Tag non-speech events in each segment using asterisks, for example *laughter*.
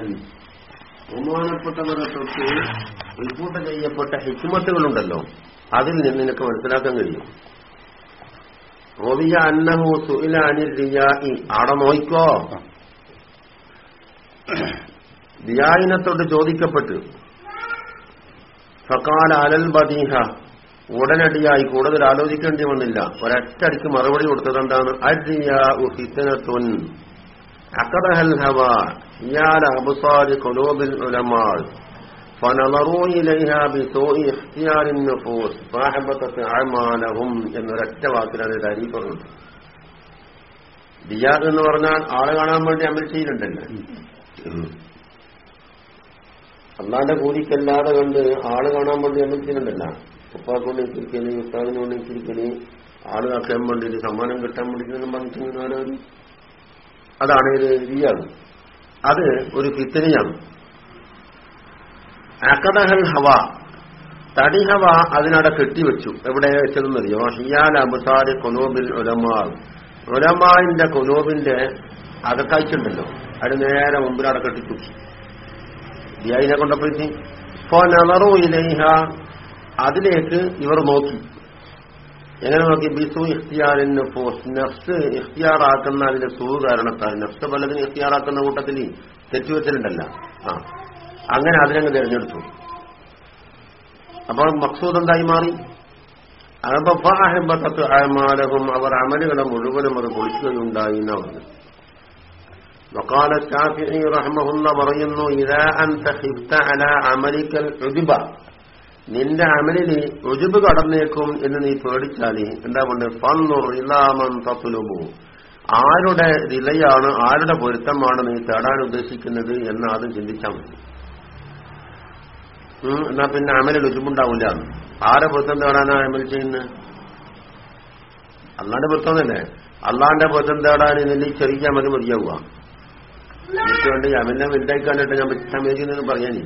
ബഹുമാനപ്പെട്ടവരെ തൊട്ട് റിപ്പോർട്ട് ചെയ്യപ്പെട്ട ഹിക്മത്തുകളുണ്ടല്ലോ. അതിൽ നിന്ന് നിനക്ക് മനസ്സിലാക്കാൻ കഴിയും. റോവിയ അന്നഹു സുഇല അനിൽ റിയായി ആടെ നോയിക്കോ? ദിയായിനത്തോട് ചോദിക്കപ്പെട്ടു. സക്കാല അലൽ ബദീഹ. ഉടനടിയായി കൂടുതൽ ആലോചിക്കേണ്ടി വന്നില്ല. ഒരൊറ്റടിക്ക് മറുപടി കൊടുത്തത് എന്താണ് അരിയാത്തുൻ അക്കറഹൽ ഹവ. ഇയാല അബുസാരി കൊലോബിൽ ഉലമാൾ فنظروا إليها بسوء اختيار النفوس فأحبطت أعمالهم എന്നൊരൊറ്റ വാക്കിലാണ് ഇത് പറഞ്ഞത് ദിയാ എന്ന് പറഞ്ഞാൽ ആളെ കാണാൻ വേണ്ടി അമൽ ചെയ്യുന്നുണ്ടല്ലോ അള്ളാന്റെ കൂലിക്കല്ലാതെ കണ്ട് ആള് കാണാൻ വേണ്ടി അമൽ ചെയ്യുന്നുണ്ടല്ല ഉപ്പാക്കൊണ്ട് ഇരിക്കല് ഉസ്താദിനോട് ഇരിക്കല് ആള് ആക്കാൻ വേണ്ടി സമ്മാനം കിട്ടാൻ വേണ്ടി പറഞ്ഞിട്ടുള്ള അതാണ് ഇത് റിയാദ് അത് ഒരു ഫിത്തനയാണ് അക്കദഹൽ ഹവ. തടി ഹവ അതിനവിടെ കെട്ടിവെച്ചു. എവിടെ വെച്ചതെന്നറിയോ? ഹിയാൽ അബുസാരി കൊനോബിൽ ഒലമാർ ഒലമാന്റെ കൊനോബിന്റെ അകക്കാഴ്ചയുണ്ടല്ലോ അത് നേരെ മുമ്പിൽ അവിടെ കെട്ടിത്തുക്കി ദിയായിനെ കൊണ്ടപ്പോഴത്തെ അതിലേക്ക് ഇവർ നോക്കി. എങ്ങനെ നോക്കി ബിസു ഇഖ്തിയാറിന് നഫ്സ് ഇഖ്തിയാറാക്കുന്ന അതിന്റെ സൂ കാരണത്താൽ നഫ്സ് പലതിനും ഇഖ്തിയാറാക്കുന്ന കൂട്ടത്തിൽ തെറ്റുവെച്ചിട്ടുണ്ടല്ല ആ അങ്ങനെ അതിനങ്ങ് തിരഞ്ഞെടുത്തു അപ്പോൾ മക്സൂദ് എന്തായി മാറി അഹബത്ത് അമാലഹും അവർ അമലുകളെ മുഴുവനും അത് പൊളിക്കുകയുണ്ടായി എന്നാ പറഞ്ഞു وقال الشافعي رحمه الله പറയുന്നു إذا أنت خفت على عملك العجب നിന്റെ അമലിൽ ഒഴിവ് കടന്നേക്കും എന്ന് നീ പേടിച്ചാൽ എന്താ കൊണ്ട് ഫന്നുർ ഇലാമൻ തത്തുലുബു ആരുടെ നിലയാണ് ആരുടെ പൊരുത്തമാണ് നീ തേടാൻ ഉദ്ദേശിക്കുന്നത് എന്ന് ആദ്യം ചിന്തിച്ചാൽ മതി. എന്നാ പിന്നെ അമലിൽ ഒഴിവുണ്ടാവില്ല ആരെ പൊരുത്തം തേടാനാ അമൽ ചെയ്യുന്നത്? അള്ളാന്റെ തന്നെ. അള്ളാന്റെ പൊരുത്തം തേടാൻ ഇതിൽ ചെറിയ അമൽ മതിയാവുക. എനിക്ക് വേണ്ടി അമലിനെ വലുതായി കണ്ടിട്ട് ഞാൻ സമീപിക്കുന്നതെന്ന് പറയാനേ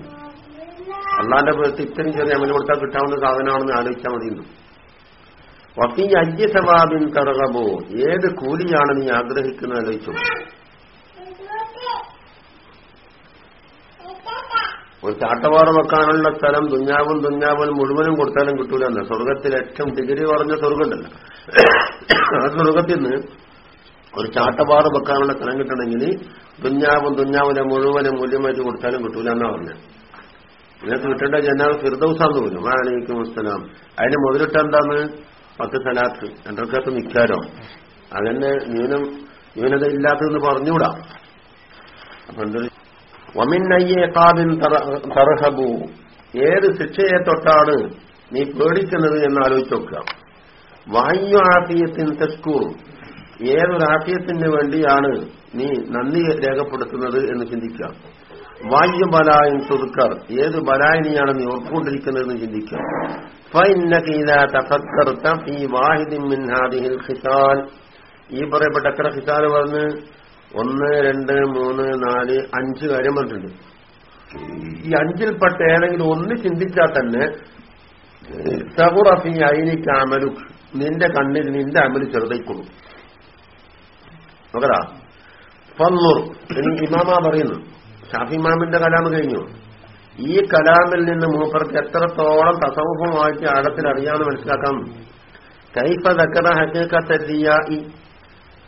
അള്ളാന്റെ ഇത്രയും ചെറിയ അമൽ കൊടുത്താൽ കിട്ടാവുന്ന സാധനമാണെന്ന് ആലോചിച്ചാൽ മതിയുന്നു വഫീ അജ്യസവാബിൻ തറകബോ ഏത് കൂലിയാണ് നീ ആഗ്രഹിക്കുന്നത് ആലോചിച്ചു? ഒരു ചാട്ടവാറ വെക്കാനുള്ള സ്ഥലം ദുഞ്ഞാവും ദുഞ്ഞാവും മുഴുവനും കൊടുത്താലും കിട്ടൂല എന്നാ സ്വർഗത്തിൽ ഏറ്റവും ഡിഗ്രി കുറഞ്ഞ സ്വർഗമുണ്ടല്ലോ. ആ സ്വർഗത്തിൽ നിന്ന് ഒരു ചാട്ടവാറ് വെക്കാനുള്ള സ്ഥലം കിട്ടണമെങ്കിൽ ദുഞ്ഞാവും ദുഞ്ഞാവിനെ മുഴുവനും മൂല്യമായിട്ട് കൊടുത്താലും കിട്ടൂല എന്നാ പറഞ്ഞത് നിങ്ങൾക്ക് കിട്ടേണ്ട ജനാവ് ഫിർദൌസാന്ന് പോലും വാലൈക്കും അസ്സലാം. അതിന് മുതലിട്ട് എന്താന്ന്? പത്ത് സലാത്ത്. രണ്ടർക്കകത്ത് നിൽക്കാരോ അതന്നെ ന്യൂനം ന്യൂനത ഇല്ലാത്തതെന്ന് പറഞ്ഞുകൂടാ. അപ്പൊ എന്തൊരു വമിന്നയ്യേക്കാബിൻ തർഹബു. ഏത് ശിക്ഷയെ തൊട്ടാണ് നീ പേടിക്കുന്നത് എന്ന് ആലോചിച്ച് നോക്കുക. വായു ആഫിയത്തിൻ തെസ്കൂർ. ഏതൊരാഫിയത്തിന് വേണ്ടിയാണ് നീ നന്ദി രേഖപ്പെടുത്തുന്നത് എന്ന് ചിന്തിക്കുക. വായു ബലായും തുർക്കർ ഏത് ബലായനിയാണ് നീ ഓർക്കൊണ്ടിരിക്കുന്നതെന്ന് ചിന്തിക്കുക ഈ പറയപ്പെട്ട എത്ര ഹിസാൽ പറഞ്ഞ്? ഒന്ന് രണ്ട് മൂന്ന് നാല് അഞ്ച് കാര്യം പറഞ്ഞിട്ടുണ്ട്. ഈ അഞ്ചിൽപ്പെട്ട ഏതെങ്കിലും ഒന്ന് ചിന്തിച്ചാൽ തന്നെ സഹുറഫി അയിനിക്ക് അമലു നിന്റെ കണ്ണിൽ നിന്റെ അമൽ ചെറുതയ്ക്കുള്ളൂ. നോക്കടാ. ഫന്നൂർ ഇമാമ പറയുന്നു. ഷാഫിമാമിന്റെ കലാമ് കഴിഞ്ഞു. ഈ കലാമിൽ നിന്ന് മൂപ്പർക്ക് എത്രത്തോളം തസമൂഹമാക്കി ആഴത്തിൽ അറിയാമെന്ന് മനസ്സിലാക്കാം. കൈഫ ദക്കറ ഹക്കീക്കത്തെ ദിയായി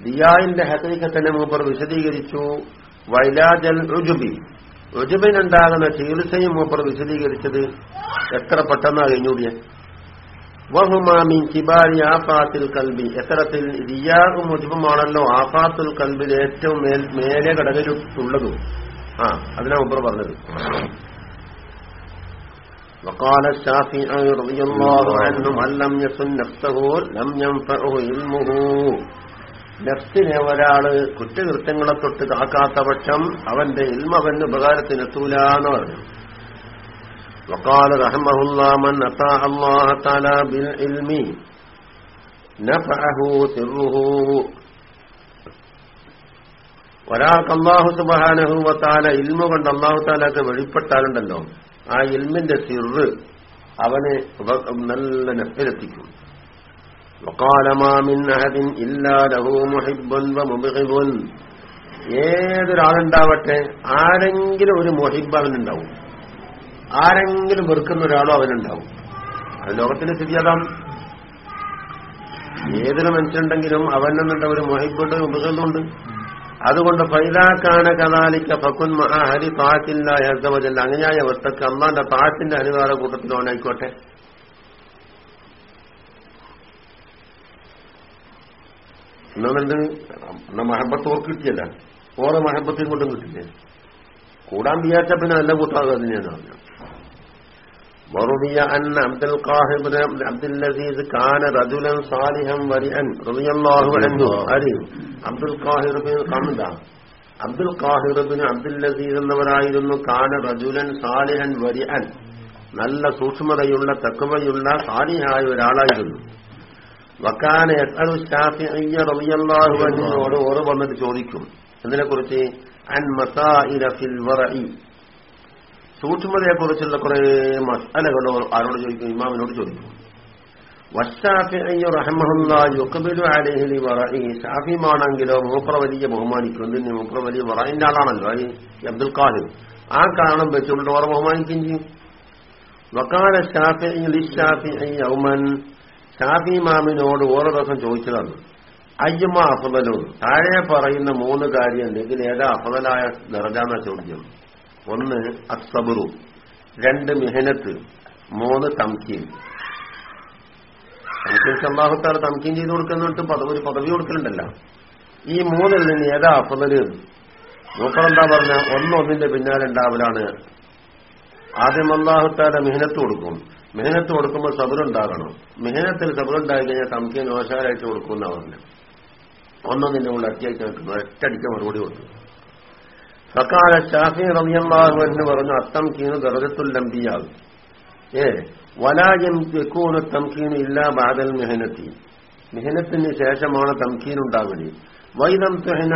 ദിയായിന്റെ ഹക്കീക്കത്തിനെ മൂപ്പർ വിശദീകരിച്ചു. വൈലാജൽ റുജുബി റുജുബിനുണ്ടാകുന്ന ചികിത്സയും മൂപ്പർ വിശദീകരിച്ചത് എത്ര പെട്ടെന്നാ കഴിഞ്ഞൂടിയ വഹുമാമിൻ കിബാരി ആഫാത്തിൽ കൽബി. എത്തരത്തിൽ റിയാഹും മുജുബുമാണല്ലോ ആഫാത്തുൽ കൽബിൽ ഏറ്റവും മേലെ ഘടകരുള്ളതും ആ അതിനാ മുമ്പ് പറഞ്ഞത് وقال الشافعي رضي الله عنه من لم يسن نفسه لم ينفعه علمه നഫ്സിനെ ഒരാള് കുറ്റകൃത്യങ്ങളെ തൊട്ട് കാക്കാത്ത പക്ഷം അവന്റെ ഇൽമ അവന് ഉപകാരത്തിനെത്തൂല എന്ന് പറഞ്ഞു وقال رحمه الله من أطاع الله تعالى بالعلم نفعه سره ഒരാൾക്ക് അള്ളാഹു സുബാനഹുവത്താല ഇൽമ കൊണ്ട് അള്ളാഹു താലാക്ക് വെളിപ്പെട്ടാലുണ്ടല്ലോ. ആ ഇൽമിന്റെ സിറ് അവനെ നല്ല നെപ്പിലെത്തിക്കും. ഏതൊരാളുണ്ടാവട്ടെ ആരെങ്കിലും ഒരു മൊഹിബ് അവനുണ്ടാവും. ആരെങ്കിലും വെറുക്കുന്ന ഒരാളും അവനുണ്ടാവും. അത് ലോകത്തിന്റെ സ്ഥിതി അതാണ്. ഏതൊരു മനുഷ്യനുണ്ടെങ്കിലും അവനെന്നുണ്ട ഒരു മൊഹിബുണ്ട് ഉപകരണമുണ്ട് അതുകൊണ്ട് ഫൈലാക്കാന കഥാലിക്ക ഫക്കുൻ മഹാഹരി താറ്റില്ല യസവജല്ല അങ്ങനെയായ അവസ്ഥക്ക് അമ്മാന്റെ താത്തിന്റെ അനുവാദ കൂട്ടത്തിൽ ഓണായിക്കോട്ടെ. എന്നുകൊണ്ട് എന്നാ മഹബത്ത് ഓർക്ക് കിട്ടിയല്ല. ഓരോ മഹബത്തിൽ കൊണ്ടും കിട്ടില്ലേ? കൂടാൻ വിചാരിച്ച പിന്നെ നല്ല കൂട്ടാതെ തന്നെയാണ് പറഞ്ഞു. وروي أن عبد القاهر بن عبد العزيز كان رجلا صالحا ورئا رضي الله عنه അറിയും Abdul Qahir bin Hamda Abdul Qahir bin Abdul Aziz എന്നവരായിരുന്നു കാന റജുലൻ സാലിഹൻ വരിഅൻ നല്ല സൂക്ഷ്മതയുള്ള തക്കവയുള്ള സാലിഹായ ഒരാളായിരുന്നു വക്കാന യസ്അലു ഷാഫിഇയ്യ റളിയല്ലാഹു അൻഹുവോട് ഓറ് വന്നിട്ട് ചോദിക്കും ഇതിനെക്കുറിച്ച് അൻ മസായില ഫിൽ വറഇ സൂക്ഷ്മതയെക്കുറിച്ചുള്ള കുറെ മസാലകളോ ആരോട് ചോദിക്കും ഇമാമിനോട് ചോദിക്കും. ഷാഫിമാണെങ്കിലോ മൂപ്ര വലിയ ബഹുമാനിക്കും. എന്തിന് മൂപ്ര വലിയ വറയിന്റെ ആളാണല്ലോ. ഈ അബ്ദുൽ ഖാഹിർ ആ കാരണം വെച്ചുകൊണ്ട് ഓറെ ബഹുമാനിക്കുകയും ചെയ്യും. വക്കാല ഷാഫി ലിഷാഫി യൗമൻ. ഷാഫി മാമിനോട് ഓരോ ദിവസം ചോദിച്ചതാണ്. അയ്യമ്മ അഫദലു താഴെ പറയുന്ന മൂന്ന് കാര്യം ഉണ്ടെങ്കിൽ ഏതാ അഫദലായ നിറജാന്ന ചോദ്യം. ഒന്ന് അസബറു രണ്ട് മിഹനത്ത് മൂന്ന് തംകീൻ. തംകീൻ സംഭാവത്താൽ തംകീൻ ചെയ്ത് കൊടുക്കുന്നിട്ട് പദവി പദവി കൊടുക്കലുണ്ടല്ലോ. ഈ മൂന്നിൽ നിന്ന് ഏതാ അഫദൽ? മൂപ്പറെന്താ പറഞ്ഞ? ഒന്നൊന്നിന്റെ പിന്നാലെ ഉണ്ടാവലാണ്. ആദ്യം അള്ളാഹുത്താല മിഹനത്ത് കൊടുക്കും. മെഹനത്ത് കൊടുക്കുമ്പോൾ സബറുണ്ടാകണം മെഹനത്തിൽ സബറുണ്ടായി കഴിഞ്ഞാൽ തമ്മിക്ക് നോശാലായിട്ട് കൊടുക്കുമെന്നാ പറഞ്ഞു. ഒന്നൊന്നിന്റെ കൂടെ അത്യാവശ്യം ഒറ്റടിക്ക മറുപടി കൊടുത്തു സക്കാല ഷാഫി റബിയല്ലാഹു എന്ന് പറഞ്ഞു അത്തം അത്തംകീന് ദറജത്തുല്ലംബിയാകും ഏ വലാജം തെക്കൂന് തംകീന് ഇല്ല ബാദൽ മെഹനത്തി മെഹനത്തിന് ശേഷമാണ് തംകീൻ ഉണ്ടാകുന്നത്. വൈദം തുഹന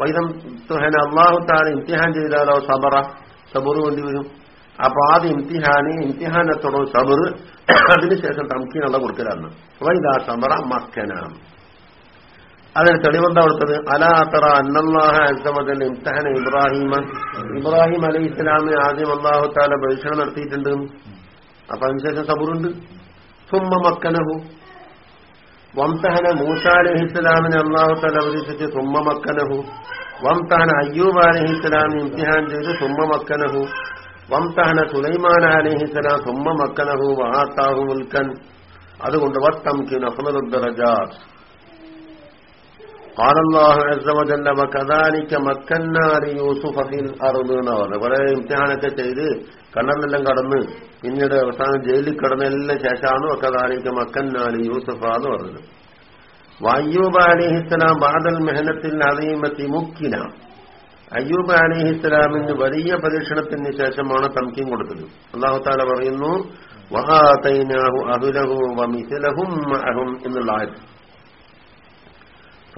വൈദം തുഹന അള്ളാഹു താഴെ ഇംതിഹാൻ ചെയ്താലോ സബറ? സബറ് വേണ്ടി വരും. അപ്പൊ ആദ്യം ഇംതിഹാന് ഇംതിഹാനത്തോടോ സബറ് അതിനുശേഷം തംകീനുള്ള കൊടുക്കലാണ്. വൈദാ സബറ മക്കനാം. അതിന് തെളിവെന്താ കൊടുത്തത്? അലാത്തറ അന്നല്ലാഹ അസമതൽ ഇംതഹന ഇബ്രാഹിമ ഇബ്രാഹിം അലൈഹി ഇസ്ലാമിന് ആദ്യം അള്ളാഹു താല പരീക്ഷണം നടത്തിയിട്ടുണ്ട്. അപ്പൊ അതിനുശേഷം സബുറുണ്ട്. സുമ്മ മക്കനഹു. വംസഹന മൂസ അലഹി ഇസ്ലാമിന് അള്ളാഹു താല പരീക്ഷിച്ച് സുമ്മ മക്കനഹു. വംസഹന അയ്യൂബ് അലഹി ഇസ്ലാമിന് ഇംതിഹാൻ ചെയ്ത് സുമ്മ മക്കനഹു. വംസഹന സുലൈമാൻ അലഹി ഇസ്ലാം സുമ്മ മക്കനഹു. വഹാത്താഹു മുൽക്കൻ. അതുകൊണ്ട് വത്തം കിൻ അഫ്മദുദ്ദറജാത്ത് قال الله عز وجل وكذلك مكنا ليوسف في الارض എന്ന് പറഞ്ഞു കുറെ ഇംതിഹാനൊക്കെ ചെയ്ത് കണ്ണനെല്ലാം കടന്ന് പിന്നീട് അവസാനം ജയിലിൽ കടന്നെല്ലാം ശേഷമാണ് വക്കദാലിക്ക മക്കന്നാലി യൂസഫ എന്ന് പറഞ്ഞത് വയ്യൂബ് അലിഹിസ്സലാം ബാദൽ മെഹനത്തിൽ അലീമത്തി മുക്കിന അയ്യൂബ് അലിഹിസ്സലാമിന് വലിയ പരീക്ഷണത്തിന് ശേഷമാണ് തംകിൻ കൊടുത്തത് അള്ളാഹു താല പറയുന്നു വഹാതൈനാഹു അഹുലഹു വമിസലഹും മഅഹും എന്നുള്ള ആയത്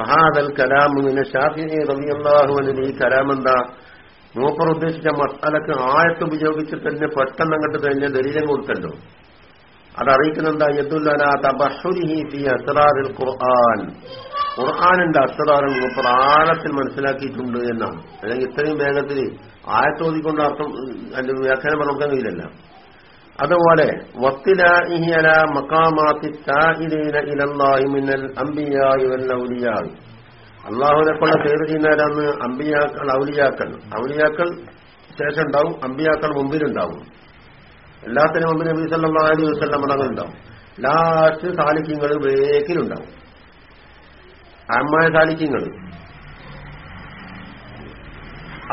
ഫഹാദൽ കലാമിന് ഷാഫി റളിയല്ലാഹു അൻഹു. ഈ കലാം എന്താ മൂപ്പർ ഉദ്ദേശിച്ച മസാലക്ക് ആയത്ത് ഉപയോഗിച്ചിട്ട് തന്നെ പെട്ടെന്ന് അങ്ങോട്ട് തന്നെ ദലീലം കൊടുത്തല്ലോ അതറിയിക്കുന്ന എന്താ യദുല്ലല തബഹുരിഹി ഫി അസ്റാറിൽ ഖുർആൻ. ഖുർആാനിന്റെ അസ്റാറും മൂപ്പർ ആഴത്തിൽ മനസ്സിലാക്കിയിട്ടുണ്ട് എന്നാണ്. അല്ലെങ്കിൽ ഇത്രയും വേഗത്തിൽ ആയത്തോതിക്കൊണ്ട് അർത്ഥം അതിന്റെ വ്യാഖ്യാനം പറഞ്ഞാൽ കഴിയില്ലല്ല. അതുപോലെ അള്ളാഹുനെ കൊണ്ട് പേര് ചെയ്യുന്നവരാന്ന് അമ്പിയാക്കൾ ഔലിയാക്കൾ. ഔലിയാക്കൾ ശേഷം ഉണ്ടാവും അമ്പിയാക്കൾ മുമ്പിലുണ്ടാവും. എല്ലാത്തിനും മുമ്പിൽ നബി സല്ലാ അലി വസ്ലം മടങ്ങുണ്ടാവും ലാസ്റ്റ് സാലിക്യങ്ങൾ ബേക്കിലുണ്ടാവും അമ്മായ സാലിക്യങ്ങൾ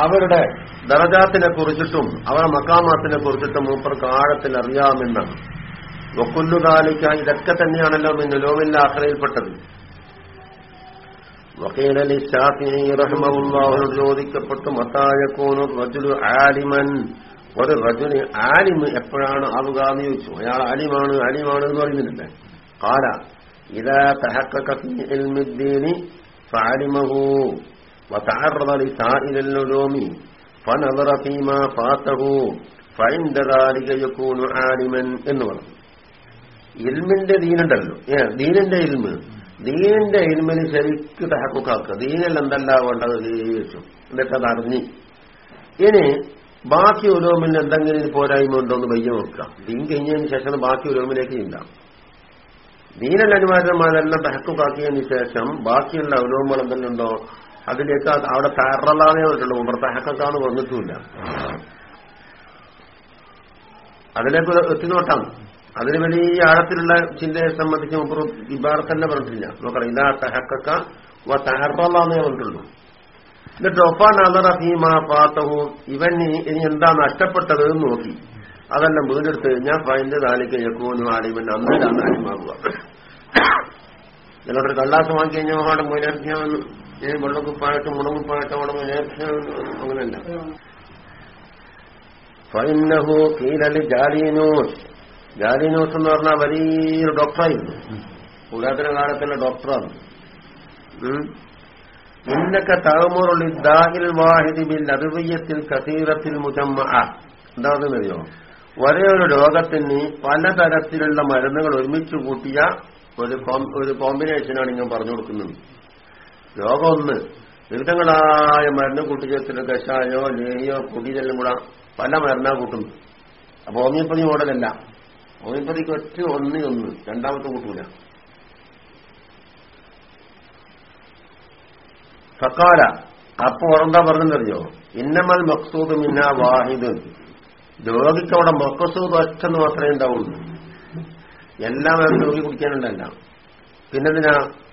അവരുടെ ദറജാത്തിനെ കുറിച്ചിട്ടും അവരുടെ മക്കാമാത്തിനെ കുറിച്ചിട്ടും മൂപ്പർക്ക് ആഴത്തിൽ അറിയാമെന്നാണ് വക്കുല്ലുകാലിക്ക ഇതൊക്കെ തന്നെയാണല്ലോ മിന്നുലോമില്ല ആഖ്രയിൽപ്പെട്ടത് വക്കീലലി ഷാഫിഈ റഹ്മഹുല്ലാഹു ചോദിക്കപ്പെട്ടു മത്തായക്കൂനു റജുലു ആലിമൻ ഒരു റജുന് ആലിമ് എപ്പോഴാണ് ആവുക എന്ന് ചോദിച്ചു അയാൾ ആലിമാണ് ആലിമാണ് എന്ന് പറയുന്നില്ല കാല ഇതാ തഹക്കക ഫീ ഇൽമിദ്ദീനി ഫഅലിമഹു وتعرض لسائل العلوم ആലിമൻ എന്ന് ഇൽമിന്റെ ദീനുണ്ടല്ലോ. ഏ ദീനിന്റെ ഇൽമ്. ദീനിന്റെ ഇൽമിന് ശരിക്ക് തഹക്കുക്കാക്കുക. ദീനിൽ വേണ്ടത് ചോദിച്ചു എന്നിട്ട് അത് ഇനി ബാക്കി ഓരോമിന് എന്തെങ്കിലും പോരായ്മ ഉണ്ടോ എന്ന് വയ്യ നോക്കാം ദീൻ കഴിഞ്ഞതിന് ശേഷം ബാക്കി ഓരോമിലേക്ക് ചിന്താം ദീനല്ല അനിവാര്യമായതെല്ലാം തഹക്കുക്കാക്കിയതിന് ശേഷം ബാക്കിയുള്ള ഓരോമുകൾ എന്തെങ്കിലും ഉണ്ടോ? അതിലേക്ക് അത് അവിടെ തയ്യാറല്ലാതെ വന്നിട്ടുള്ളൂ ഉമർ തഹക്കാന്ന് വന്നിട്ടുമില്ല. അതിലേക്ക് എത്തിനോട്ടാം അതിന് വലിയ ആഴത്തിലുള്ള ചിന്തയെ സംബന്ധിച്ച് മുമ്പ് ഇബാറത്തന്നെ പറഞ്ഞിട്ടില്ല. നോക്കണം ഇതാ തഹക്കക്ക വ തഹറല്ലാന്നേ പറഞ്ഞിട്ടുള്ളൂ. എന്നിട്ട് ഒപ്പാൻ അതറ ഭീമ പാത്തവും ഇവൻ ഇനി എന്താ നഷ്ടപ്പെട്ടത് എന്ന് നോക്കി. അതെല്ലാം വീടെടുത്ത് കഴിഞ്ഞാൽ ഫൈന്റെ താലിക്ക് ആടി ആടിമൻ അന്നേരം ആടിമാകുക നിങ്ങളൊരു കള്ളാസ് വാങ്ങിക്കഴിഞ്ഞാൽ കഴിഞ്ഞാൽ അവിടെ ഏ വെള്ളക്കുപ്പായിട്ട് മുളകുപ്പായിട്ട് അവിടെ അങ്ങനെയല്ല. ഫൈനഹു കീലലി ജാലീനൂസ്. ജാലീനൂസ് എന്ന് പറഞ്ഞാൽ വലിയൊരു ഡോക്ടറായിരുന്നു പുരാതന കാലത്തുള്ള ഡോക്ടറാണ്. ഇന്നൊക്കെ തകമുറുള്ളി ദാഹിൽ വാഹിദി ബിൽ അതുവയ്യത്തിൽ കസീറത്തിൽ മുജമ്മ എന്താണെന്നറിയോ ഒരേ ഒരു രോഗത്തിന് പലതരത്തിലുള്ള മരുന്നുകൾ ഒരുമിച്ച് കൂട്ടിയ ഒരു കോമ്പിനേഷനാണ് ഞാൻ പറഞ്ഞു കൊടുക്കുന്നത്. രോഗം ഒന്ന് വിവിധങ്ങളായ മരുന്ന് കൂട്ടിച്ചേർത്തിട്ട് കഷായോ ലേയോ പൊടിയെല്ലാം കൂടെ പല മരുന്നാ കൂട്ടുന്നു അപ്പൊ ഹോമിയോപ്പതി മോഡലല്ല ഹോമിയോപ്പതിക്ക് ഒറ്റ ഒന്ന് ഒന്ന്. രണ്ടാമത്തെ കൂട്ടൂല. ഫക്കാല. അപ്പൊ ഉറന്താ പറഞ്ഞെന്നറിയോ ഇന്നമൽ മക്സൂദ് മിന്ന വാഹിദ്. രോഗിക്ക് അവിടെ മക്കസൂദ് ഒറ്റന്ന് മാത്രമേ ഉണ്ടാവുള്ളൂ. എല്ലാം രോഗി കുടിക്കാനുണ്ടല്ല. പിന്നെന്തിനാ?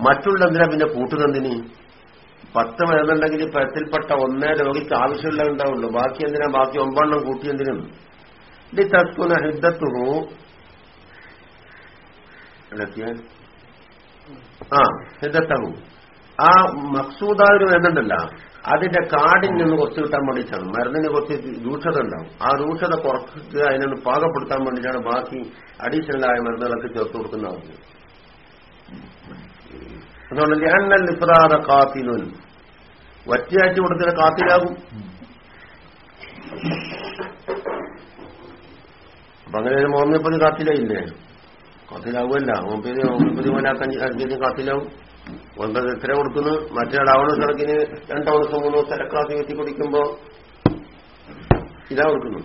മറ്റുള്ളതിനാ പിന്നെ കൂട്ടുന്നതിന് പത്ത് മരുന്നുണ്ടെങ്കിൽ പത്തിൽപ്പെട്ട ഒന്നേ രോഗിക്ക് ആവശ്യമുള്ള ഉണ്ടാവുള്ളൂ. ബാക്കി എന്തിനാ? ബാക്കി ഒമ്പെണ്ണം കൂട്ടിയെന്തിനും ഇത് തസ്കുന ഹിദ്ദത്തുഹു. ആ ഹിദ്ദത്തഹു. ആ മക്സൂദായ ഒരു മരുന്നുണ്ടല്ല അതിന്റെ കാടിൽ നിന്ന് കുറച്ച് കിട്ടാൻ വേണ്ടിയിട്ടാണ്. മരുന്നിന് കുറച്ച് രൂക്ഷത ഉണ്ടാവും. ആ രൂക്ഷത കുറച്ച് അതിനൊന്ന് പാകപ്പെടുത്താൻ വേണ്ടിയിട്ടാണ് ബാക്കി അഡീഷണൽ ആയ മരുന്നുകളൊക്കെ ചേർത്ത് കൊടുക്കുന്നതാണ് അതുകൊണ്ട് ജഹന്നൽ നിപ്രാത കാത്തിനുൻ വറ്റിയാറ്റി കൊടുത്തിട്ട് കാത്തിലാകും. അപ്പൊ അങ്ങനെ ഒരു ഹോമിയോപ്പതി കാത്തിലായില്ലേ? കാത്തിലാവുമല്ല. മോമിയപ്പതി പോലാക്കാൻ അഞ്ച് കാത്തിലാവും. ഒന്നത് എത്ര കൊടുക്കുന്നു? മറ്റൊരാൾ അവണസ് കണക്കിന് രണ്ടവണസം മൂന്ന് ദിവസം അരക്ലാസ് കയറ്റി കുടിക്കുമ്പോ ഇതാ കൊടുക്കുന്നു.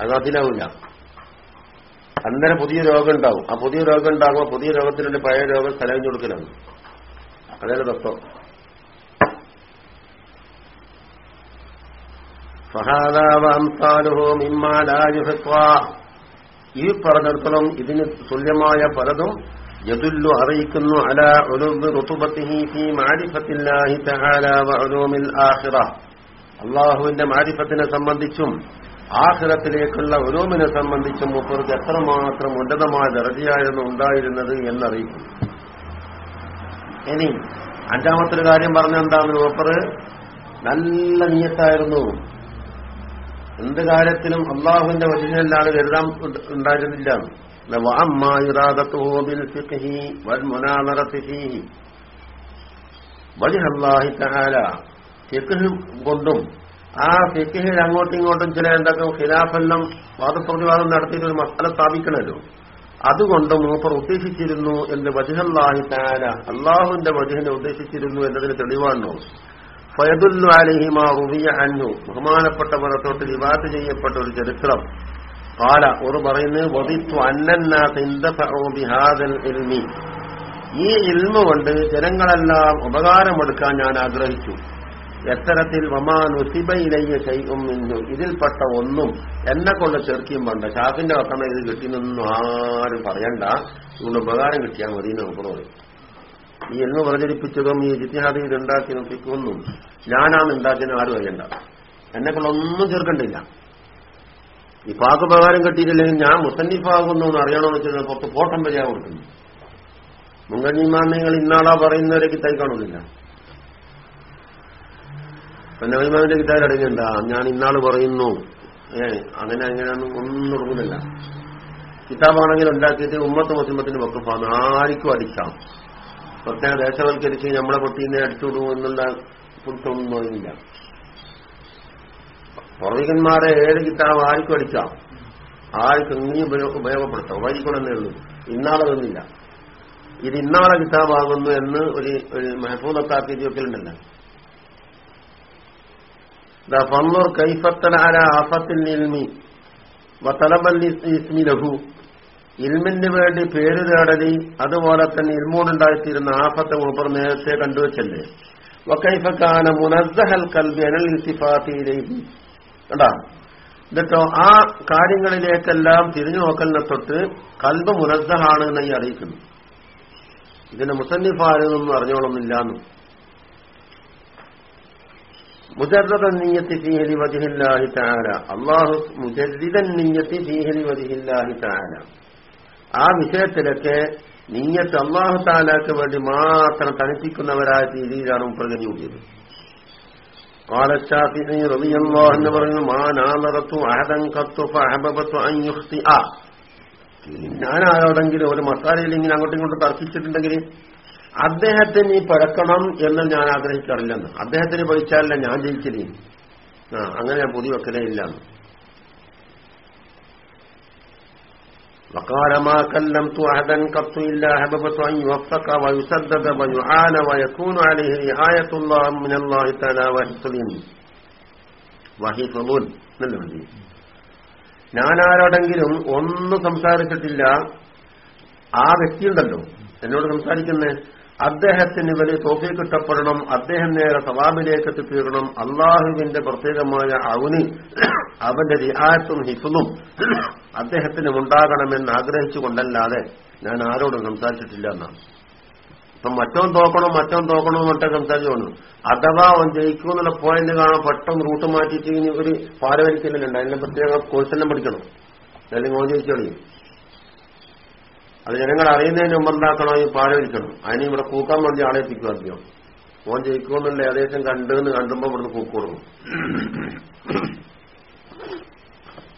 അത് അതിലാവില്ല. അന്നേരം പുതിയ രോഗം ഉണ്ടാവും. ആ പുതിയ രോഗം ഉണ്ടാകുമ്പോൾ പുതിയ രോഗത്തിനുള്ള പഴയ രോഗം സ്ഥലം കൊടുക്കലാണ്. അതേ തത്വം. ഈ പറഞ്ഞിടത്തോളം ഇതിന് തുല്യമായ പലതും യദുല്ലു അറിയിക്കുന്നു അല ഉലുബ് റുതുബത്തിഹി ഫി മാരിഫത്തില്ലാഹി തആല വ ഉലൂമിൽ ആഖിറ അള്ളാഹുവിന്റെ മാരിഫത്തിനെ സംബന്ധിച്ചും ആഖിറത്തിലേക്കുള്ള ഉലൂമിനെ സംബന്ധിച്ചും മൂപ്പർക്ക് എത്രമാത്രം ഉന്നതമായ ദർജയായിരുന്നു ഉണ്ടായിരുന്നത് എന്നറിയിക്കും. ഇനി അഞ്ചാമത്തെ ഒരു കാര്യം പറഞ്ഞെന്താണ് മൂപ്പർ നല്ല നീയത്തായിരുന്നു. എന്ത് കാര്യത്തിലും അള്ളാഹുവിന്റെ വചനല്ലാതെ എഴുതാൻ ഉണ്ടായിരുന്നില്ല. ഫിഖ് കൊണ്ടും ആ ഫിഖിൽ അങ്ങോട്ടും ഇങ്ങോട്ടും ചില എന്തൊക്കെ ഖിലാഫെല്ലാം വാദപ്രതിവാദം നടത്തിയിട്ട് ഒരു മസാല സ്ഥാപിക്കണമല്ലോ അതുകൊണ്ട് മൂപ്പർ ഉദ്ദേശിച്ചിരുന്നു എന്ന് വജഹല്ലാഹി താല അള്ളാഹുവിന്റെ വജഹിനെ ഉദ്ദേശിച്ചിരുന്നു എന്നതിന് തെളിവാണോ? ഫയദുല്ലു അലിഹിമാ റുവിയ അന്നു ബഹുമാനപ്പെട്ട പദത്തോട്ട് വിവാദ ചെയ്യപ്പെട്ട ഒരു ചരിത്രം. കാല ഒരു പറയുന്നത് വധിത്തു അന്നന്നാഥിഹാദൽ ഇൽമി. ഈ ഇൽമ കൊണ്ട് ജനങ്ങളെല്ലാം ഉപകാരമെടുക്കാൻ ഞാൻ ആഗ്രഹിച്ചു. എത്തരത്തിൽ വമാനുസിബയിലയ്യ ചെയ്യും എന്നു ഇതിൽപ്പെട്ട ഒന്നും എന്നെ കൊണ്ട് ചെറുക്കിയും വേണ്ട. ഷാഫിന്റെ വക്കണ ഇത് കിട്ടിയെന്നൊന്നും ആരും പറയണ്ട. ഇതുകൊണ്ട് ഉപകാരം കിട്ടിയാൽ മതി നമുക്ക് പറയും ഈ എന്ന് പ്രചരിപ്പിച്ചതും ഈ ജിത്യാദി ഇത് ഉണ്ടാക്കി ഫിക്കൊന്നും ഞാനാണ് ഉണ്ടാക്കിയെന്ന് ആരും അറിയണ്ട. എന്നെ കൊണ്ടൊന്നും ചേർക്കണ്ടില്ല. ഈ പ്രകാരം കിട്ടിയിട്ടില്ലെങ്കിൽ ഞാൻ മുസന്നിഫാകുന്നു എന്ന് അറിയണമെന്ന് വെച്ചാൽ പുറത്ത് ഫോട്ടം വരിക കൊടുക്കുന്നു. മുങ്കഞ്ഞിമാൻ നിങ്ങൾ ഇന്നാളാ പറയുന്നവരെ കിത്തായി കാണുന്നില്ല. പിന്നെ വൈമാവിന്റെ കിത്തായി അടങ്ങിണ്ട ഞാൻ ഇന്നാൾ പറയുന്നു. ഏ അങ്ങനെ അങ്ങനെയൊന്നും ഒന്നും തുടങ്ങുന്നില്ല കിതാബാണെങ്കിൽ ഉണ്ടാക്കിയിട്ട് ഉമ്മത്ത് മുസ്ലിമത്തിന് വക്കുഫാണ് ആർക്കും അടിക്കാം. പ്രത്യേക ദേശവൽക്കരിച്ച് നമ്മളെ പൊട്ടീനെ അടിച്ചുവിടുമെന്നുള്ള കുറിച്ചൊന്നും തോന്നുന്നില്ല പൂർവികന്മാരെ ഏഴ് കിതാബ് ആർക്കും അടിക്കാം ആർക്കും ഇനിയും ഉപയോ- ഉപയോഗപ്പെടുത്താം? വൈകിക്കൊണ്ടെന്നേ ഉള്ളൂ. ഇന്നാളതൊന്നുമില്ല ഇത് ഇന്നാളെ കിതാബാകുന്നു എന്ന് ഒരു ഒരു ദാ ഫന്നൂർ ആഫത്തിൽ ലഹു. ഇൽമിന് വേണ്ടി പേര് തേടലി അതുപോലെ തന്നെ ഇൽമോടുണ്ടായിത്തീരുന്ന ആഫത്തെ മൂപ്പർ നേരത്തെ കണ്ടുവച്ചല്ലേ? വക്കൈഫക്കാന മുനസ്സഹൽ കൽബി അനൽ ഇൽത്തിഫാത്തിയിലേക്ക് കണ്ടാ? എന്നിട്ടോ ആ കാര്യങ്ങളിലേക്കെല്ലാം തിരിഞ്ഞു നോക്കലിനെ തൊട്ട് കൽബ് മുനസ്സഹാണ് എന്ന് ഈ അറിയിക്കുന്നു. ഇതിന്റെ മുസന്നിഫാരതൊന്നും വജിഹില്ലാഹി താര ആ വിഷയത്തിലൊക്കെ നീയത്ത് അള്ളാഹു താലാക്ക് വേണ്ടി മാത്രം തനിപ്പിക്കുന്നവരായ രീതിയിലാണ് പ്രകൃതി കൂടിയത്. قال الشافعي رضي الله عنه പറഞ്ഞു ما ناظرت أحدا قط فأحببت أن يخطئ ഞാൻ ആരോടെങ്കിലും ഒരു മസാലയിൽ ഇങ്ങനെ അങ്ങോട്ടും ഇങ്ങോട്ടും തർക്കിച്ചിട്ടുണ്ടെങ്കിൽ അദ്ദേഹത്തിന് ഈ പഴക്കണം എന്ന് ഞാൻ ആഗ്രഹിക്കാറില്ലെന്ന് അദ്ദേഹത്തിന് പഠിച്ചാലല്ല ഞാൻ ജയിക്കലേ ആ അങ്ങനെ ഞാൻ പുതിയ വെക്കലേ ഇല്ലെന്ന് وقال ما كلمت أحدا قط إلا أحببت أن يوفق ويسدد ويعان ويكون عليه رعاية الله من الله تعالى وحفظ وحفظ നല്ല മതി ഞാൻ ആരോടെങ്കിലും ഒന്നും സംസാരിച്ചിട്ടില്ല ആ വ്യക്തിയുണ്ടല്ലോ എന്നോട് സംസാരിക്കുന്നേ അദ്ദേഹത്തിന് വലിയ തോഫി കിട്ടപ്പെടണം അദ്ദേഹം നേരെ സവാബിലേക്ക് എത്തിത്തീരണം അള്ളാഹുവിന്റെ പ്രത്യേകമായ അവന് അവന്റെ റിയായത്തും ഹിഫും അദ്ദേഹത്തിനും ഉണ്ടാകണമെന്ന് ആഗ്രഹിച്ചുകൊണ്ടല്ലാതെ ഞാൻ ആരോടും സംസാരിച്ചിട്ടില്ല എന്നാണ് അപ്പൊ മറ്റോൻ തോക്കണം മറ്റോൻ തോക്കണം എന്നിട്ട് സംസാരിച്ചു അഥവാ അവൻ ജയിക്കും എന്നുള്ള പോയിന്റ് കാണാൻ പെട്ടെന്ന് റൂട്ട് മാറ്റിയിട്ട് ഇനി ഒരു പാരവലിക്കലുണ്ട് അതിന്റെ പ്രത്യേക കോഴ്സെല്ലാം പഠിക്കണം. അല്ലെങ്കിൽ ഓൻ ജയിച്ചോളി അത് ജനങ്ങൾ അറിയുന്നതിന് മുമ്പ് എന്താക്കണോ ഈ പാരവലിക്കണം അതിന് ഇവിടെ കൂക്കാൻ വേണ്ടി ആളെ എത്തിക്കും അധികം ഓൻ ജയിക്കുമെന്നുള്ള ഏകദേശം കണ്ടെന്ന് കണ്ടുമ്പോ ഇവിടുന്ന് കൂക്കുകൊടുക്കും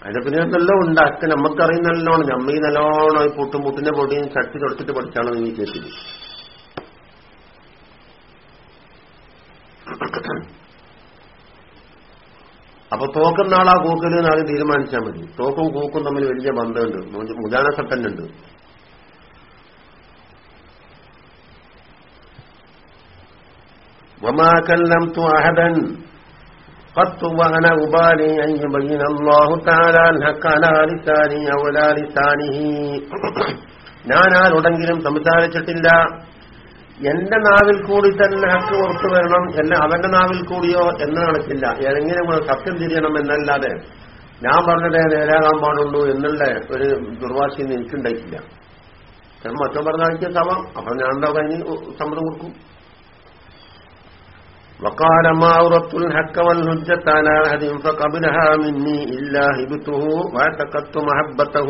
അതിന്റെ പിന്നെ നല്ലോണം ഉണ്ട് അച്ഛൻ നമുക്കറിയുന്ന നല്ലോണം നമ്മ ഈ നല്ലോണം ഈ പുട്ടും പുട്ടിന്റെ പൊടിയും ചട്ടി തുടച്ചിട്ട് പഠിച്ചാണ് നീ കേട്ടില്ല അപ്പൊ തോക്കുന്ന ആളാ കൂക്കൽ എന്ന് തീരുമാനിച്ചാൽ മതി. തോക്കും കൂക്കും തമ്മിൽ വലിയ ബന്ധമുണ്ട്. മുജാന وما كلمت أحدا قط وأنا أبالي أن يبين الله تعالى الحق على لساني أو لا لسانه *coughs* ഞാൻ ആരോടെങ്കിലും സംസാരിച്ചിട്ടില്ല എന്റെ നാവിൽ കൂടി തന്നെ ഹക്ക് പുറത്തു വരണം എല്ല അവന്റെ നാവിൽ കൂടിയോ എന്ന് കണക്കില്ല ഏതെങ്കിലും സത്യം തിരിയണം എന്നല്ലാതെ ഞാൻ പറഞ്ഞതേ നേരാകാൻ പാടുള്ളൂ എന്നുള്ള ഒരു ദുർവാശി എനിക്കുണ്ടായിട്ടില്ല ചിലപ്പോൾ മറ്റോ പറഞ്ഞ എനിക്ക് സമം അപ്പൊ ഞാൻ എന്താ കഴിഞ്ഞ് സമ്മതം കൊടുക്കും وقال ما أردت الحق والهجة على أحد فقبلها مني إلا هبته واعتقدت محبته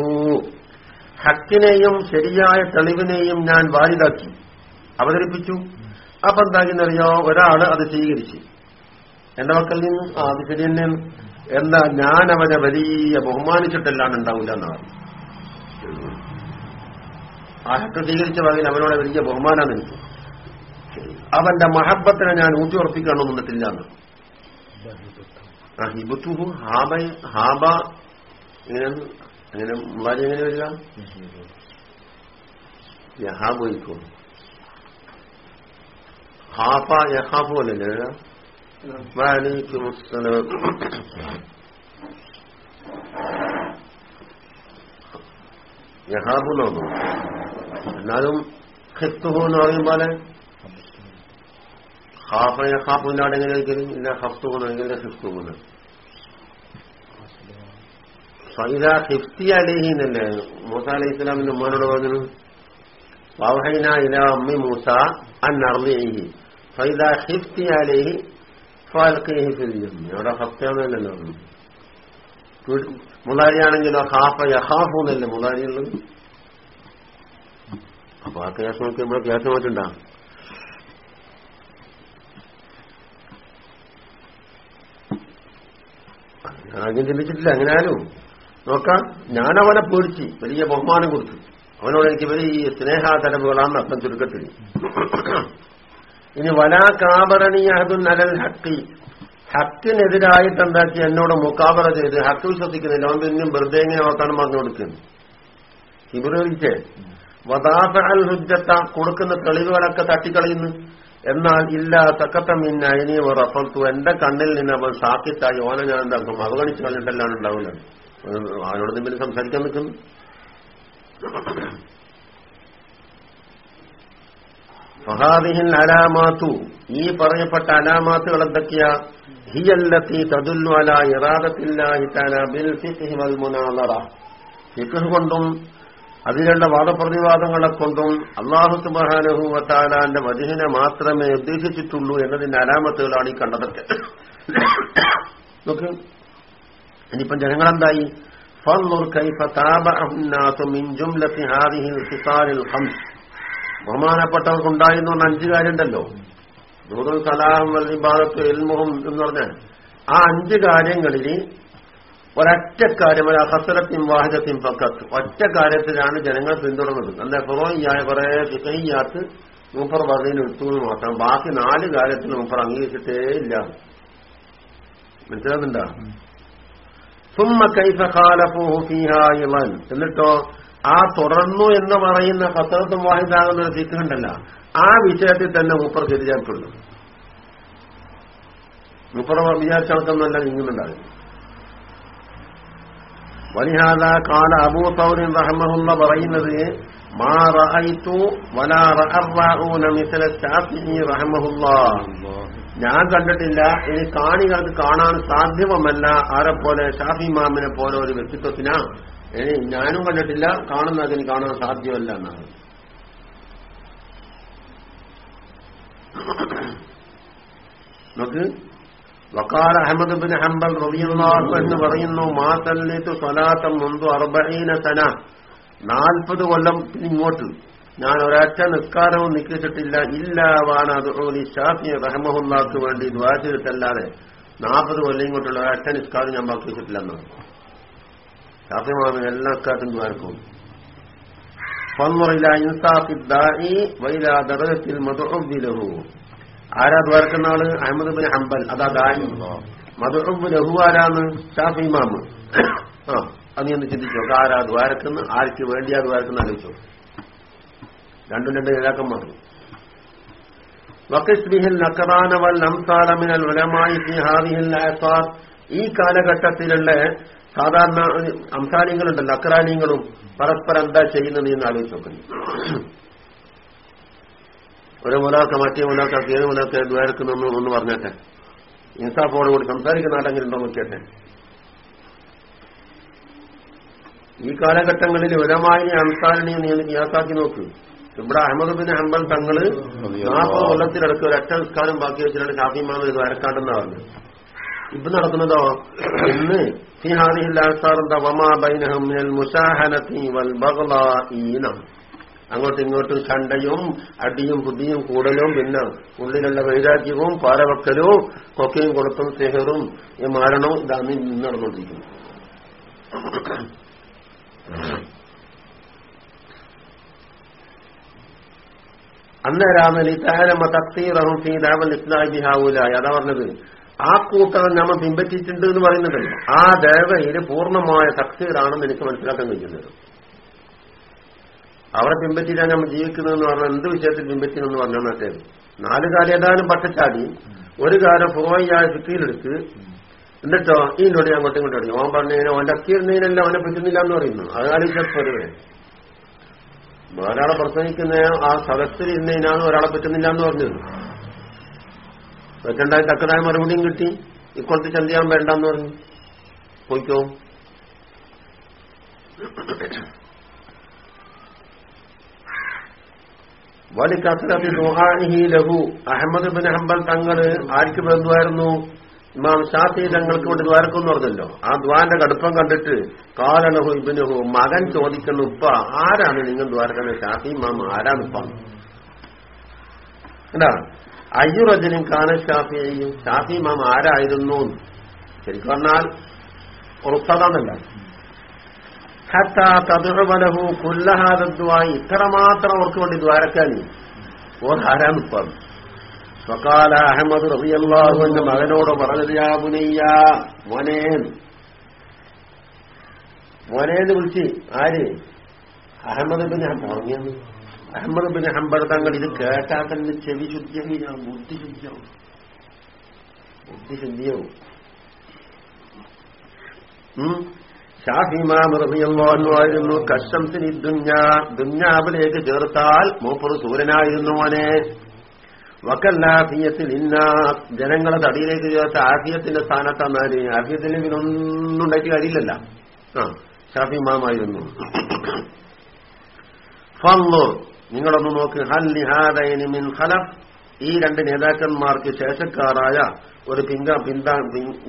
ഹക്കിനെയും ശരിയായ തെളിവിനെയും ഞാൻ വാരിതാക്കി അവതരിപ്പിച്ചു അപ്പൊ എന്താക്കിന്നറിയോ ഒരാള് അത് സ്വീകരിച്ചു എന്റെ മക്കളിൽ നിന്ന് ആ അത് ശരി തന്നെ എന്താ ഞാൻ അവനെ വലിയ ബഹുമാനിച്ചിട്ടല്ലാണ്ട് ഉണ്ടാവില്ല എന്നാണ് ആ ഹക്ക് സ്വീകരിച്ച വകയിൽ അവനോട് വലിയ ബഹുമാനാണ് എനിക്ക് അവന്റെ മഹബത്തിനെ ഞാൻ ഊട്ടിയുറപ്പിക്കണം നിന്നിട്ടില്ല എന്ന് ഹിബുത്തുഹു ഹാബ ഹാബ ഇങ്ങനെ അങ്ങനെ മുളാരി എങ്ങനെ വരിക? യഹാബോയിക്കും ഹാഫ യഹാഫു അല്ലല്ലേ വരിക? വാലിക്കും അസ്സലാം യഹാബു നോന്നു എന്നാലും ഹിത്തുഹു എന്ന് പറയുമ്പോലെ ഹാഫ ഹാഫിന്റെ അവിടെ എങ്ങനെ ഒരിക്കലും ഇല്ല ഹഫ്തു എങ്ങനെ ഹിഫ്തു പോകുന്നു ഫൈദ ഹിഫ്തി അലിഹി എന്നല്ലേ മൂസ അലൈഹി ഇസ്ലാമിന്റെ ഉമ്മാനോട് പറഞ്ഞു വവഹൈന ഇല അമ്മി മൂസ അൻ അർലിഹി ഫൈദ ഹിഫ്തി അലിഹി അവിടെ ഹഫ്തയാണെന്നല്ലേ പറഞ്ഞു മുതാരിയാണെങ്കിലോ ഹാഫ യഹാഫു എന്നല്ലേ മുതാരിയുള്ളത് അപ്പൊ ആ കേസ് നോക്കി ഇവിടെ കേസ് മാറ്റുണ്ടാ? ആദ്യം ചിന്തിച്ചിട്ടില്ല എങ്ങനെയാലും. നോക്കാം. ഞാനവനെ പേടിച്ച്. വലിയ ബഹുമാനം കൊടുത്തു. അവനോട് എനിക്ക് വലിയ സ്നേഹാതരവുകളാണ് അർത്ഥം ചുരുക്കത്തിൽ. ഇനി വലാ കാബറണിയാഹുൻ അലൽ ഹക്കി. ഹക്കിനെതിരായിട്ട് എന്താക്കി എന്നോട് മുക്കാബറ ചെയ്ത് ഹക്ക് വിശ്വസിക്കുന്നില്ല. അവൻ പിന്നെയും വെറുതെ എങ്ങനെ വർത്താനം പറഞ്ഞു കൊടുക്കുന്നു. ഇബ്രഹിച്ചേ വദാഫ അൽ ഹുജ്ജത്ത കൊടുക്കുന്ന തെളിവുകളൊക്കെ തട്ടിക്കളയുന്നു. എന്നാൽ ഇല്ല തക്കത്ത മിന്ന ഇനി റഫർത്തു എന്റെ കണ്ണിൽ നിന്ന് അവൻ സാക്കിത്തായി ഓനെ ഞാൻ എന്താക്കും? അവഗണിച്ച് കളഞ്ഞിട്ടെല്ലാം ഉണ്ടാവില്ല. അവനോട് തമ്മിൽ സംസാരിക്കാൻ നിൽക്കുന്നു? ഫഹാദിഹിൻ അലാമാത്തു. ഈ പറയപ്പെട്ട അലാമാത്തുകൾ എന്തൊക്കെയാ? ഹിയല്ലത്തി തദുല്ലു അല ഇറാദത്തില്ലാഹി തആല ബിൽ ഫിഖ്ഹി വൽ മുനാദറ ഫിഖ് കൊണ്ടും അതിലുള്ള വാദപ്രതിവാദങ്ങളെ കൊണ്ടും അള്ളാഹു സുബാനുഭൂവത്താലാന്റെ വധുവിനെ മാത്രമേ ഉദ്ദേശിച്ചിട്ടുള്ളൂ എന്നതിന്റെ അലാമത്തുകളാണ് ഈ കണ്ടതൊക്കെ. നോക്ക്. ഇനിയിപ്പം ജനങ്ങളെന്തായി? ബഹുമാനപ്പെട്ടവർക്കുണ്ടായിരുന്നു പറഞ്ഞ അഞ്ചു കാര്യമുണ്ടല്ലോ. നൂറുൽ കലാഹം അൽ ഇബാദത്ത് എൽമുഹും എന്ന് പറഞ്ഞാൽ ആ അഞ്ച് കാര്യങ്ങളിൽ ഒരൊറ്റ കാര്യം ഒരു ഹസരത്തിൻ വാഹിദത്തിൻ പക്കത്ത് ഒറ്റ കാര്യത്തിലാണ് ജനങ്ങൾ പിന്തുടർന്നത്. എന്താ ഫുറോയ്യായ കുറെ ഫിക്കയ്യാത്ത് മൂപ്പർ പറഞ്ഞതിന് എടുത്തു മാത്രം. ബാക്കി നാല് കാര്യത്തിൽ മൂപ്പർ അംഗീകരിച്ചിട്ടേ ഇല്ല. മനസ്സിലാകുന്നുണ്ടോ സുമ്മ കൈഫ എന്നിട്ടോ ആ തുടർന്നു എന്ന് പറയുന്ന ഹസരത്തും വാഹിദാകുന്ന ഒരു ഫിക്ക് ആ വിഷയത്തിൽ തന്നെ മൂപ്പർ തിരിച്ചേർക്കുള്ളൂ മൂപ്പർ വിചാരിച്ച കണക്കൊന്നല്ല നീങ്ങുന്നുണ്ടാകും വലിഹാദ കാല അബൂ സൗരിൻ റഹ്മഹുല്ല പറയുന്നത് മാ റഅയ്തു വലാ റഅറഊന മിസ്ല ശാഫിഈ റഹ്മഹുല്ലാ. ഞാൻ കണ്ടിട്ടില്ല ഇനി കാണികൾക്ക് കാണാൻ സാധ്യമല്ല ആരെ പോലെ ഷാഫി മാമിനെ പോലെ ഒരു വ്യക്തിത്വത്തിനാ. ഞാനും കണ്ടിട്ടില്ല കാണുന്നതിന് കാണാൻ സാധ്യമല്ല എന്നാണ്. നോക്ക് വക്കാൽ അഹമ്മദ് ബിൻ ഹംബൽ റബിയുള്ളാഹു എന്ന് പറയുന്നു മാസല്ലിത്തു സ്വലാത്തം മുന്തു അറുബീന സന. നാൽപ്പത് കൊല്ലം ഇങ്ങോട്ട്. ഞാൻ ഒരാഴ്ച നിസ്കാരവും നിൽക്കിച്ചിട്ടില്ല ഇല്ല വാന അതുപോലെ ഷാഫി റഹമഹുല്ലാക്ക് വേണ്ടി ദ്വാ ചെയ്തിട്ടല്ലാതെ നാൽപ്പത് കൊല്ലം ഇങ്ങോട്ടുള്ള ഒരാഴ്ച നിസ്കാരം ഞാൻ ബാക്കി വെച്ചിട്ടില്ലെന്നാണ് ഷാഫി മാമൻ എല്ലാ കാട്ടും ദ്വാരക്കും ഫൻവറില ഇൻസാഫി ദാഇ വൈല ദറജത്തിൽ മദുഉബ് ലഹു ആരാ ദ്വാരക്കുന്ന ആൾ? Ahmad bin Hanbal. അതാ ദാനി. മദുഉബ് ലഹു ആരാന്ന് ഷാഫി ഇമാമ് ആ അത് നീ ഒന്ന് ചിന്തിച്ചോ. ആരാ ദ്വാരക്കുന്ന ആർക്ക് വേണ്ടിയാ ദ്വാരക്കുന്ന ആലോചിച്ചോ. രണ്ടും രണ്ട് നേതാക്കന്മാർ. വക്കിസ്ബിഹിൽ നക്കറാനവൽ വൽ അംസാല മിനൽ ഉലമായി ഹാദിഹിൽ അസാർ ഈ കാലഘട്ടത്തിലുള്ള സാധാരണ അംസാലിങ്ങളുണ്ടല്ലോ അക്രാനിയങ്ങളും പരസ്പരം എന്താ ചെയ്യുന്നത് എന്ന് ആലോചിച്ച്. നോക്കുന്നു ഒരു മുലാക്ക മറ്റേ മുലാക്കാക്ക് ഏത് മുലാക്ക ദ്വാരക്കുന്നു ഒന്ന് പറഞ്ഞേട്ടെ. ഇൻസാഫോട് കൂടി സംസാരിക്കുന്ന ആരെങ്കിലും ഉണ്ടോ നോക്കിയട്ടെ. ഈ കാലഘട്ടങ്ങളിൽ അൻസാരണിയെ നീ യാസാക്കി നോക്ക്. ഇവിടെ അഹമ്മദ് ബിൻ ഹംബൽ തങ്ങൾ നാൽപ്പത് കൊല്ലത്തിലടക്ക് ഒരൊറ്റ നിസ്കാരം ബാക്കി വെച്ചിട്ടാണ് ഷാഫിമാർ ഇത് വരക്കാണ്ടെന്നാ പറഞ്ഞത്. ഇപ്പൊ നടക്കുന്നതോ? ഇന്ന് ഫി ഹാദിഹിൽ ആസാർ എന്താ? വമാ ബൈനഹും മുഷാഹനത്തി വൽ വൽ ബഗ്ളാഈന അങ്ങോട്ടും ഇങ്ങോട്ടും ചണ്ടയും അടിയും ബുദ്ധിയും കൂടലും പിന്നെ ഉള്ളിലുള്ള വൈരാഗ്യവും പാരവക്കലും കൊക്കയും കൊടുത്തും സെഹറും ഈ മാരണവും ഇതാണ് ഇന്ന് നടന്നുകൊണ്ടിരിക്കുന്നത് അന്നേരാമ ലിതാലമ തക്തീറഹും ഫീ ദഅവൽ ഇസ്ലാഹി ബിഹാവുലായി അതാ പറഞ്ഞത് ആ കൂട്ടം നമ്മ ബിംബിച്ചിട്ടുണ്ട് എന്ന് പറയുന്നുണ്ടല്ലോ. ആ ദേവയിൽ പൂർണമായ തക്തീറാണെന്ന് എനിക്ക് മനസ്സിലാക്കാൻ കഴിയുന്നത്. അവരെ പിമ്പറ്റിയിലാണ് നമ്മൾ ജീവിക്കുന്നതെന്ന് പറഞ്ഞാൽ എന്ത് വിഷയത്തിൽ പിൻപറ്റിയെന്ന് പറഞ്ഞാൽ മറ്റേത് നാല് കാലം ഏതായാലും പട്ടച്ചാടി. ഒരു കാലം പൂർവയായ ഫിക്കിയിലെടുത്ത് എന്നിട്ടോ ഈ നൊടി അങ്ങോട്ടും ഇങ്ങോട്ടും അടിക്കും. ഓൻ പറഞ്ഞതിനെ ഓന്റെ അക്കിയിരുന്നതിനല്ല അവനെ പറ്റുന്നില്ല എന്ന് പറയുന്നു. അത് ആലോചിച്ചപ്പോഴേ ഒരാളെ പ്രസംഗിക്കുന്ന ആ സദസ്സിൽ ഇരുന്നതിനാണ് ഒരാളെ പറ്റുന്നില്ല എന്ന് പറഞ്ഞത്. പറ്റണ്ടായി തക്കതായ മറുപടിയും കിട്ടി. ഇക്കൊളത്ത് ചന്തിയാൻ വേണ്ടെന്ന് പറഞ്ഞു. പോയിക്കോ. ലഹു. അഹമ്മദ് ബിൻ ഹംബൽ തങ്ങൾ ആർക്ക് ബന്ധുവായിരുന്നു? ഇമാം ഷാഫി തങ്ങൾക്ക് വേണ്ടി ദ്വാരക്കെന്ന് പറഞ്ഞല്ലോ. ആ ദ്വാന്റെ കടുപ്പം കണ്ടിട്ട് കാലനഹു ഇബിനുഹു മകൻ ചോദിക്കുന്ന ഉപ്പ ആരാണ് നിങ്ങൾ ദ്വാരക്കുന്ന ഷാഫി ഇമാം ആരാണ് ഉപ്പ? എന്താ? അയ്യുറജനും കാന ഷാഫിയും ഷാഫി ഇമാം ആരായിരുന്നു ശരിക്കും പറഞ്ഞാൽ ഉറപ്പതാന്നല്ല. തതുഴവലഹു കുല്ലഹാദദ്വായി ഇത്രമാത്രം അവർക്ക് വേണ്ടി ദ്വാരക്കാൻ ഓർ ആരാണ് പറഞ്ഞു സ്വകാല അഹമ്മദ് റബിയല്ലാഹു എന്റെ മകനോട് പറഞ്ഞത് യാ ബുനയ്യ മോനെ മോനേന്ന് വിളിച്ച് ആര്? അഹമ്മദ് ബിൻ പറഞ്ഞത് അഹമ്മദ് ബിൻ ഹംബർ തങ്ങൾ ഇത് കേട്ടാൽ തന്നെ ചെവി ശുദ്ധിയാവും ബുദ്ധി ശുദ്ധിയാവും. ബുദ്ധി ശുദ്ധിയാവും. റബിയല്ലാഹുവായിരുന്നു കശംസിനി ദുഞ്ഞാ ദുഞ്ഞാവിലേക്ക് ചേർത്താൽ മൂപ്പർ സൂര്യനായിരുന്നു മോനെ. വക്കല്ലാഫിയത്തിൽ ഇന്ന ജനങ്ങളെ തടിയിലേക്ക് ചേർത്ത ആഫിയത്തിന്റെ സ്ഥാനത്താന്നാൽ എന്നാൽ ആഫിയത്തിൽ ഉണ്ടാക്കി കഴിയില്ലല്ല ആ ഷാഫിമാമായിരുന്നു ഫോ നിങ്ങളൊന്ന് നോക്ക്. ഹൽ നിഹാദിൻ മിൻ ഖലഫ്. ഈ രണ്ട് നേതാക്കന്മാർക്ക് ശേഷക്കാരായ ഒരു പിൻഗാ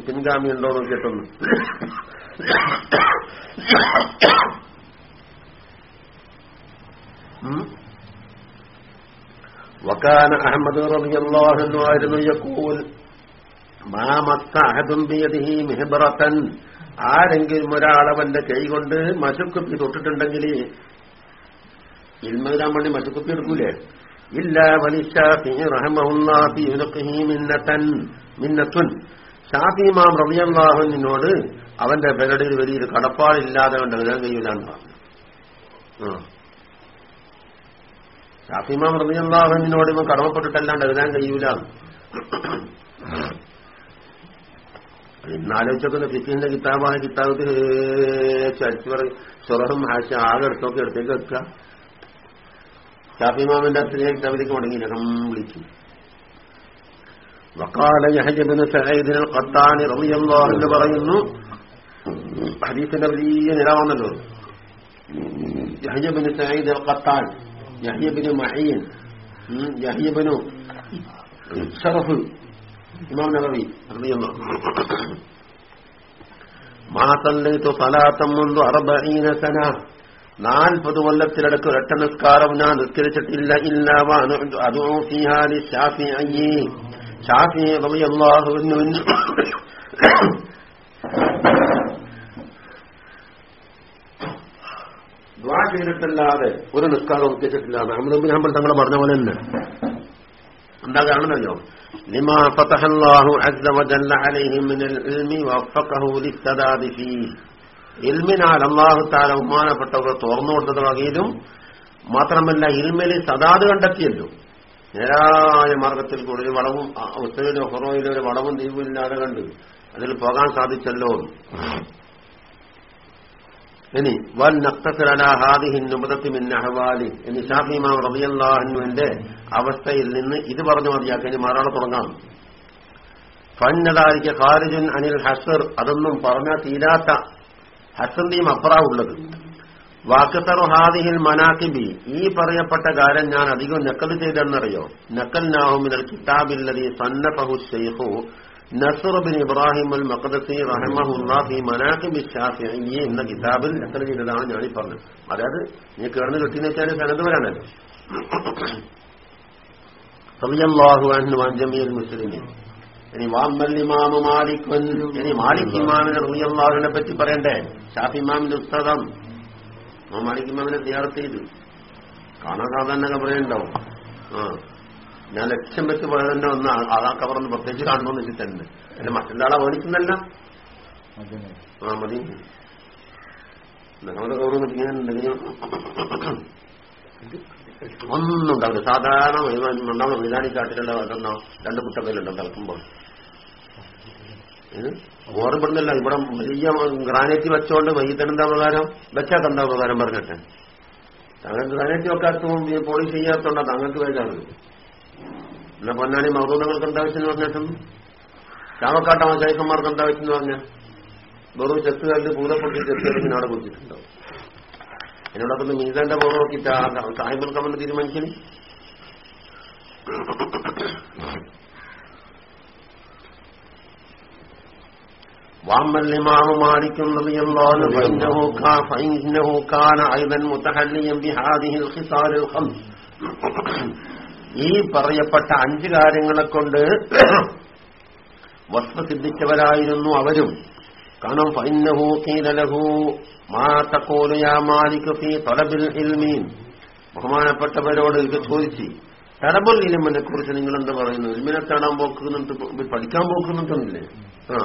പിൻഗാമി ഉണ്ടോ എന്ന് وكان احمد رضي الله عنه ايضا يقول ما مت احد بيده مهبره ആരെങ്കിലും ഒരാളവന്റെ കൈ കൊണ്ട് മശുക്കുപ്പി തൊട്ടിട്ടുണ്ടെങ്കിൽ ഇൽമതിരാൻ വേണ്ടി മശുക്കുപ്പി എടുക്കൂലേ? ഇല്ല വലിഷാഫിൻ ഷാഫിമാം റബിയല്ലാഹുവിനോട് അവന്റെ പെരടിയിൽ വലിയൊരു കടപ്പാടില്ലാതെ കൊണ്ട് എഴുതാൻ കഴിയൂലെന്ന് പറഞ്ഞു ആ ഷാഫിമാം റബിയല്ലാഹുവിനോട് ഇവൻ കടമപ്പെട്ടിട്ടല്ലാണ്ട് എഴുതാൻ കഴിയൂല ഇന്നാലോചിച്ചൊക്കെ ഫിഫിന്റെ കിതാബാണ് കിതാബ് ചരിച്ചു പറയും ഷൊറഹും ഹാഷ ആകെ എടുത്തൊക്കെ എടുത്തേക്ക് വെക്കുക ഷാഫിമാമിന്റെ അടുത്ത് കിതാബിലേക്ക് മുടങ്ങിയില്ല കംപ്ലീറ്റ് وقال يحيى بن سعيد القطان رضي الله عنه പറയുന്നു ഹദീഫിന്റെ വലിയ നിലാവുന്നല്ലോ യഹ്യബിന് സയ്യിദ് അൽ ഖത്താൻ യഹ്യബിന് മഹീൻ യഹ്യബിനു ഷറഫ് ഇമാം നബവി അറിയുന്നു മാ സല്ലൈതു സലാത്തം മുൻതു അർബഈന സന. നാൽപ്പത് കൊല്ലത്തിലടക്ക് ഒരൊറ്റ നിസ്കാരം ഞാൻ നിസ്കരിച്ചിട്ടില്ല. ഇല്ലാവാണ് അതോഫിഹാലി ഷാഫി അയ്യേ ഷാഫി റബിയല്ലാഹുവിന് ദ്വാ ചെയ്തിട്ടല്ലാതെ ഒരു നിസ്കാരം ഉദ്ദേശിച്ചിട്ടില്ല അഹമ്മദ് ഹംബൽ തങ്ങൾ പറഞ്ഞ പോലെ തന്നെ എന്താ കാണുന്നല്ലോ لما فتح الله عز وجل عليه من العلم ووفقه للسداد فيه ഇൽമിനാൽ അള്ളാഹു താല ബഹുമാനപ്പെട്ടവർ തുറന്നു കൊടുത്തത് വകയിലും മാത്രമല്ല ഇൽമിൽ സദാത് കണ്ടെത്തിയല്ലോ നേരായ മാർഗത്തിൽ കൂടി ഒരു വളവും ഉത്തരയിലോ ഹൊറോയിലോ ഒരു വളവും ദൈവമില്ലാതെ കണ്ട് അതിൽ പോകാൻ സാധിച്ചല്ലോ ഇനി വൽ അഹവാലി. ഇനി ഷാഫിമാം റബിയല്ലാഹുവിന്റെ അവസ്ഥയിൽ നിന്ന് ഇത് പറഞ്ഞു മതിയാക്കി ഇനി മാറാളെ തുടങ്ങാം. ഫന്നതാരിക്ക് ഖാരിജുൻ അനിൽ ഹസർ. അതൊന്നും പറഞ്ഞാൽ തീരാത്ത ഹസന്തിയും അപ്പറാവുള്ളത് വാക്കത്തറു ഹാദിഹിൽ മനാക്കിബി ഈ പറയപ്പെട്ട കാര്യം ഞാൻ അധികം നക്കൽ ചെയ്തെന്നറിയോ? നക്കൽ നാഹുമിനൽ കിതാബില്ലതി സന്നഫഹു ഷെയ്ഖു Nasr bin Ibrahim al Maqdisi റഹമുല്ലാഹി Manaqib Shafi'i എന്ന കിതാബിൽ നക്കല ചെയ്തതാണ് ഈ പറഞ്ഞത്. അതായത് നീ കേർന്ന് കിട്ടിയെന്ന് വെച്ചാൽ സനത് വരാനല്ലോ ഇനി വാമ്മൽ ഇമാമു മാലിക് ഇനി മാലിക് ഇമാമിനെ റബിയല്ലാഹുവിനെ പറ്റി പറയണ്ടേ? ഷാഫി ഇമാമിന്റെ ഉസ്താദം മാലിക് ഇമാമിനെ സിയാറത്ത് ചെയ്തു. കാണാൻ സാധാരണ പറയണ്ടോ ആ. ഞാൻ ലക്ഷ്യം വെച്ച് പോയതന്നെ ഒന്ന് ആധാർ കവറൊന്ന് പ്രത്യേകിച്ച് കാണണമെന്ന് വെച്ചിട്ടുണ്ട്. അല്ല മറ്റുള്ള വേണിക്കുന്നല്ല ആ മതി. നിങ്ങളുടെ കബറ് ഇങ്ങനെ ഒന്നും ഉണ്ടാവില്ല. സാധാരണ ഉണ്ടാവുന്ന മൈതാനി കാട്ടിലുള്ള അതെന്നോ രണ്ട് കുട്ടക്കലുണ്ടോ തളക്കുമ്പോൾ. ഓർമ്മപ്പെടുന്നില്ല ഇവിടെ വലിയ ഗ്രാനൈറ്റ് വെച്ചോണ്ട് വൈകിട്ടെന്താ പ്രകാരം വെച്ചാൽ എന്താ പ്രകാരം പറഞ്ഞിട്ട്. താങ്കൾ ഗ്രാനൈറ്റ് വെക്കാത്ത പോളിഷ് ചെയ്യാത്തോണ്ടാ താങ്കൾക്ക് വേദാണ് എന്നാ പൊന്നാനി മൗദൂദങ്ങൾക്ക് എന്താവശ്യം പറഞ്ഞിട്ടും ചാവക്കാട്ട മജായിക്കന്മാർക്ക് എന്താവശ്യം പറഞ്ഞ വെറും ചെത്തുകാരിൽ പൂതപ്പൊട്ടി ചെത്തുകാരിന് അവിടെ കുറിച്ചിട്ടുണ്ടാവും എന്നോടൊക്കെ ഒന്ന് മീസാന്റെ പോകെ നോക്കിയിട്ട് സാഹിബുൽ കമന്ന് തീരുമാനിക്കണേ واما الامام مالك رضي الله عنه فانه كان فانه كان ايضا متحليا بهذه الخصال الخمس ഈ പറയപ്പെട്ട അഞ്ച് കാര്യങ്ങളെ കൊണ്ട് *clears throat* വസ്തു സിദ്ധിച്ചവരായിരുന്നു അവരും. കാരണം ഫൈനഹു കീലലഹു മാ തക്കോലു യാ മാലിക് ഫീ തലബിൽ ഇൽമീൻ ബഹുമാനപ്പെട്ടവരോട് ഇത് ചോദിച്ചു തലബുൽ ഇലിമിനെ കുറിച്ച് നിങ്ങൾ എന്താ പറയുന്നത് ഇൽമിനെ തേടാൻ പോക്കുന്നുണ്ട് പഠിക്കാൻ പോക്കുന്നുണ്ടെന്നില്ലേ ആ.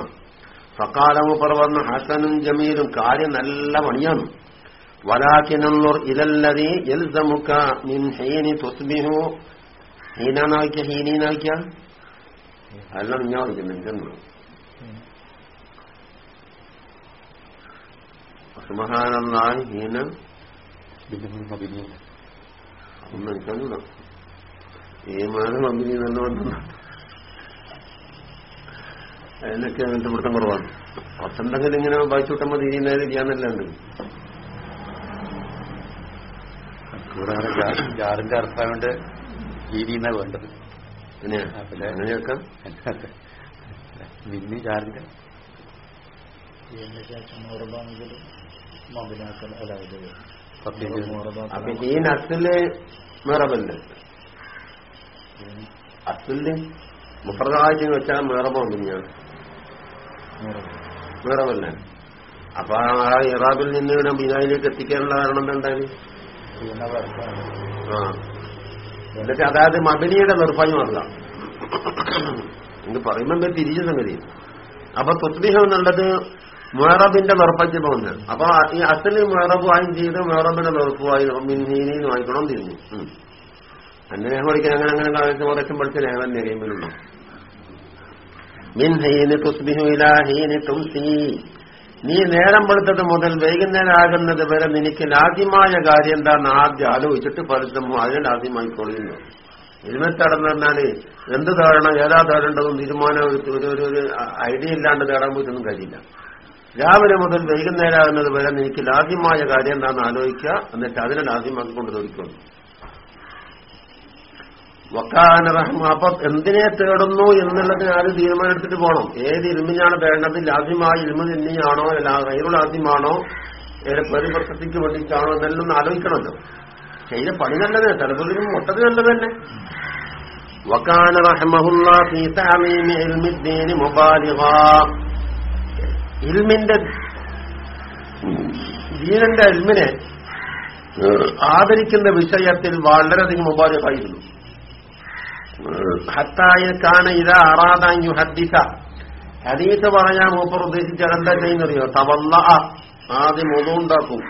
ഫക്കാലമു പറവന്ന ഹസനും ജമീലും കാര്യം നല്ല മണിയാണ് വലാക്കിനന്നൂർ ഇതല്ലതി എൽസമുക്ക മിൻ ഹീനി തുസ്ബിഹു ഹീനാന്നാക്കിയ ഹീനീനാക്കിയ അല്ല ഞാൻ വിളിക്കുന്നുണ്ട് സുബഹാനല്ലാഹി ഹീന. ഒന്നും എനിക്കറിയില്ല ഏമാനം നല്ല വന്നു അതിനൊക്കെ അങ്ങനത്തെ പിടുത്തം കുറവാണ്. പത്തുണ്ടെങ്കിൽ ഇങ്ങനെ വായിച്ചുവിട്ടുമ്പോ നേരെ ചെയ്യാന്നല്ലാണ്ട് ജാറിന്റെ അർത്ഥമായോണ്ട് രീതിന്നാ വേണ്ടത് മിന്നി ജാറിന്റെ അപ്പൊ ഈ നസിൽ മേറബല്ലേ? അസിൽ മുഫ്രദായിട്ട് വെച്ചാൽ മേറബോ ഞാൻ. മേറബല്ലേ? അപ്പൊ ആ ഇറാബിൽ നിന്ന് ഇവിടെ ബിനായിലേക്ക് എത്തിക്കാനുള്ള കാരണം എന്തായാലും ആ. എന്നിട്ട് അതായത് മബനിയുടെ നിർഭയമല്ല എന്ന് പറയുമ്പോൾ എന്താ തിരിച്ച സംഗതി. അപ്പൊ തുസ്ബിഹം എന്നുള്ളത് മേറബിന്റെ പോകുന്നത് അപ്പൊ ഈ അസൽ മേറബുമായും ചെയ്ത് മേറബിന്റെ നിർപ്പുമായി മിന്നീനും വായിക്കണം തിരിഞ്ഞു. അങ്ങനെ പഠിക്കാൻ അങ്ങനെ അങ്ങനെ കാലത്ത് കുറച്ചും പഠിച്ച ലേവൻ നിരയുമ്പോഴുണ്ടോ മിൻ ഹീന് തുസ്ബിഹു ഇലാ ഹീന് തുംസി നീ നേരം വെളുത്തത് മുതൽ വൈകുന്നേരം ആകുന്നത് വരെ നിനക്ക് ലാദ്യമായ കാര്യം എന്താന്ന് ആദ്യം ആലോചിച്ചിട്ട് പരിശ്രമം അതിന് ലാദ്യമായിക്കൊള്ളുന്നു ഇരുമത്തടന്ന് പറഞ്ഞാൽ എന്ത് തേടണം ഏതാ തേടേണ്ടതും തീരുമാനം ഒരു ഒരു- ഐഡിയ ഇല്ലാണ്ട് തേടാൻ പോയിട്ടൊന്നും കഴിയില്ല. രാവിലെ മുതൽ വൈകുന്നേരം ആകുന്നത് വരെ നിനക്ക് ലാദ്യമായ കാര്യം എന്താണെന്ന് ആലോചിക്കുക എന്നിട്ട് അതിനെ ലാദ്യമാക്കിക്കൊണ്ട് തൊടിക്കുന്നു വക്കാന റഹ്മ. അപ്പൊ എന്തിനെ തേടുന്നു എന്നുള്ളതിന് ആരും തീരുമാനമെടുത്തിട്ട് പോകണം ഏത് ഇരുമിനാണ് തേടേണ്ടത് ലാദ്യമായ ഇരുമ തന്നെയാണോ അല്ല റൈറുലാദ്യമാണോ ഏറെ പരിവർത്തനയ്ക്ക് വേണ്ടിയിട്ടാണോ? എന്നെല്ലാം ആലോചിക്കണമല്ലോ. ചെയ്ത പണി നല്ലത് തലപ്പതിനും മൊത്തത്തിൽ നല്ലത് തന്നെ വക്കാന ഇൽമിദ്ദീനി മുബാലിഗാ. ഇൽമിന്റെ ദീനന്റെ ഇൽമിനെ ആദരിക്കുന്ന വിഷയത്തിൽ വളരെയധികം മുബാലിഗായിരുന്നു. ഹത്തായ കാന ഇത ഹദ്ദിസ ഹദീസ് പറയാൻ മൂപ്പർ ഉദ്ദേശിച്ചാൽ എന്താ ചെയ്യുന്നറിയോ തവല്ല ആദ്യം ഒതുണ്ടാക്കും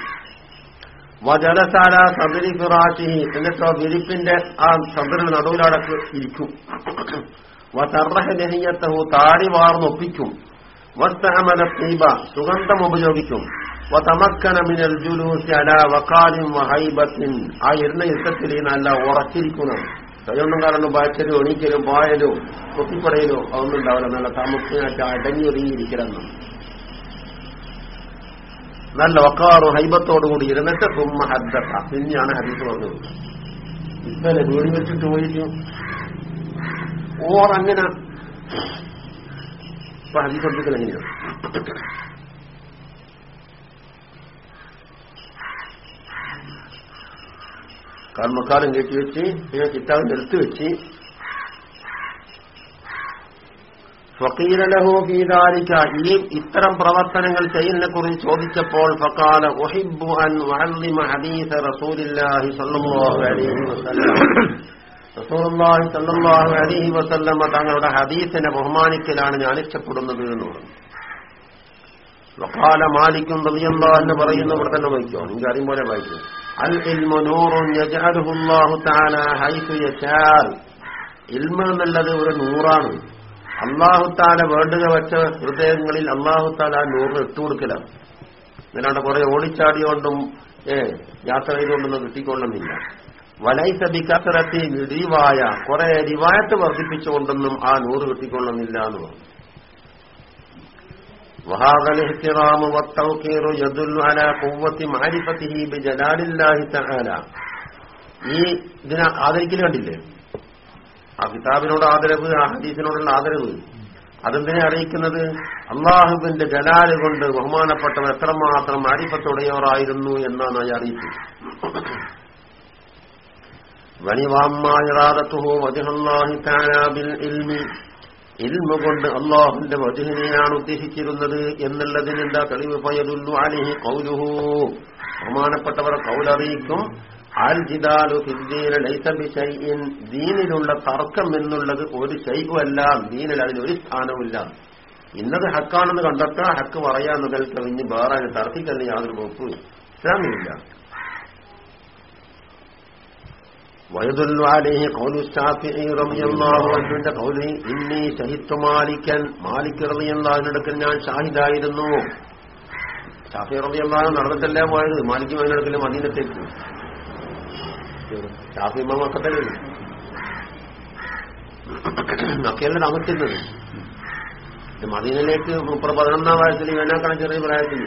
വജലസാല സബരി ഫിറാശിഹി എന്നിട്ടോ വിരിപ്പിന്റെ ആ സബറിൽ നടുവിലടക്ക് ഇരിക്കും. വതർഹനഹിയത്തഹു താടി വാർന്നൊപ്പിക്കും വസ്തഹമല തീബ സുഗന്ധം ഉപയോഗിക്കും. വതമക്കന മിനൽ ജുലൂസി അല വക്കാലിം വഹൈബത്തിൻ ആ ഇരുന്ന യുദ്ധത്തിൽ നല്ല ഉറച്ചിരിക്കണം കാരണം ബാച്ചലും എണീക്കലും പായലും കൊത്തിപ്പടയിലോ അതൊന്നും ഉണ്ടാവില്ല. നല്ല താമസിക്കായിട്ട് അടങ്ങി ഒതുങ്ങിയിരിക്കണം നല്ല വക്കാറും ഹൈബത്തോടുകൂടി ഇരുന്നിട്ട് സുമ്മ ഹദ്ദത്ത. പിന്നെയാണ് ഹരീസ് പറഞ്ഞത്. ഇപ്പം വീട് വെച്ചിട്ട് പോയിരിക്കും ഓറങ്ങനെ ഇപ്പൊ ഹരീസ് എങ്ങനെയാണ് കർമ്മക്കാലം കെട്ടിവെച്ച് പിന്നെ കിട്ടാൻ നിരത്തി വെച്ച്. ഫക്കീലഹു ഫീദാലിക ഈ ഇത്തരം പ്രവർത്തനങ്ങൾ ചെയ്യുന്നതിനെ കുറിച്ച് ചോദിച്ചപ്പോൾ ഫക്കാല ഒഹിബു അൻ വഅല്ലിമ ഹദീസ റസൂലില്ലാഹി സ്വല്ലല്ലാഹു അലൈഹി വസല്ലം. റസൂലുള്ളാഹി സ്വല്ലല്ലാഹു അലൈഹി വസല്ലം തങ്ങളുടെ ഹദീസിനെ ബഹുമാനിക്കലാണ് ഞാൻ ഇഷ്ടപ്പെടുന്നത് എന്ന് പറഞ്ഞു. വഖാല മാലിക്കും റളിയല്ലാഹു എന്ന് പറയുന്നു ഇവിടെ തന്നെ വായിക്കോ നിങ്ങൾക്ക് അറിയും പോലെ വായിക്കും അൽ ഇൽമു നൂറുൻ യജ്അലുഹു അല്ലാഹു തആല ഹൈസു യശാൽ ഇൽമ എന്നുള്ളത് ഒരു നൂറാണ്. അള്ളാഹുത്താല വേണ്ടുക വെച്ച ഹൃദയങ്ങളിൽ അള്ളാഹുത്താല ആ നൂറിന് ഇട്ടുകൊടുക്കലാണ് ഇതിനാണ്ട് കുറെ ഓടിച്ചാടിയോണ്ടും ഏ യാത്ര ചെയ്തുകൊണ്ടൊന്നും കിട്ടിക്കൊള്ളുന്നില്ല. വലൈസ ബിക്കസറത്തി റിവായ കുറെ റിവായത്ത് വർദ്ധിപ്പിച്ചുകൊണ്ടൊന്നും ആ നൂറ് കിട്ടിക്കൊള്ളുന്നില്ല എന്ന് പറഞ്ഞു. وهذا الاحترام والتوقير يدل على قوة معرفته بجلال الله تعالى ഈ ഇതിനെ ആദരിക്കൽ കണ്ടില്ലേ ആ കിതാബിനോട് ആദരവ് ആ ഹദീസിനോടുള്ള ആദരവ് അതെന്തിനെ അറിയിക്കുന്നത് അള്ളാഹുവിന്റെ ജലാല് കൊണ്ട് ബഹുമാനപ്പെട്ടവർ എത്രമാത്രം അരിപ്പത്തുടയവരായിരുന്നു എന്നാണ് ഈ അറിയിപ്പ് വനിവാമ്മായിറാദത്തുഹു വജഹല്ലാഹി തആല ബിൽ ഇൽമി ഇൽമ കൊണ്ട് അള്ളാഹുന്റെ വധുവിനെയാണ് ഉദ്ദേശിച്ചിരുന്നത് എന്നുള്ളതിന് എന്താ തെളിവ്? പയതുല്ലു അലിഹി കൗലുഹു ബഹുമാനപ്പെട്ടവർ കൗലറിയിക്കും അൽ ജിദാലു ദീനിലുള്ള തർക്കം എന്നുള്ളത് ഒരു ശൈവല്ല ദീനിൽ അതിനൊരു സ്ഥാനവുമില്ല. ഇന്നത് ഹക്കാണെന്ന് കണ്ടെത്താൻ ഹക്ക് പറയാന്നതിൽ കവിഞ്ഞ് വേറെ അതിന് തർക്കിക്കല്ല യാതൊരു വകുപ്പ് ഇസ്ലാമിലില്ല. ويدل عليه قول الشافعي رضي الله عنه قوله إني شهدت مالكا മാലിക് റളി അള്ളാഹിനടുക്കൽ ഞാൻ ഷാഹിദായിരുന്നു ഷാഫി റളി അള്ളാഹ് നടന്നിട്ടല്ലേ പോയത് മാലിക് മകനടുക്കൽ മദീനത്തേക്ക് ഷാഫി ഇമാം മക്കത്തല്ലേ മക്കയല്ലേ താമസിക്കുന്നത് മദീനയിലേക്ക് മുപ്പത് പതിനൊന്നാം വയസ്സിൽ വേനാക്കണം ചെറിയ പ്രായത്തിൽ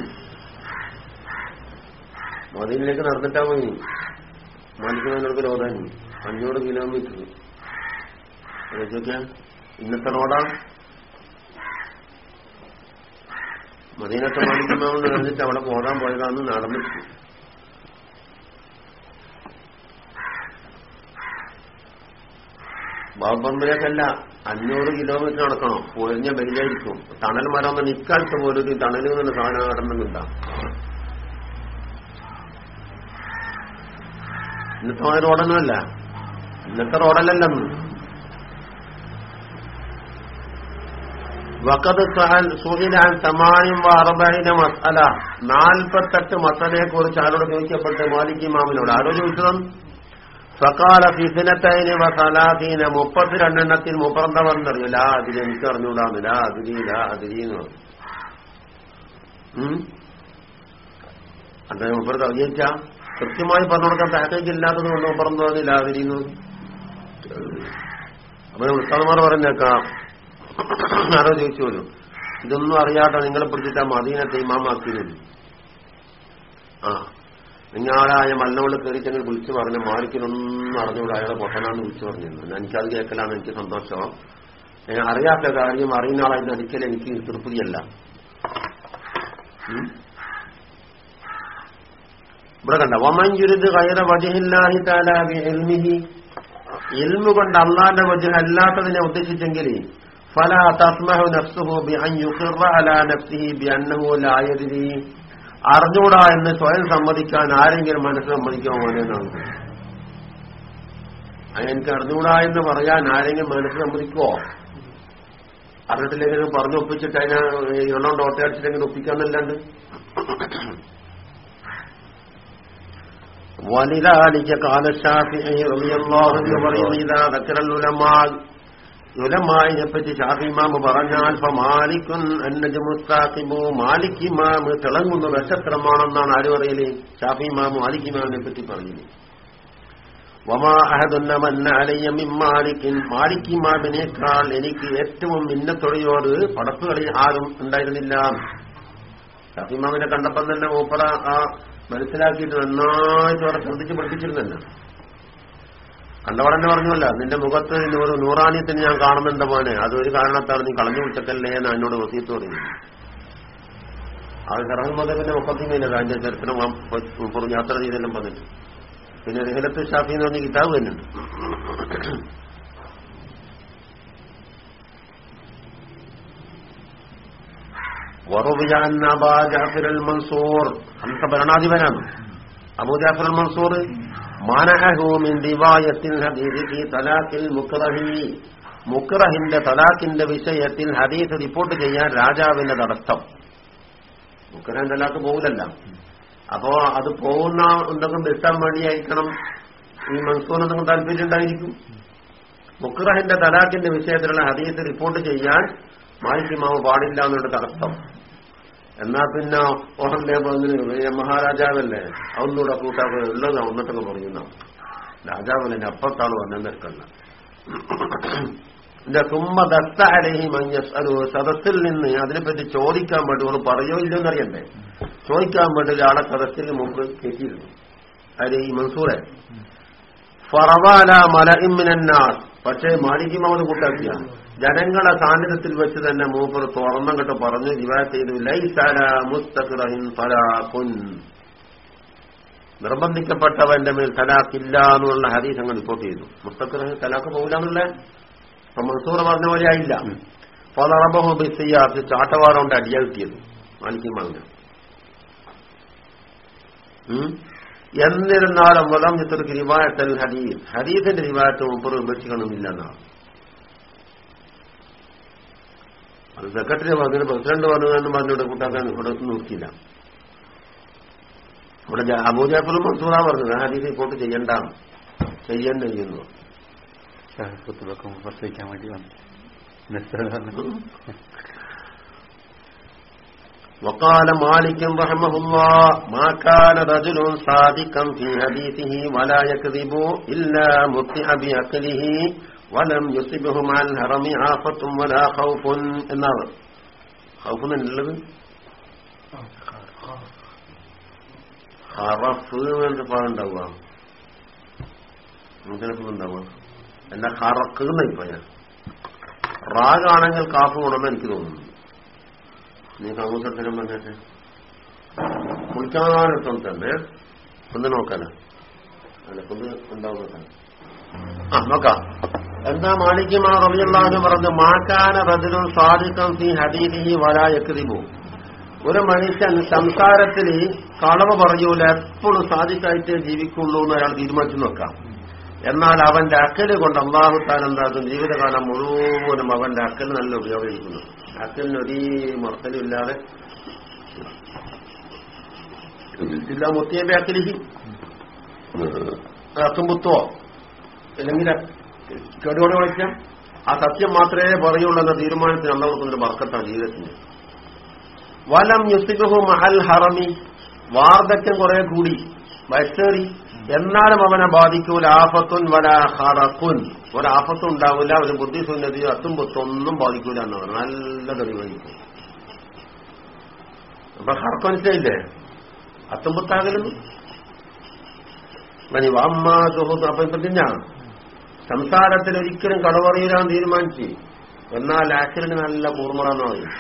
മദീനയിലേക്ക് നടന്നിട്ടാ പോയി മാലിക്കുന്നവർക്ക് ഓടാൻ അഞ്ഞൂറ് കിലോമീറ്റർ ഇന്നത്തെ റോഡാ മദീനത്തെ മാലിക്കുന്നവന്ന് കഴിഞ്ഞിട്ട് അവിടെ പോകാൻ പോയതാന്ന് നടന്നിട്ടു ബാബമ്പലേക്കല്ല അഞ്ഞൂറ് കിലോമീറ്റർ നടക്കണം. പൊഴിഞ്ഞ ബലിയായിരിക്കും തണൽ മരം ഒന്ന് നിക്കാലത്ത് പോലും തണലിൽ നിന്ന് സാധനം നടന്നുണ്ടാ ഇന്നത്തെ മാതിരി റോഡൊന്നുമല്ല. ഇന്നത്തെ റോഡല്ലല്ലെന്ന് വക്കത് സഹൽ സുഹിലാൻ സമാനം അറുപതിന മസല നാൽപ്പത്തെട്ട് മസലയെ കുറിച്ച് ആരോട് ചോദിക്കപ്പെട്ട് മാലിക് ഇമാമിനോട് ആരോ ചോദിച്ചതും സകാല ഫിസിനത്തൈന് വസലാദീന മുപ്പത്തിരണ്ടെണ്ണത്തിൽ മുപ്പറന്ത പറഞ്ഞറിയോ ലാ അതിരി എനിക്ക് അറിഞ്ഞൂടാന്ന് ലാ അതിരി ലാ അതിരി എന്ന് പറഞ്ഞു. അദ്ദേഹം മുപ്പറത്ത് അറിയിച്ച കൃത്യമായി പറഞ്ഞു കൊടുക്കാൻ പാക്കേജ് ഇല്ലാത്തത് കൊണ്ട് പറഞ്ഞു തോന്നി ലാ അപ്പൊ ഉസ്താദ്മാർ പറഞ്ഞേക്കാം. ആരോ ചോദിച്ചു പോലും. ഇതൊന്നും അറിയാട്ടോ നിങ്ങളെ പിടിച്ചിട്ടാ മദീനത്തെ ഇമാമാക്കിയത്. ആ നിങ്ങളായ മല്ലവൾ കയറിച്ചെങ്കിൽ വിളിച്ചു പറഞ്ഞു മാലിക്കിനൊന്നും അറിഞ്ഞുകൂടെ അയാളെ പൊട്ടനാന്ന് വിളിച്ചു പറഞ്ഞിരുന്നു. എനിക്കത് കേൾക്കലാണ് എനിക്ക് സന്തോഷം. ഞാൻ അറിയാത്ത കാര്യം അറിയുന്ന ആളായിരുന്നു അടിക്കൽ എനിക്ക് തൃപ്തിയല്ല. ഇവിടെ കണ്ട? വമഞ്ചുരിത് കയറ വജഹില്ലാഹി താലാബി എൽമിഹി എൽമു കൊണ്ട് അള്ളാന്റെ വജഹ അല്ലാത്തതിനെ ഉദ്ദേശിച്ചെങ്കിൽ ഫല തസ്മഹു നഫ്സുഹു ബി അൻ അലാ നഫ്സിഹി ബി അന്നഹു ലാ അറിഞ്ഞൂടാ എന്ന് സ്വയം സമ്മതിക്കാൻ ആരെങ്കിലും മനസ്സ് സമ്മതിക്കാൻ മോനെന്നാണ് എനിക്ക് അറിഞ്ഞൂടാ എന്ന് പറയാൻ ആരെങ്കിലും മനസ്സ് സമ്മതിക്കുമോ അറിഞ്ഞിട്ടില്ലെങ്കിൽ പറഞ്ഞു ഒപ്പിച്ചിട്ട് അതിനെ എണ്ണോണ്ട് ഓട്ടയടിച്ചിട്ടെങ്കിൽ ഒപ്പിക്കാന്നല്ലാണ്ട്. ولذلك قال الشافعي رضي الله عنه പറയും ഇതാ ذكر العلماء ഉലമായിനെ പറ്റി ഷാഫി ഇമാമ് പറഞ്ഞാൽ മാലിക്കുൻ അന്നജുമുസ്താഖിബു മാലിക് ഇമാമ് തിളങ്ങുന്ന നക്ഷത്രമാണെന്നാണ് ആര് പറയല് ഷാഫി ഇമാമ് മാലിക് ഇമാമിനെ പറ്റി പറയുന്നത് വമാ അഹദുന്നമന്ന അലയ്യ മിൻ മാലിക്കിൻ മാലിക് ഇമാമിനേക്കാൾ എനിക്ക് ഏറ്റവും മിന്നത്തൊഴിയോട് പടപ്പുകളിൽ ആരും ഉണ്ടായിരുന്നില്ല ഷാഫി ഇമാമിനെ കണ്ടപ്പം തന്നെ മൂപ്പറ ആ മനസ്സിലാക്കിയിട്ട് നന്നായിട്ട് അവിടെ ശ്രദ്ധിച്ച് പഠിപ്പിച്ചിരുന്നല്ലോ. കണ്ടവടന്നെ പറഞ്ഞല്ല നിന്റെ മുഖത്ത് ഒരു നൂറാനിയത്തിന് ഞാൻ കാണുന്നുണ്ട് മോനെ? അതൊരു കാരണത്താണ് നീ കളഞ്ഞു വിളിച്ചക്കല്ലേ എന്ന് എന്നോട് വസീത്ത് പറഞ്ഞു അത് ഹറഹമ്മദത്തിന്റെ മുപ്പത്തിമേലല്ല അതിന്റെ ചരിത്രം യാത്ര ചെയ്തെല്ലാം പറഞ്ഞിട്ട്. പിന്നെ റിഹലത്ത് ഷാഫി എന്ന് പറഞ്ഞ കിതാബ് തന്നെയുണ്ട്. മൻസൂർ അന്നത്തെ ഭരണാധിപനാണ്. അബൂ ജാഫർ മൻസൂർ മുക്കറഹിന്റെ തലാഖിന്റെ വിഷയത്തിൽ ഹദീസ് റിപ്പോർട്ട് ചെയ്യാൻ രാജാവിന്റെ തടസ്സം. മുക്രഹൻ തലാഖ് പോകില്ല അപ്പോ അത് പോകുന്ന എന്തെങ്കിലും നിർത്താൻ വേണ്ടിയായിരിക്കണം ഈ മൻസൂർ എന്തെങ്കിലും താല്പര്യം ഉണ്ടായിരിക്കും മുക്കറഹിന്റെ തലാഖിന്റെ വിഷയത്തിലുള്ള ഹദീസ് റിപ്പോർട്ട് ചെയ്യാൻ മാലിന്യമാവ് പാടില്ല എന്നുള്ള തടസ്സം എന്നാ പിന്നെ ഓഹൻദേവ് അങ്ങനെ മഹാരാജാവല്ലേ? അതൊന്നുകൂടെ കൂട്ടാക്കുക ഉള്ളത് ഒന്നിട്ടൊക്കെ പറയുന്ന. രാജാവിനെ അപ്പത്താണ് വന്നെ നിൽക്കുന്നത്. എന്റെ തുമ്മ ദത്ത അലഹി മഞ്ഞസ് സദസ്സിൽ നിന്ന് അതിനെപ്പറ്റി ചോദിക്കാൻ വേണ്ടി ഒന്ന് പറയോ ഇല്ലെന്ന് അറിയണ്ടേ ചോദിക്കാൻ വേണ്ടി ഒരാളെ സദസ്സിൽ മുമ്പ് കേട്ടിരുന്നു അത് ഈ മൻസൂറെ. ഫറവാല മല ഇമ്മിനാസ് പക്ഷേ മാലിക് കൂട്ടാക്കിയാണ് ജനങ്ങളെ സാന്നിധ്യത്തിൽ വെച്ച് തന്നെ മൂപ്പർ തുറന്നങ്ങട്ട് പറഞ്ഞു റിവായത്ത് ചെയ്തു ലൈസല മുസ്തഖിറഹിൻ നിർബന്ധിക്കപ്പെട്ടവന്റെ മേൽ തലാഖില്ല എന്നുള്ള ഹദീസ് അങ്ങ് റിപ്പോർട്ട് ചെയ്തു. മുസ്തഖിറഹിൻ തലാഖ് പോകില്ല മസൂറ പറഞ്ഞ പോലെ ആയില്ല. ഫലറബഹു ബിസിയാത്ത് ചാട്ടവാറ കൊണ്ട് അടിയാക്കിയത് കിട്ടിയത് പറഞ്ഞു. എന്നിരുന്നാലും വലം ഇത്ര റിവായത്തൽ ഹദീസ്. ഹദീസിന്റെ റിവായത്ത് മുപ്പത് ഉപേക്ഷിക്കണമെന്നില്ല എന്നാണ് അത് സെക്രട്ടറി പറഞ്ഞു പ്രസിഡന്റ് പറഞ്ഞു എന്ന് പറഞ്ഞിട്ട് കൂട്ടാക്കാൻ ഇവിടെ നോക്കിയില്ല ഇവിടെ അബൂജാഫലും മൻസൂറ പറഞ്ഞത് ആ ഹദീസ് റിപ്പോർട്ട് ചെയ്യണ്ട ചെയ്യേണ്ട ചെയ്യുന്നു കുത്തുബൊക്കെ പ്രസവിക്കാൻ വേണ്ടി വന്നു നിസ്സംഗം പറഞ്ഞു. وقال مالك رحمه الله ما كان رجل صادقا في حديثه ولا يكذب إلا مطع بعقله വലം യുസിബുഹുമാൽ ഹറമി ആഫത്തും വലാ ഹൗഫുൻ എന്നാണ്. ഹൗഫ് എന്നുള്ളത് ഹറഫ് എന്ന് പറഞ്ഞിട്ട് പാടുണ്ടാവുക ചിലപ്പോൾ ഉണ്ടാവുക. എന്നാ ഹറക്ക് എന്നായി പറയാം റാഗാണെങ്കിൽ കാഫ് ഗുണമെന്ന് എനിക്ക് തോന്നുന്നു. നീ കമ്മൂസത്തിനും പറഞ്ഞിട്ട് കുളിക്കാനൊപ്പം തന്നെ. ഒന്ന് നോക്കാനാ. അല്ല കുന്ന് ഉണ്ടാവുന്ന ആ നോക്കാം. എന്താ മാണിക്യമാ റബിയല്ലാഹു പറഞ്ഞു മാക്കാന റജുലും സ്വാദിക്കം സി ഹദീദിഹി വലായക്രിബു ഒരു മനുഷ്യൻ സംസാരത്തിൽ കളവ് പറയൂല എപ്പോഴും സാധിക്കായിട്ടേ ജീവിക്കുള്ളൂ എന്ന് അയാൾ തീരുമാനിച്ചു നോക്കാം. എന്നാൽ അവന്റെ അക്കൽ കൊണ്ട് അള്ളാഹുത്താൻ എന്താകും ജീവിതകാലം മുഴുവനും അവന്റെ അക്കൽ നല്ല ഉപയോഗിക്കുന്നു. അക്കലിന് ഒരു മർത്തലും ഇല്ലാതെ ജില്ലാ മുത്തിയന്റെ അക്കലിഹി. അത്തുമ്പുത്തോ അല്ലെങ്കിൽ കേടുകൊണ്ട് വിളിക്കാം ആ സത്യം മാത്രമേ പറയുള്ളൂ എന്ന തീരുമാനത്തിന് അള്ളാഹുത്തിന്റെ ബർക്കത്താണ് ജീവിതത്തിന്. വലം യുസിഖു മഹൽ ഹറമി. വാർദ്ധക്യം കുറെ കൂടി. വയസ്സേറി എന്നാലും അവനെ ബാധിക്കൂല. ആഫത്തുൻ വല ഹറക്കുൻ ഒരാഫത്തും ഉണ്ടാവില്ല. ഒരു ബുദ്ധിശൂന്യതയോ അത്തും പൊത്തൊന്നും ബാധിക്കൂല എന്നാണ് നല്ല തെളിവായിരിക്കും അപ്പൊ ഹർക്ക് മനസ്സിലായില്ലേ? അത്തും പൊത്താകലും അപ്പൊ ഇപ്പൊ തിന്നാ സംസാരത്തിൽ ഒരിക്കലും കളവറിയിലാൻ തീരുമാനിച്ചു. എന്നാൽ ആക്സിഡന്റ് നല്ല കൂർമറന്ന് പറയും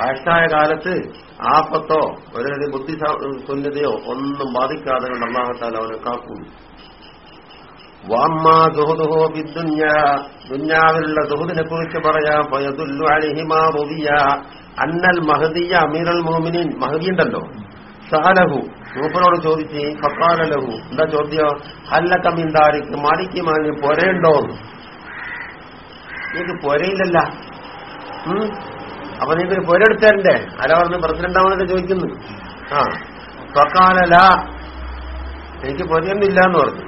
വയസ്സായ കാലത്ത് ആപത്തോ ഒരു ബുദ്ധി ശൂന്യതയോ ഒന്നും ബാധിക്കാതെ അള്ളാഹത്താൽ അവനെ കാക്കും വാമ്മാ സുഹുദുഹോ ബിദ്ദുന്യ ദുന്യാവിലുള്ള ദുഹുദിനെ കുറിച്ച് പറയാം. അന്നൽ മഹദിയ അമീറൽ മോമിനിൻ മഹദിയുണ്ടല്ലോ സഹലഹു മൂപ്പനോട് ചോദിച്ച് ഫക്കാലലഹു എന്താ ചോദ്യം? അല്ലക്ക മിന്താരിക്ക് മാലിക്ക് മാലിന് പൊരയുണ്ടോ? നിനക്ക് പൊരയില്ലല്ല. അപ്പൊ നിങ്ങൾക്ക് പൊരെടുത്തരണ്ടേ അല്ല പറഞ്ഞ്? പ്രസിഡന്റാവുന്നൊക്കെ ചോദിക്കുന്നു. ആ. ഫക്കാലല എനിക്ക് പൊരയൊന്നുമില്ല എന്ന് പറഞ്ഞു.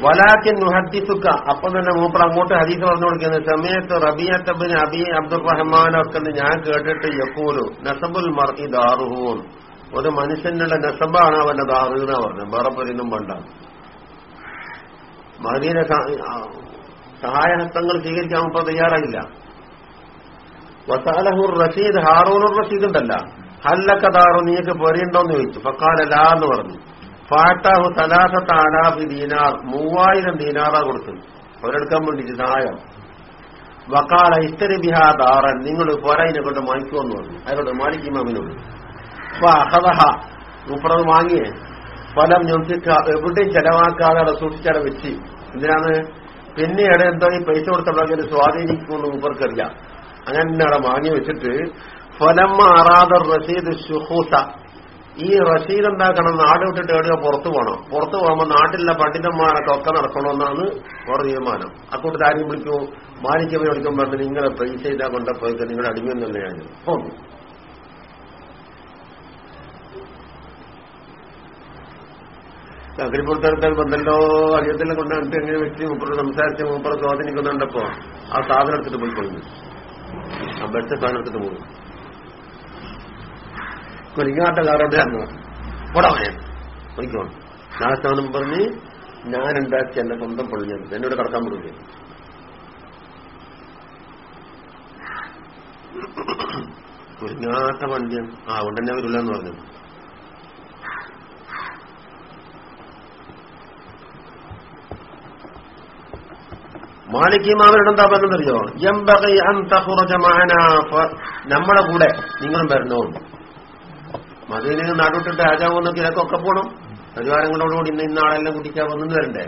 വലാക്കിൻ ഹദ്ദിസുക്ക അപ്പം തന്നെ മൂപ്പർ അങ്ങോട്ട് ഹദീസ് പറഞ്ഞു കൊടുക്കുന്നത് സമയത്ത് റബിയത്തബിന് അബി അബ്ദുറഹ്മാനൊക്കെ ഞാൻ കേട്ടിട്ട് യക്കൂലു നസബുൽ മർഇ ദാറുഹൂൻ ഒരു മനുഷ്യനുള്ള നെസബാണ് അവന്റെ ദാറു എന്നാ പറഞ്ഞത് വേറെ പൊരിന്നും വേണ്ട. മഹദീനെ സഹായഹസ്തങ്ങൾ സ്വീകരിക്കാൻ ഇപ്പൊ തയ്യാറായില്ല. വസാലഹുർ റഷീദ് ഹാറൂനുർ റഷീദ് ഉണ്ടല്ല. ഹല്ലക്ക ദാറു നീക്ക് പൊരിയുണ്ടോന്ന് ചോദിച്ചു. ഫക്കാലല്ല എന്ന് പറഞ്ഞു. ഫാട്ടാഹു സലാസത്ത് ആലാഫി ദീനാർ. മൂവായിരം ദീനാറാ കൊടുത്തു. അവരെടുക്കാൻ വേണ്ടിയിട്ട് സഹായം. വക്കാല ഇസ്തരി ബിഹാ ദാറൻ. നിങ്ങൾ പോരായിനെ കൊണ്ട് മാനിക്കുമെന്ന് പറഞ്ഞു. അതിനോട് മാലിക്കുമാമിനോട് അപ്പൊ അഹദഹ മൂപ്പറത് വാങ്ങിയേ. ഫലം ഞൊസിക്ക എവിടെയും ചെലവാക്കാതെ അവിടെ സൂക്ഷിച്ചവിടെ വെച്ച്. എന്തിനാണ്? പിന്നീട് എന്തോ ഈ പൈസ കൊടുത്തവിടെ സ്വാധീനിക്കുമെന്ന് മൂപ്പർക്കറിയാം. അങ്ങനെ അവിടെ വാങ്ങി വെച്ചിട്ട് ഫലം അറാദർ റഷീദ് ഷുഹൂസ ഈ റഷീദ് എന്താക്കണം? നാട് വിട്ടിട്ട് എവിടെയോ പുറത്തു പോകണം. പുറത്തു പോകുമ്പോൾ നാട്ടിലെ പണ്ഡിതന്മാരൊക്കെ ഒക്കെ നടക്കണമെന്നാണ് ഓരോ തീരുമാനം. അക്കൂട്ടത്തിൽ ആരെയും വിളിക്കും? മാലിക്കവ വിളിക്കും പറഞ്ഞു നിങ്ങളെ പൈസ ഇതാ കൊണ്ടപ്പോയിട്ട് നിങ്ങളുടെ അടിമയെന്നല്ലേ ഞാൻ. പോന്നു അഗ്രിപുറത്തെടുത്താൽ വന്നല്ലോ കൊണ്ട് അടുത്ത് എങ്ങനെ വെച്ച് മുപ്പുറം സംസാരിച്ച് മുപ്പുറം സ്വാധീനിക്കുന്നുണ്ടപ്പോ ആ സാധനം എടുത്തിട്ട് പോയി കൊള്ളു ആ ബെറ്റ സാധനം എടുത്തിട്ട് പോകും കുരിങ്ങാട്ട കാറോടെയാണ് പോടാമേ പോയിക്കോ. നാളെ പറഞ്ഞ് ഞാൻ ഉണ്ടാക്കി എന്റെ സ്വന്തം പൊളിഞ്ഞത് എന്നോട് കടക്കാൻ പറ്റില്ല കുരിങ്ങാട്ട വണ്ടിയാണ്. ആ ഉടനെ വരില്ല എന്ന് പറഞ്ഞത്. മാലിക്കിമാവരുടെ എന്താ പറഞ്ഞോ എംബകൈ അന്തഹുറജമാന നമ്മുടെ കൂടെ നിങ്ങളും വരണോ മദീനയിൽ നാടുവിട്ടിട്ട് രാജാവ് കിഴക്കൊക്കെ പോകണം പരിവാരങ്ങളോടുകൂടി ഇന്ന് ഇന്നാളെല്ലാം കുടിക്കാൻ വന്നു വരണ്ടേ?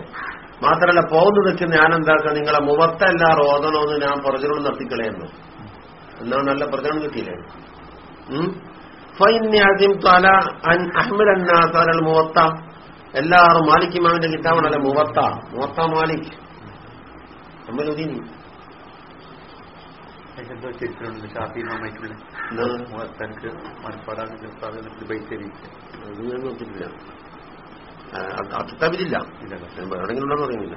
മാത്രമല്ല പോകുന്നു നിൽക്കുന്ന ഞാൻ എന്താക്കുക? നിങ്ങളെ മുഖത്തല്ല റോദണമെന്ന് ഞാൻ പ്രചരണം നടത്തിക്കളയുന്നു. എന്നാ നല്ല പ്രചരണം കിട്ടിയില്ലേ? എല്ലാവരും മാലിക് ഇമാമിന്റെ കിതാബാണല്ലോ മുവത്ത? മുവത്ത മാലിക്. അമ്മലുദ്ദീനി എന്തോ ചരിത്രമുണ്ട്. ഷാഫി മാമായിട്ടുള്ള എന്താണ്? തനിക്ക് മനപ്പാടാകുന്ന അത് ഞാൻ നോക്കിയിട്ടില്ല. ആ, അത് ആ കിതാബിലില്ല ഇല്ലല്ലോ എവിടെങ്കിലും ഉണ്ടോ പറയുന്നില്ല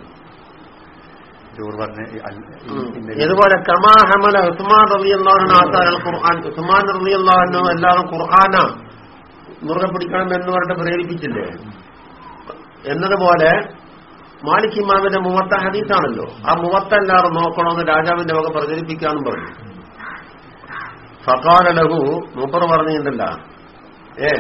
ജോർ പറഞ്ഞ അൽ- ഈ ഉം. ഇന്നലെ- ഇതുപോലെ കമാ ഹമല ഉസ്മാൻ റബി ആസാൽ ഖുർആൻ ഉസ്മാൻ റളിയല്ലാഹു എല്ലാവരും ഖുർആന. മുറുകെ പിടിക്കണം എന്ന് പറഞ്ഞിട്ട് പ്രേരിപ്പിച്ചില്ലേ? എന്നതുപോലെ മാലിക് ഇമാമിന്റെ മുവത്ത ഹദീസാണല്ലോ. ആ മുവത്ത എല്ലാവരും നോക്കണമെന്ന് രാജാവിന്റെ വക പ്രചരിപ്പിക്കാനും പറഞ്ഞു. ഫക്കാല ലഹു മൂപ്പർ പറഞ്ഞിട്ടുണ്ടല്ല ഏ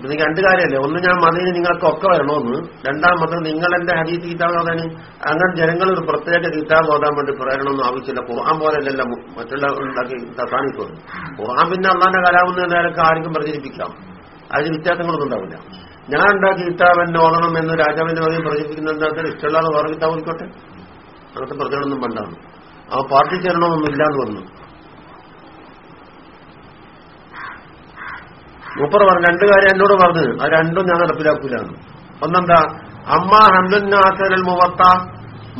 നിങ്ങൾ രണ്ട് കാര്യമല്ലേ ഒന്ന് ഞാൻ മതിന് നിങ്ങൾക്ക് ഒക്കെ വരണമെന്ന്. രണ്ടാമത് നിങ്ങൾ എന്റെ ഹദീസ് കിതാബ് ഓതാൻ അങ്ങനെ ജനങ്ങൾ ഒരു പ്രത്യേക കിതാബ് ഓതാൻ വേണ്ടി പറയണമെന്ന് ആവശ്യമില്ല. ഖുർആൻ പോലെയല്ല മറ്റുള്ള ഉണ്ടാക്കി കാണിക്കുന്നു ഖുർആൻ പിന്നെ അള്ളാന്റെ കലാവുന്ന നേരൊക്കെ ആർക്കും പ്രചരിപ്പിക്കാം. അതിന് വ്യത്യാസങ്ങളൊന്നും ഉണ്ടാവില്ല. ഞാൻ ഉണ്ടാക്കി കിതാബ് ഓടണം എന്ന് രാജാവിന്റെ വകയിൽ പ്രചരിപ്പിക്കുന്ന എന്താ ഇഷ്ടമുള്ള വേറെ കിതാബ് ആയിക്കോട്ടെ അങ്ങനത്തെ പ്രചരണമൊന്നും പണ്ടാണ്. ആ പാർട്ടി ചേരണമൊന്നുമില്ല എന്ന് വന്നു. മൂപ്പർ പറഞ്ഞു രണ്ടു കാര്യം എന്നോട് പറഞ്ഞു ആ രണ്ടും ഞാൻ നടപ്പിലാക്കൂലാണ്. ഒന്നെന്താ അമ്മ ഹംദുന്നാസൽ മുവത്ത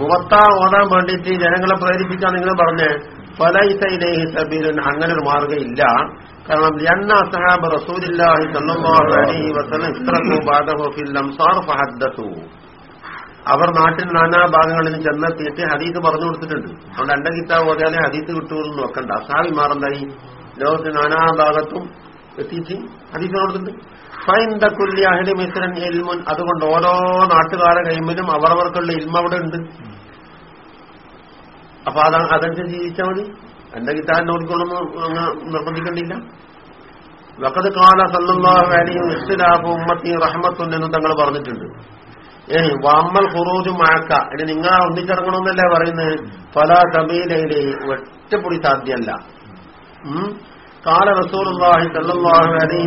മുവത്ത ഓടാൻ വേണ്ടിയിട്ട് ജനങ്ങളെ പ്രേരിപ്പിക്കാൻ നിങ്ങൾ പറഞ്ഞേ ഫലൈസൈലേഹി സബീലൻ അങ്ങനെ ഒരു മാർഗം ഇല്ല കാരണം ലന്ന റസൂലില്ലാഹി വസല്ലം ഫിൽ അവർ നാട്ടിൽ നാനാ ഭാഗങ്ങളിൽ ചെന്നെത്തിയിട്ട് ഹദീസ് പറഞ്ഞു കൊടുത്തിട്ടുണ്ട്. അതുകൊണ്ട് എന്റെ കിതാബ് ഓതിയാലേ ഹദീസ് കിട്ടുമെന്ന് നോക്കണ്ട അസാബിമാർ എന്തായി? ലോകത്ത് നാനാ ഭാഗത്തും എത്തിച്ച് ഹദീസ് കൊടുത്തിട്ടുണ്ട്. കുല്ലി അഹ്ലി മിസ്രൻ എൽമുൻ അതുകൊണ്ട് ഓരോ നാട്ടുകാരെ കൈമ്പിലും അവരവർക്കുള്ള ഇൽമ അവിടെ ഉണ്ട്. അപ്പൊ അതാ അതനുസരിച്ച് ജീവിച്ചാൽ മതി. എന്റെ താൻ നോക്കിക്കൊള്ളുന്നു അങ്ങ് നിർബന്ധിക്കണ്ടില്ല വക്കത് കാല സല്ലാഹുവാനിയും ഇസ്ലാബ് ഉമ്മത്തി റഹ്മത്തുൻ തങ്ങൾ പറഞ്ഞിട്ടുണ്ട്. ഏഹ് വാമ്മൽ ഹുറൂജ് മഴക്ക ഇനി നിങ്ങൾ ഒന്നിച്ചിറങ്ങണമെന്നല്ലേ പറയുന്നത്? പല തമീലയിലെ ഒറ്റപ്പൊടി സാധ്യമല്ല. കാല റസൂലുള്ളാഹി സല്ലല്ലാഹു അലൈഹി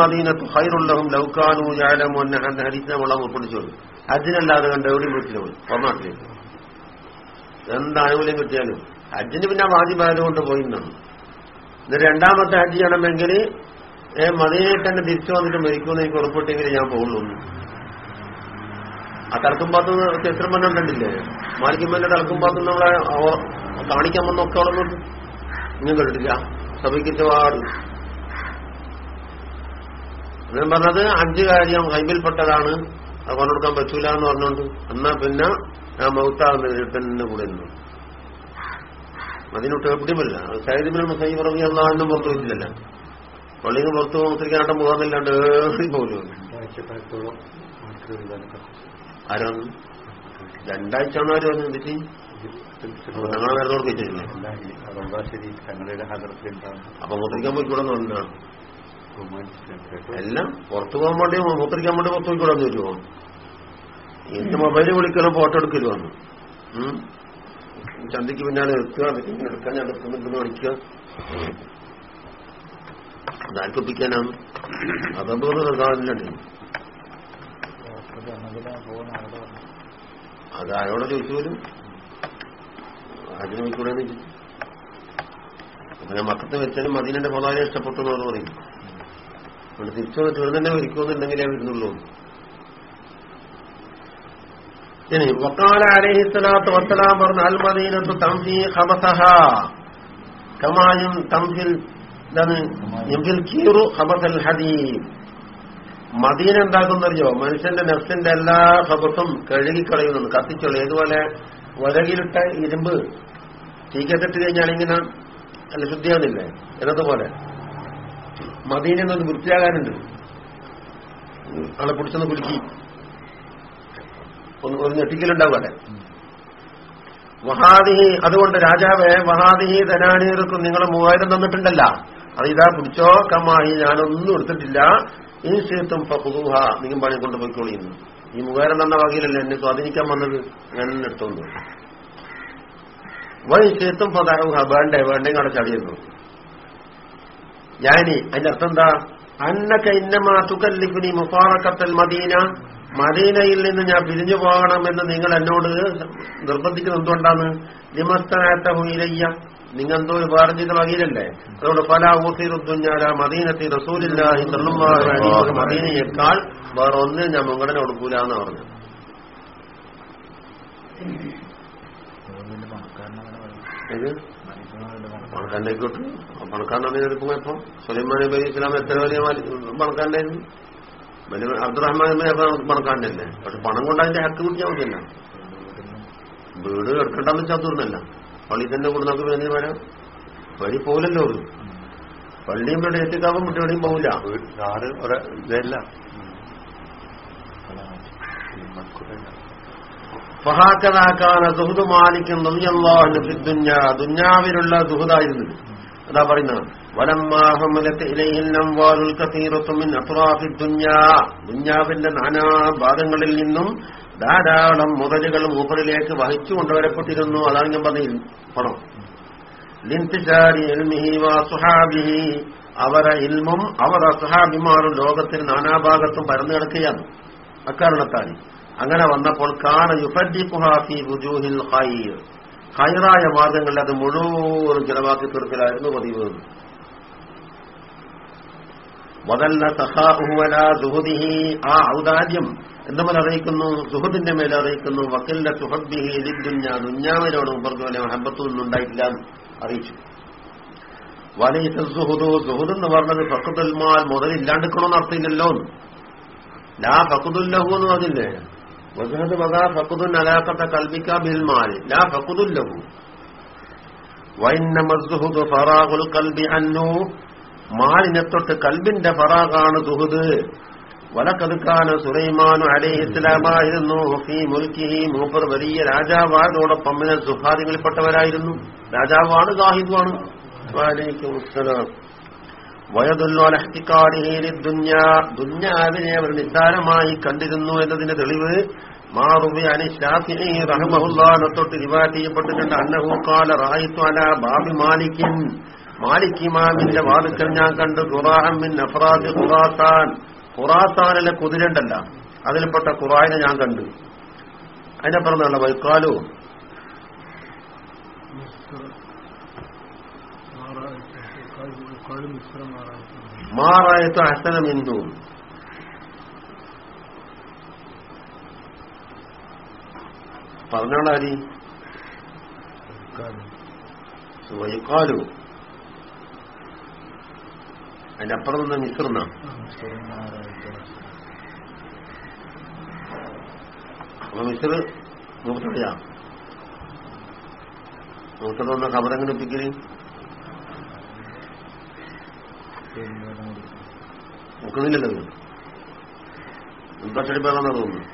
മദീനത്തു ലഹും ലൗ അതിനല്ലാതെ കണ്ട എവിടെയും വീട്ടിൽ പോയി ഒന്നാട്ടിലേക്ക് കിട്ടിയാലും. ഹജ്ജിന് പിന്നെ വാജിബായതുകൊണ്ട് പോയിന്നാണ് ഇത് രണ്ടാമത്തെ ഹജ്ജ് ചെയ്യണമെങ്കിൽ ഏ മദീനയിൽ തന്നെ തിരിച്ചു വന്നിട്ട് മരിക്കുമെന്ന് എനിക്ക് ഉറപ്പിട്ടെങ്കിൽ ഞാൻ പോകുള്ളൂ. ആ തളക്കുംപാത്ത് ചിത്രം തന്നെ കണ്ടില്ലേ മാലിക്കുമ്പന്റെ തളക്കുംപാത്ത് നമ്മളെ കാണിക്കാൻ വന്നൊക്കെ നിന്ന്. നിങ്ങൾ കണ്ടിട്ടില്ല സഭയ്ക്ക് ഒരുപാട് അദ്ദേഹം പറഞ്ഞത് അഞ്ച് കാര്യം കൈമ്പിൽപ്പെട്ടതാണ് അത് പറഞ്ഞുകൊടുക്കാൻ പറ്റൂല എന്ന് പറഞ്ഞുകൊണ്ട്. എന്നാ പിന്നെ ഞാൻ മൗത്താകുന്ന തന്നെ കൂടെ നിന്നു അതിനൊട്ട് എവിടെയുമില്ല സൈദിബിനും മുസൈബ് റബി അള്ളാഹിനും പുറത്തു പള്ളിയിൽ നിന്ന് പുറത്തു മുസ്ലിക്കാട്ടം പോകാന്നില്ലാണ്ട് ഏറി പോലും ആരാണ് രണ്ടാഴ്ച ആണോ ആര് വന്നത് എന്തിട്ട് ഞങ്ങളെ നേരത്തെ ഓർപ്പിച്ചിട്ടില്ലേ റംബാശ്ശേരി തങ്ങളുടെ ഹദർത്തിലുണ്ടാകും അപ്പൊ മുദ്രിക്കാൻ പോയിക്കൂടെ പറഞ്ഞാണ് എല്ലാം പുറത്തു പോകാൻ വേണ്ടി മുദ്രിക്കാൻ വേണ്ടി പുറത്തു പോയിക്കൂടെ എന്ന് വരുമോ ഇന്ന് മൊബൈൽ വിളിക്കലും ഫോട്ടോ എടുക്കലും ചന്തിക്ക് പിന്നാലെ എടുക്കുക പിന്നെ എടുക്കാൻ ഞാൻ നിർത്തുന്നുണ്ടെന്ന് വിളിക്കുക അതാർക്കൊപ്പിക്കാനാണ് അതെന്തോന്ന് നിർത്താനില്ലണ്ട് അത് ആരോടെ ചോദിച്ചു വരും അതിന് പോയിക്കൂടെ എന്ന് ചോദിച്ചു അപ്പൊ ഞാൻ മക്കത്ത് വെച്ചാലും മദീനന്റെ പൊതാനെ ഇഷ്ടപ്പെട്ടു എന്ന് പറയും. അവിടെ തിരിച്ചു ഇവിടെ തന്നെ വരിക്കുമെന്നുണ്ടെങ്കിലേ വരുന്നുള്ളൂ ഇനി വക്കാല അലഹിസ്വലാത്ത് വസ്സലാം പറഞ്ഞ അൽ മദീനത്ത് തംഫി ഹബസഹ കമായും എംഫിൽ കീറു ഹബസൽ ഹദീം മദീന എന്താക്കുന്നറിയോ? മനുഷ്യന്റെ നെഫ്സിന്റെ എല്ലാ ഹബസും കഴുകിക്കളയുന്നുണ്ട്. കത്തിച്ചുള്ളു ഏതുപോലെ? വരകിലിട്ട ഇരുമ്പ്. തീക്കത്തിട്ട് കഴിഞ്ഞാൽ ഇങ്ങനെ അല്ല ശുദ്ധിയാവുന്നില്ലേ? എന്നതുപോലെ മദീന എന്നൊന്ന് വൃത്തിയാകാനുണ്ട്. ആളെ പിടിച്ചൊന്ന് കുലുക്കി. ഒന്ന് ഒരു ഞെട്ടിക്കലുണ്ടാവുമല്ലേ മഹാദിഹി അതുകൊണ്ട് രാജാവേ മഹാദിഹി ധനാനീർക്കും നിങ്ങൾ മൂവായിരം തന്നിട്ടുണ്ടല്ല. അത് ഇതാ പിടിച്ചോ കമ്മായി ഞാനൊന്നും എടുത്തിട്ടില്ല. ഈ ശേത്തും പുതുഹ നിങ്ങൾ പണി കൊണ്ടുപോയിക്കോളിയുന്നു ഈ മൂവായിരം തന്ന വകയിലല്ലേ എന്നെ സ്വാധീനിക്കാൻ വന്നത്? ഞാൻ എടുത്തോണ്ട് വൈ ശേത്തും പതാഹ വേണ്ടേ വേണ്ടേ അവിടെ ചടിയുന്നു ഞാനി അതിന്റെ അർത്ഥം എന്താ? അന്നക്ക ഇന്നമാ തുകല്ലിഫിനി മുഫാറക്കത്തൽ മദീന. മദീനയിൽ നിന്ന് ഞാൻ പിരിഞ്ഞു പോകണമെന്ന് നിങ്ങൾ എന്നോട് നിർബന്ധിക്കുന്നത് എന്തുകൊണ്ടാണ്? നിമസ്തനായത്തെ ഹുയിലയ്യ നിങ്ങൾ എന്തോ ഒരു ചെയ്ത വകയിലല്ലേ? അതുകൊണ്ട് പല ഊസീറുദ്ദുഞ്ഞാല മദീനത്തി റസൂലില്ലാഹി മദീനയേക്കാൾ വേറെ ഒന്നിനും ഞാൻ മുൻഗണന കൊടുക്കൂല എന്ന് പറഞ്ഞു ഇത് പണക്കാരനായിക്കോട്ടെ പണക്കാരനെ എടുക്കുമ്പോ ഇപ്പം സുലൈമാൻ നബി ഇസ്ലാം എത്ര വലിയ പണക്കാരനായിരുന്നു വലിയ അബ്ദുറഹ്മാൻ അപ്പൊ പണക്കാരനല്ലേ? പക്ഷെ പണം കൊണ്ട് അതിന്റെ ഹക്ക് പിടിച്ചാൽ മതിയല്ല വീട് എടുക്കണ്ടെന്ന് വെച്ചാൽ തീർന്നല്ല. പള്ളി തന്നെ കൂടെ നമുക്ക് വേണ്ടി വരാം. വഴി പോലല്ലോ ഒരു പള്ളിയും ഇവിടെ എത്തിക്കാവും കുട്ടികളെയും പോകില്ല ഒരു ഇതല്ല. സുഹുദ് മാലിക്കും ദുഞ്ഞാവിലുള്ള സുഹുദായിരുന്നു അതാ പറയുന്നത്. ദുഞ്ഞാവിന്റെ നാനാ ഭാഗങ്ങളിൽ നിന്നും ധാരാളം മുതലുകൾ മൂപ്പറിലേക്ക് വഹിച്ചു കൊണ്ടുവരപ്പെട്ടിരുന്നു. അതാണ് ഞാൻ പറഞ്ഞ പണം സുഹാബിഹി. അവരെ ഇൽമും അവരെ സുഹാബിമാരും ലോകത്തിന് നാനാഭാഗത്തും പരന്നു കിടക്കുകയാണ്. അക്കാരണത്താൽ അങ്ങനെ വന്നപ്പോൾ കാന യുഫി ഖൈർ. ഖൈറായ മാർഗങ്ങളിൽ അത് മുഴുവൻ ചിലവാക്കി തീർക്കലായിരുന്നു പതിവ്. വതല്ല സഹാഹുവല സുഹുദിഹി ആ ഔദാര്യം എന്തുമേൽ അറിയിക്കുന്നു? സുഹുദിന്റെ മേലെ അറിയിക്കുന്നു. വക്കലിന്റെ സുഹദ്ബിഹി എതിർദുഞ്ഞ ദുഞ്ഞാവിനോട് പോലെ മഹബത്തൊന്നും ഉണ്ടായിട്ടില്ല എന്ന് അറിയിച്ചു. വലൈസ സുഹുദു. സുഹുദ് എന്ന് പറഞ്ഞത് ഫക്കുദൽമാൽ മുതലില്ലാണ്ടിക്കണമെന്ന് അർത്ഥമില്ലല്ലോ ലാ ഫക്കുദുല്ലഹു എന്ന് പറഞ്ഞില്ലേ വജഹദ് വകാ ഫക്കുദുൻ അലാഖത്ത കൽബിക്ക ബിൽമാൽ ലാ ഫക്കുദുല്ലഹു വൈന്നമ സുഹുദ് ഫറാഖുൽ കൽബി അന്നു. മാലിനെ തൊട്ട് കൽബിന്റെ ഫറാഖാണ് സുഹുദ്. വലക്കതുക്കാന സുലൈമാനു അലൈഹി ഇസ്ലാമായിരുന്നു. ഫീ മുൽക്കിഹി മൂപ്പർ വലിയ രാജാവായതോടൊപ്പം സുഹാദികളിൽപ്പെട്ടവരായിരുന്നു. രാജാവാണ് സാഹിബാണ്. വാലൈക്കും ദുഞ്ഞാവിനെ അവർ നിസ്സാരമായി കണ്ടിരുന്നു എന്നതിന്റെ തെളിവ് മാറുബി അനി ഷാഫി റഹ്മഹുല്ലാനെ തൊട്ട് റിവാറ്റ് ചെയ്യപ്പെട്ടിട്ടുണ്ട്. അന്നഹൂക്കാല റായിത്തു അല ബാബി മാലിക്കിൻ. മാലിക് ഇമാമിന്റെ വാതുക്കൽ ഞാൻ കണ്ടു. ഖുറാഹമിൻ അഫ്രാദ് ഖുറാത്താൻ. ഖുറാത്താനിലെ കുതിരണ്ടല്ല. അതിൽപ്പെട്ട ഖുറാനെ ഞാൻ കണ്ടു. അതിനപ്പുറം പറഞ്ഞല്ല വൈക്കാലു മാറായത്ത് ഹസനമിന്ദു പറഞ്ഞോളാരി വൈക്കാലു അതിന്റെ അപ്പുറം നിന്ന് മിശ്രന്ന അപ്പൊ മിശ്ര മൂത്തറിയാ മൂത്തറ വന്ന ഒപ്പിക്കൽ നോക്കുന്നില്ലല്ലോ നിങ്ങൾ മുൻപച്ചടി പേരാണെന്ന് തോന്നുന്നു?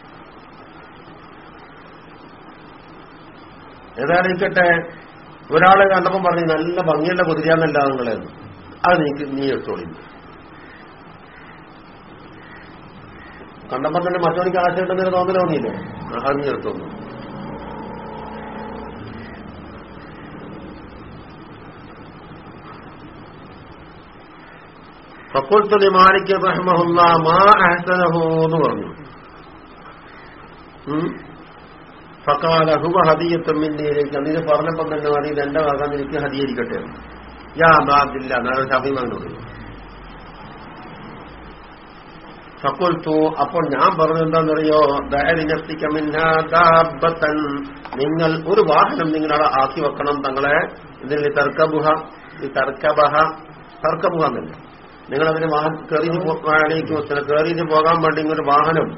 ഏതായിരിക്കട്ടെ ഒരാളെ കണ്ടപ്പം പറഞ്ഞു നല്ല ഭംഗിയുള്ള കുതിരയാന്നല്ല നിങ്ങളെ. അത് നീക്ക് നീ എടുത്തോളി. കണ്ടപ്പം തന്നെ മറ്റവനിക്ക് ആശയമുണ്ടെന്നൊരു തോന്നൽ തോന്നിയില്ലേ? അത് നീ എടുത്തോന്നു ഫക്കുൽത്തുലി മാലിക് റഹ്മഹുല്ല മാ അഹ്സനഹു എന്ന് പറഞ്ഞു. ഫക്കാല ഹുവ ഹദിയത്തുമ്മിന്നിയിലേക്ക് അതിന് പറഞ്ഞപ്പം തന്നെ മതി ഇത് എന്റെ ഭാഗം എനിക്ക് ഹദിയിരിക്കട്ടെ യാ ബാദില്ല എന്നാണ് ഷഫീമാനോട് ഫക്കുൽത്തു അപ്പോൾ ഞാൻ പറഞ്ഞെന്താണെന്നറിയോ ദഹരിനസ്തിക്കമിന്നാദാബത്തൻ നിങ്ങൾ ഒരു വാഹനം നിങ്ങളവിടെ ആക്കി വെക്കണം തങ്ങളെ. ഇതിൽ തർക്കബുഹ ഈ തർക്കബഹ തർക്കബുഹ എന്നല്ല? നിങ്ങൾ അതിന് വാഹനം കയറിയിട്ട് പോകാനേക്ക് കയറിയിട്ട് പോകാൻ വേണ്ടി ഇങ്ങൊരു വാഹനം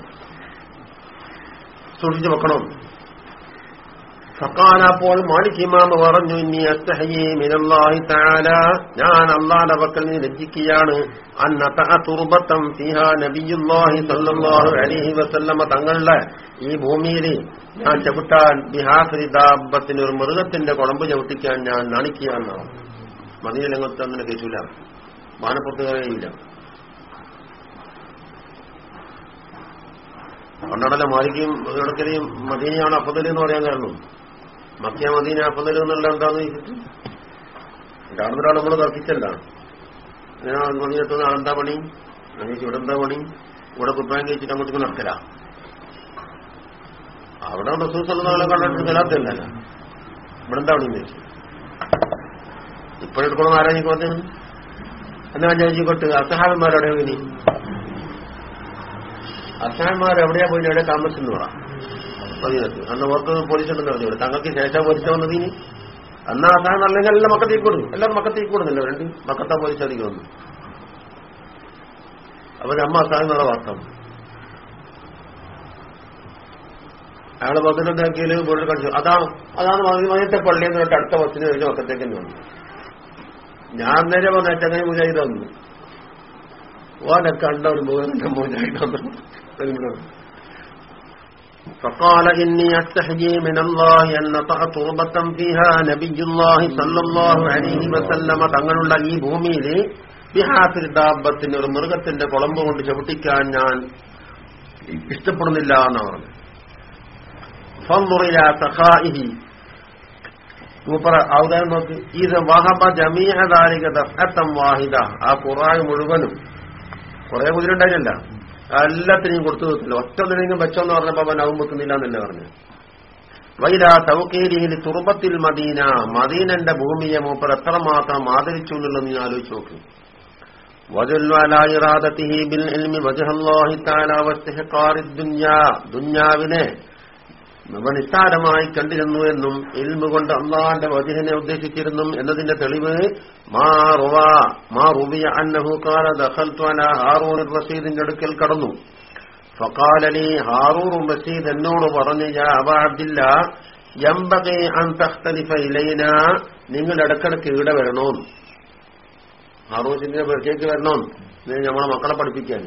സൂക്ഷിച്ചു വെക്കണം. മാലിക് ഇമാമ പറഞ്ഞു ഇനി അസ്തഹയി മിനല്ലാഹി തആല. ഞാൻ അള്ളാന്റെ പക്കൽ നിന്ന് ലജ്ജിക്കുകയാണ്. അന്നത്തുർബത്തം തുർബത്തം ഫിഹാ നബിയുല്ലാഹി സല്ലല്ലാഹു അലൈഹി വസല്ലമ തങ്ങളുടെ ഈ ഭൂമിയിൽ ഞാൻ ചവിട്ടാൻ ബിഹാഫിരി ദാബത്തിന് ഒരു മൃഗത്തിന്റെ കുളമ്പ് ചവിട്ടിക്കാൻ ഞാൻ നാണിക്കുകയാണ്. മദീനലങ്ങത്ത് അങ്ങനെ കേട്ടില്ല മാനപ്പുറത്ത് കളയില്ല പണ്ടടല മാലിക്കും ഇടക്കലെയും മദീനയാണ് അപ്പതൽ എന്ന് പറയാൻ കാരണം. മക്കിയ മദീന അപ്പതൽ എന്നല്ല എന്താന്ന് ചോദിച്ചിട്ട്? കാണുന്നൊരാൾ നമ്മൾ തർക്കിച്ചല്ല മദീനത്തുനിന്ന് ആളെന്താ പണി? അങ്ങനെ ഇവിടെ എന്താ പണി? ഇവിടെ കുപ്പായം കഴിച്ചിട്ട് അങ്ങോട്ട് നടക്കല. അവിടെ റസൂൽ സല്ലാളെ കണ്ടിട്ട് കലാത്തല്ല ഇവിടെ എന്താ പണി ഇപ്പോഴെടുക്കണം ആരാഞ്ഞിക്കോട്ടെ എന്നാ കൊട്ട് അസഹാബന്മാരോടെ ഇനി അസഹാബന്മാർ എവിടെയാ പോയി എവിടെ താമസിച്ചു പറ മദീനത്ത് അന്ന് ഓർക്ക് പോലീസ് ഉണ്ടെന്ന് പറഞ്ഞു തങ്ങൾക്ക് ശേഷം പോലീസ് വന്നത് ഇനി അന്ന് അസഹാബ് അല്ലെങ്കിൽ എല്ലാം മക്കത്തേക്ക് കൊടുക്കും എല്ലാം മക്കത്തേക്ക് കൊടുക്കുന്നില്ല രണ്ട് മക്കത്താ പോലീസ് അധികം വന്നു അപ്പൊ നമ്മ എന്നുള്ള വാർത്ത അയാൾ പതിനെട്ടാക്കിയാൽ വീട്ടിൽ കടിച്ചു അതാണ് അതാണ് മകത്തെ പള്ളിയിൽ നിന്ന് അടുത്ത ബസ്സിന് കഴിഞ്ഞ് മക്കത്തേക്ക് തന്നെ വന്നു ഞാൻ നേരെ പറഞ്ഞ ചങ്ങനെ മുജാഹിദ് വന്നു ഓനെ കണ്ട ഒരു മുഖന്റെ മുജാഹിദ് വന്നു فقال إني أستحيي من الله أن نطع تربة فيها نبي الله صلى الله عليه وسلم തങ്ങളുള്ള ഈ ഭൂമിയിൽ ബിഹാഫിൽ ദാബത്തിന് ഒരു മൃഗത്തിന്റെ കുളമ്പ് കൊണ്ട് ചവിട്ടിക്കാൻ ഞാൻ ഇഷ്ടപ്പെടുന്നില്ല എന്നാണ് പറഞ്ഞത് ഫൻദുറില സഖാഇഹി സൂപ്പർ അവതാരം നോക്ക്. ഇത് വഹബ ജമീഅ ദാലിക ദഫഅത്തം വാഹിദ. ആ ഖുറാൻ മുഴുവനും കുറെ കുതിരുണ്ടായില്ല എല്ലാത്തിനെയും കൊടുത്തു തീർത്തില്ല. ഒറ്റ നിലയും വെച്ചോന്ന് പറഞ്ഞപ്പോ അവൻ അവൻ വെക്കുന്നില്ല എന്നല്ലേ പറഞ്ഞു വൈദ തൗക്കീരിഹിൽ തുർബത്തിൽ മദീന. മദീനന്റെ ഭൂമിയെ മൂപ്പർ എത്രമാത്രം ആദരിച്ചു എന്നുള്ളത് നീ ആലോചിച്ച് നോക്കി. വജല്ലു അലാ ഇറാദത്തിഹി ബിൽ വജഹല്ലാഹി തആല വസ്തിഹ്ഖാറി ദുനിയാ. ദുനിയാവിനെ അവ നിസ്സാരമായി കണ്ടിരുന്നു എന്നും ഇൽമു കൊണ്ട് അള്ളാന്റെ വജഹിനെ ഉദ്ദേശിച്ചിരുന്നു എന്നതിന്റെ തെളിവ് റഷീദിന്റെ അടുക്കൽ കടന്നു. ഫക്കാലി ഹാറൂർ റഷീദ് എന്നോട് പറഞ്ഞു യാ അബാ അബ്ദില്ല അൻ തഖ്തലിഫ നിങ്ങൾ ഇടക്കിടക്ക് ഇവിടെ വരണോ ഹാറൂസിന്റെ പേർക്കേക്ക് വരണോ നമ്മളെ മക്കളെ പഠിപ്പിക്കാൻ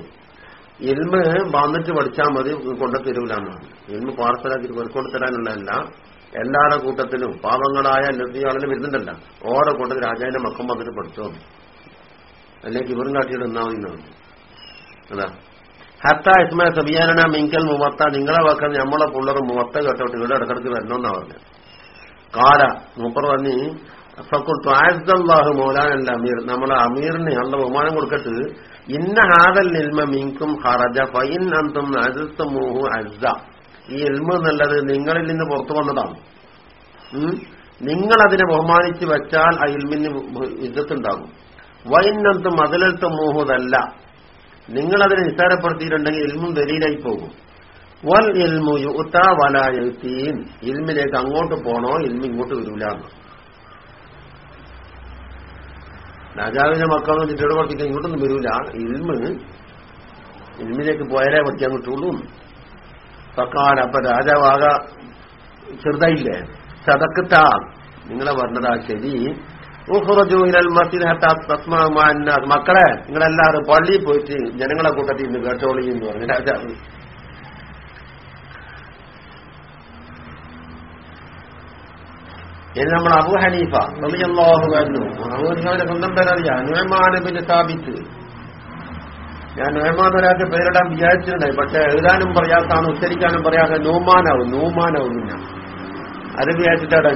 ഇൽമ് വന്നിട്ട് പഠിച്ചാൽ മതി കൊണ്ടു തരൂലെന്നാണ് ഇൽമ് പാർസലാക്കി കൊണ്ടു തരാനുള്ളതല്ല എല്ലാവരുടെ കൂട്ടത്തിലും പാവങ്ങളായ ലഭ്യാളിന് വരുന്നുണ്ടല്ല. ഓരോ കൂട്ടത്തിൽ രാജാവിന്റെ മക്കം വന്നിട്ട് പഠിച്ചോ. അല്ലെങ്കിൽ ഇവരും കാട്ടിയിട്ട് ഒന്നാവുന്നതാണ് അതാ. ഹത്ത ഇസ്മ സബിയാനന മിങ്കൽ മുവത്ത നിങ്ങളെ വാക്കാൻ നമ്മളെ പുള്ളറ് മുവത്ത കേട്ടോട്ട് ഇവിടെ ഇടക്കിടക്ക് വരണമെന്നാ പറഞ്ഞത്. കാല മൂപ്പർ പറഞ്ഞ് ഫക്കുൽത്തു ആസ്ദല്ലാഹു മൗലാനല്ല അമീർ. നമ്മളെ അമീറിന് നല്ല ബഹുമാനം കൊടുക്കട്ട് ഇന്ന ഹാദൽ ഇൽമ മിങ്കും ഹറജ ഫൈൻ അന്തും അജസ്തമോഹു അസ്സ ഈ ഇൽമ എന്നുള്ളത് നിങ്ങളിൽ നിന്ന് പുറത്തു വന്നതാണ്. നിങ്ങളതിനെ ബഹുമാനിച്ച് വെച്ചാൽ ആ ഇൽമിന് യുദ്ധത്തുണ്ടാകും വൈനന്തും അന്തും മൂഹുതല്ല നിങ്ങൾ അതിനെ നിസ്സാരപ്പെടുത്തിയിട്ടുണ്ടെങ്കിൽ ഇൽമും ദലീലായി പോകും. വൽ ഇൽമു യുത്ത വലായുത്തീൻ ഇൽമിലേക്ക് അങ്ങോട്ട് പോണോ ഇൽമി ഇങ്ങോട്ട് രാജാവിന്റെ മക്കളെന്ന് ചിട്ടയോട് പഠിപ്പിക്കാൻ ഇങ്ങോട്ടൊന്നും വരൂല. ഇൽമ് ഇൽമിലേക്ക് പോയാലേ പഠിക്കാൻ കിട്ടുള്ളൂ പക്കാട് അപ്പൊ രാജാവാക ചെറുതായില്ലേ? ചതക്കത്താ നിങ്ങളെ പറഞ്ഞതാ ശരി. മക്കളെ നിങ്ങളെല്ലാവരും പള്ളിയിൽ പോയിട്ട് ജനങ്ങളെ കൂട്ടത്തിൽ നിന്ന് കേട്ടോളി എന്ന് പറഞ്ഞു. രാജാവ് ഇനി നമ്മൾ അബു ഹനീഫ റളിയല്ലാഹു അൻഹു അബു ഹനീഫയുടെ സ്വന്തം പേരറിയാം നുഅ്മാൻ ബിൻ സാബിത്ത് ഞാൻ നുഅ്മാൻ ഒരാൾക്ക് പേരിടാൻ വിചാരിച്ചിട്ടുണ്ടായി പക്ഷെ എഴുതാനും പ്രയാസാണ് ഉച്ചരിക്കാനും പ്രയാസം നൂമാനാവും നൂമാനാവും പിന്നെ അത് വിചാരിച്ചിട്ടാണ്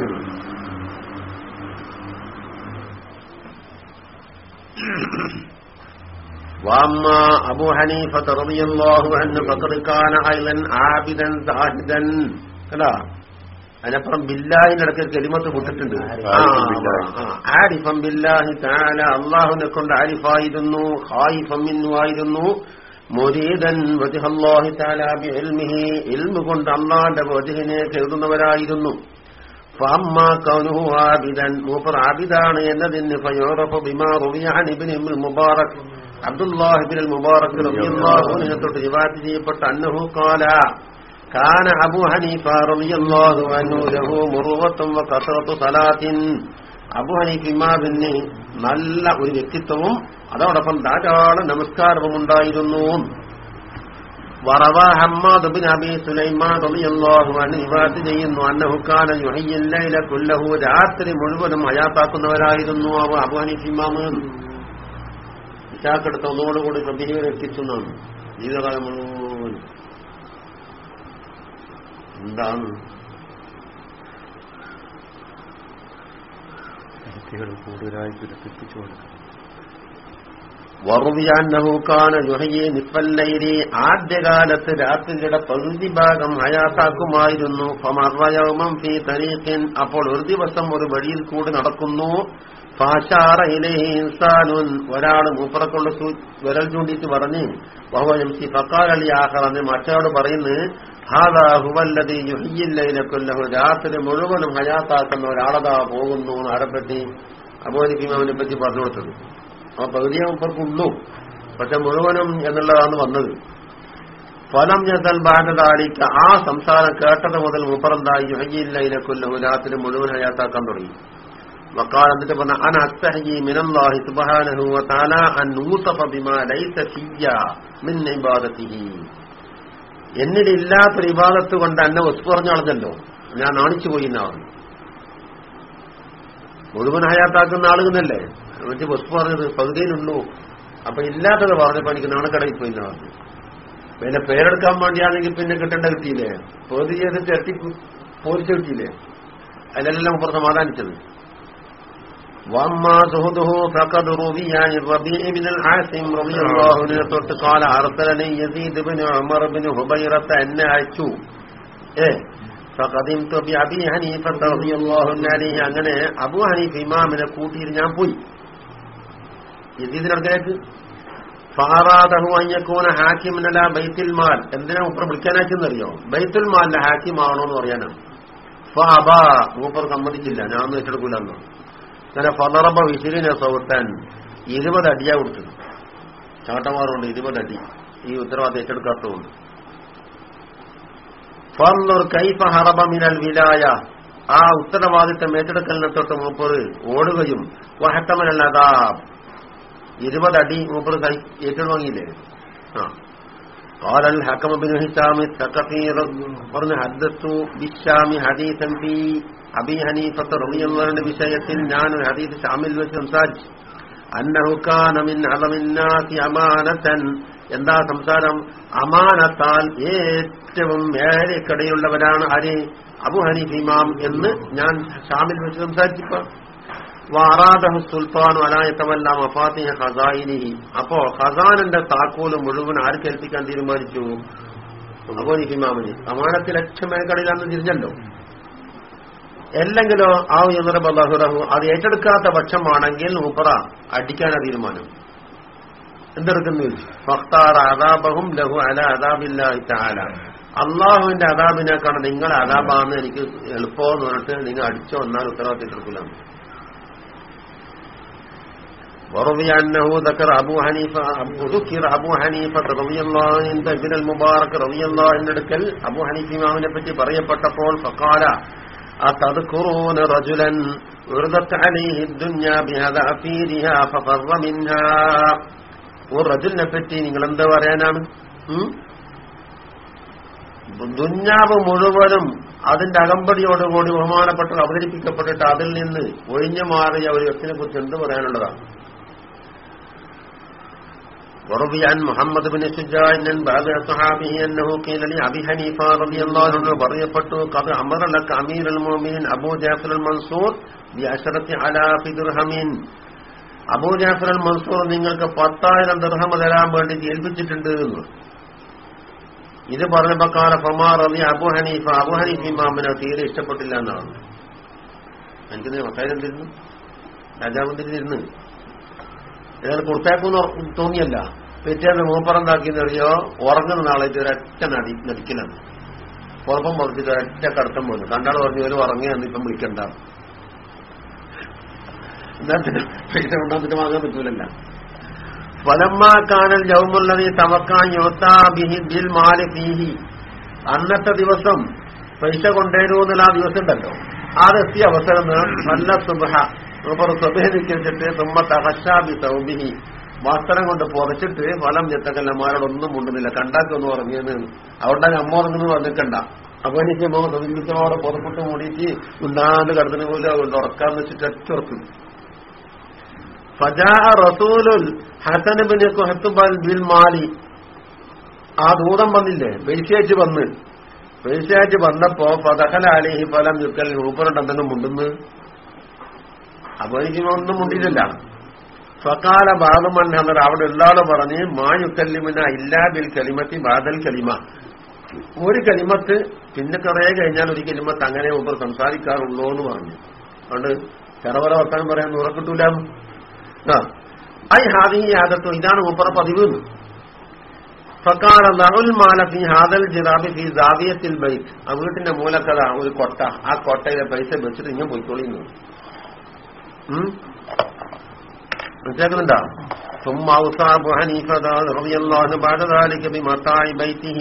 واما ابو حنيفه رضي الله عنه فقد كان ايضا عابدا زاهدا കണ്ടാ അതിനപ്പുറം ഒരു കെലിമത്ത് വിട്ടിട്ടുണ്ട്. ആരിഫം ബില്ലാഹി. താല അള്ളാഹുനെ കൊണ്ട് ആരിഫായിരുന്നു ഹായിഫം മിന്നുവായിരുന്നു മുരീദൻ വജഹല്ലാഹി താല ബിഇൽമിഹി എൽമ കൊണ്ട് അള്ളാന്റെ വജഹിനെ കരുതുന്നവരായിരുന്നു ഫഅമ്മ കൗനുഹു ആബിദൻ മൂപ്പർ ആബിദാണ് എന്നതിന് ഫയോറഫ് ബിമാ റുവിയ അൻ ഇബ്നു മുബാറക് അബ്ദുല്ലാഹി ഇബ്നുൽ മുബാറക് റളിയല്ലാഹു അൻഹു തൊട്ട് റിവായത്ത് ചെയ്യപ്പെട്ട അന്നഹു ഖാല കാന അബു ഹനീഫ റളിയല്ലാഹു അൻഹു له മുറുവത്തും വകസറത്തു സലാത്തിൻ. അബു ഹനീഫ് ഇമാമിന് നല്ല ഒരു വ്യക്തിത്വവും അതോടൊപ്പം ധാരാളം നമസ്കാരവും ഉണ്ടായിരുന്നു. വറവ ഹമ്മാദ് ബിൻ അബി സുലൈമാൻ റളിയല്ലാഹു അൻഹു റിവായത്ത് ചെയ്യുന്നു. അന്നഹു കാന യുഹയ്യിൽ ലൈല കുല്ലഹു. രാത്രി മുഴുവനും ഹയാത്താക്കുന്നവരായിരുന്നു അവ അബു ഹനീഫ് ഇമാമ്. ഇഷാക്കെടുത്ത് പ്രതീകം എത്തിച്ചെന്നാണ് ജീവിതകാലം മുഴുവൻ. എന്താണ്? വ്യക്തികൾ കൂടുതലായി ദുരിപ്പിച്ചു കൊടുക്കും വറുവിയാന്നഹു കാന യുഹയെ നിപ്പല്ലൈരി ആദ്യകാലത്ത് രാത്രിയുടെ പകുതി ഭാഗം അയാസാക്കുമായിരുന്നു അപ്പോൾ ഒരു ദിവസം ഒരു വഴിയിൽ കൂടി നടക്കുന്നു. ഇൻസാനുൻ. ഒരാൾ മൂപ്പറക്കൊണ്ട് വിരൽ ചൂണ്ടിച്ച് പറഞ്ഞ് വഹോയം സി ഫക്കാലി ആഹർ മറ്റോട് പറയുന്നു ഹാദാ ഹുവല്ലതി യുഹിയില്ലയിലൊല്ലഹു രാത്രി മുഴുവനും ഹയാത്താക്കുന്ന ഒരാളതാ പോകുന്നു എന്ന് ആരെപ്പറ്റി അബോനിക്കും അവനെ പറ്റി പറഞ്ഞു കൊടുത്തത് ആ പകുതിയെ മൂപ്പർക്കുള്ളൂ പക്ഷെ മുഴുവനും എന്നുള്ളതാണ് വന്നത് ഫലം ഞസൽ ബാധതാലിക്ക് ആ സംസാരം കേട്ടത് മുതൽ മൂപ്പറന്തായി യുഹയില്ലയിലൊല്ലഹു രാത്രി മുഴുവൻ ഹയാത്താക്കാൻ തുടങ്ങി وقال എന്നിട്ട് പറഞ്ഞ അന അസ്തഹി മിനല്ലാഹി സുബ്ഹാനഹു വതആല അൻ നൂസഫ ബിമാ ലൈസ ഫിയ്യ മിൻ ഇബാദത്തിഹി എന്നിലില്ലാത്തൊരു വിവാദത്ത് കൊണ്ട് എന്നെ വസ്തു പറഞ്ഞു കളഞ്ഞല്ലോ ഞാൻ നാണിച്ചു പോയി എന്നാ പറഞ്ഞു. മുഴുവൻ ഹയാത്താക്കുന്ന ആളുകളല്ലേ എന്നിട്ട് വസ്തു പറഞ്ഞത് പകുതിയിലുള്ളൂ. അപ്പൊ ഇല്ലാത്തത് പറഞ്ഞപ്പോ എനിക്ക് നാണക്കടയിൽ പോയി എന്നാ പറഞ്ഞു. പിന്നെ പേരെടുക്കാൻ വേണ്ടിയാണെങ്കിൽ പിന്നെ കിട്ടേണ്ട കിട്ടിയില്ലേ? പ്രതി ചെയ്തിട്ട് എത്തി പോലീസ് കിട്ടിയില്ലേ? അതിലെല്ലാം പുറത്ത് സമാധാനിച്ചത് واما زهده فقد روي عن الربيع بن العاصم رضي الله عنه തൊട്ട് قال ارسلني يزيد بن عمر بن هبيرة എന്നെ അയച്ചു ഏ فقدمت بأبي حنيفة رضي الله عليه അങ്ങനെ അബു ഹനീഫ് ഇമാമിനെ കൂട്ടിയിട്ട് ഞാൻ പോയി യസീദിനടുത്തേക്ക് ഫാറാദഹു അയ്യക്കൂന ഹാക്കിമിനല ബൈത്തുൽ മാൽ എന്തിനാ മൂപ്പർ വിളിക്കാനാച്ചെന്നറിയോ ബൈത്തുൽ മാലിന്റെ ഹാക്കിമാണോ എന്ന് പറയാനാണ് ഫാബ മൂപ്പർ സമ്മതിച്ചില്ല ഞാൻ ഒന്നും ഏറ്റെടുക്കൂല എന്നോ അങ്ങനെ ഫലറബ വിശിലിനെ സൗത്താൻ ഇരുപത് അടിയാ കൊടുത്തത് ചാട്ടമാറുണ്ട് ഇരുപത് അടി ഈ ഉത്തരവാദിത്തം ഏറ്റെടുക്കാത്തതുകൊണ്ട് ഫർലുർ കൈഫ ഹറബ മിനൽ വിലായ ആ ഉത്തരവാദിത്തം ഏറ്റെടുക്കലിനെ തൊട്ട് മൂപ്പർ ഓടുകയും വഹത്തമനൽ അതാബ് ഇരുപത് അടി മൂപ്പർ കൈ- ഏറ്റുവാങ്ങിയില്ലേ ആ قال الحكم بن هشام الثقفي പറഞ്ഞു حدثت بالشام حديثا في അബി ഹനീഫത്ത് റളിയല്ലാഹുവിന്റെ വിഷയത്തിൽ ഞാൻ ഹദീസ് ഷാമിൽ വെച്ച് സംസാരിച്ചു. അന്നഹു കാന മിൻ അളമിന്നാസി അമാനത്തൻ എന്താ സംസാരം? അമാനത്താൽ ഏറ്റവും മേലെക്കടയുള്ളവരാണ് ആര് അബു ഹനീഫ് ഇമാം എന്ന് ഞാൻ ഷാമിൽ വെച്ച് സംസാരിച്ചപ്പോ വാറാദഹു സുൽത്താനു അലായത്തമല്ല മഫാത്തിഹ ഹസായിനി അപ്പോ ഹസാനന്റെ താക്കോൽ മുഴുവൻ ആർക്ക് ഏൽപ്പിക്കാൻ തീരുമാനിച്ചു? അബു ഹനീഫ് ഇമാമിന്. അമാനത്തിൽ മേൽക്കടയിലാണെന്ന് തിരിഞ്ഞല്ലോ അല്ലെങ്കിലോ ആ ബഹുറഹു അത് ഏറ്റെടുക്കാത്ത പക്ഷമാണെങ്കിൽ മൂപ്പറ അടിക്കാനാ തീരുമാനം എന്തെടുക്കുന്നു ഫഖ്താർ അദാബഹും ലഹു അല അദാബില്ലാഹി തആല അള്ളാഹുവിന്റെ അദാബിനേക്കാണ് നിങ്ങൾ അദാബാന്ന് എനിക്ക് എളുപ്പമെന്ന് പറഞ്ഞിട്ട് നിങ്ങൾ അടിച്ചോ എന്നാൽ ഉത്തരവാദിത്തം എടുക്കില്ല وروي أنه ذكر أبو حنيفة ذكر أبو حنيفة رضي الله عنه ابن المبارك رضي الله عنه എടുക്കൽ അബു ഹനീഫ് ഇമാമിനെ പറ്റി പറയപ്പെട്ടപ്പോൾ ഫഖാല أتذكرون رجلا عرضت عليه الدنيا بهذافيرها ففر منها ഒരു റജുലിനെ പറ്റി നിങ്ങൾ എന്താ പറയാനാണ് ഉം? ദുഞ്ഞാവ് മുഴുവനും അതിന്റെ അകമ്പടിയോടുകൂടി ബഹുമാനപ്പെട്ട് അവതരിപ്പിക്കപ്പെട്ടിട്ട് അതിൽ നിന്ന് ഒഴിഞ്ഞു മാറിയ ഒരു വ്യക്തിനെ കുറിച്ച് എന്ത് പറയാനുള്ളതാണ് وروي عن محمد بن شجاع عن بعض أصحابه أنه قيل لأبي حنيفة رضي الله عنه പറയപ്പെട്ടു قد أمر لك أمير المؤمنين أبو جعفر المنصور بعشرة آلاف درهم അബൂ ജാഫർ അൽ മൻസൂർ നിങ്ങൾക്ക് പത്തായിരം ദർഹമ തരാൻ വേണ്ടി ഏൽപ്പിച്ചിട്ടുണ്ട് എന്ന് ഇത് പറഞ്ഞപ്പോ കാല ഫമാർ അലി അബു ഹനീഫ അബു ഹനീഫ് ഇമാമിനെ തീരെ ഇഷ്ടപ്പെട്ടില്ല എന്നാണ് എനിക്ക് നീ പത്തായിരം തിരുന്നു രാജാവ് തിരുന്ന് ഇയാൾ കൊടുത്തേക്കുന്ന് തോന്നിയല്ല പിറ്റേന്ന് മൂപ്പറന്താക്കിയെന്ന് അറിയോ ഉറങ്ങുന്ന നാളേക്ക് ഒരൊറ്റ നടി നടിക്കലാണ്. കുഴപ്പം പറഞ്ഞിട്ട് ഒരൊറ്റ കടത്തം പോന്നു കണ്ടാൾ പറഞ്ഞു ഒരു ഉറങ്ങിയാന്ന് ഇപ്പം വിളിക്കണ്ട. പൈസ കൊണ്ടാന്നിട്ട് അന്നത്തെ ദിവസം പൈസ കൊണ്ടുവരുമെന്നുള്ള ആ ദിവസം ഉണ്ടല്ലോ. അതെത്തിയ അവസരം നല്ല സുബഹ. സുബഹ നിൽക്കിച്ചിട്ട് തുമ്മ തഹശാബി സൗബിഹി വസ്ത്രം കൊണ്ട് പുറച്ചിട്ട് ഫലം ചെത്തക്കല്ലന്മാരോടൊന്നും മുണ്ടുന്നില്ല. കണ്ടാക്കൊന്നും ഉറങ്ങിയെന്ന് അവിടെ അമ്മ ഉറങ്ങുന്നു വന്നിക്കണ്ട എനിക്ക് സമീപിച്ചവിടെ പുറപ്പെട്ട് മൂടിയിട്ട് ഉണ്ടാണ്ട് കടത്തിന് പോലും അതുകൊണ്ട് ഉറക്കാന്ന് വെച്ചിട്ട് ഒറ്റ ഉറക്കും. ഫജാ റസൂലുൽ ഹസന ബിൻ കുഹത്തുബൽ ബിൽ മാലി. ആ ദൂതം വന്നില്ലേ? പൈസയായിട്ട് വന്ന്. പൈസയായിട്ട് വന്നപ്പോ ഫതഹല അലിഹി ഫലം യുക്കൽ രൂപനുണ്ടെന്നും അപ്പൊ എനിക്ക് ഒന്നും മുണ്ടിയില്ല ഫക്കാല ബാദുമൻ ഹദർ. അവിടെ എല്ലാവരും പറഞ്ഞ്? മാ യുക്കല്ലിമിന ഇല്ലാ ബിൽ കലിമത്തി ബാദൽ കലിമ. ഒരു കലിമത്ത് പിന്നെ കുറേ കഴിഞ്ഞാൽ ഒരു കലിമത്ത് അങ്ങനെ മുമ്പ് സംസാരിക്കാറുള്ളൂ എന്ന് പറഞ്ഞു. അതുകൊണ്ട് ചെറവറ വർത്താനം പറയാൻ ഉറക്കിട്ടൂല കിട്ടൂല ഐ ഹാദി ആദത്തു ഇതാണ് മുപ്പറ പതിവ്. സ്വകാല ലഹുൽ മാല ഫി ഹാദൽ ജിറാബി ഫി ദാവിയത്തിൽ ബൈത്ത്. ആ വീട്ടിന്റെ മൂലക്കഥ ഒരു കൊട്ട. ആ കൊട്ടയിലെ പൈസ വെച്ചിട്ട് ഇങ്ങനെ പോയിക്കോളിന്നു മനസ്സിലാക്കുന്നുണ്ടോ ثم أوصى أبو حنيفة رضي الله عنه بعد ذلك بمتاع بيته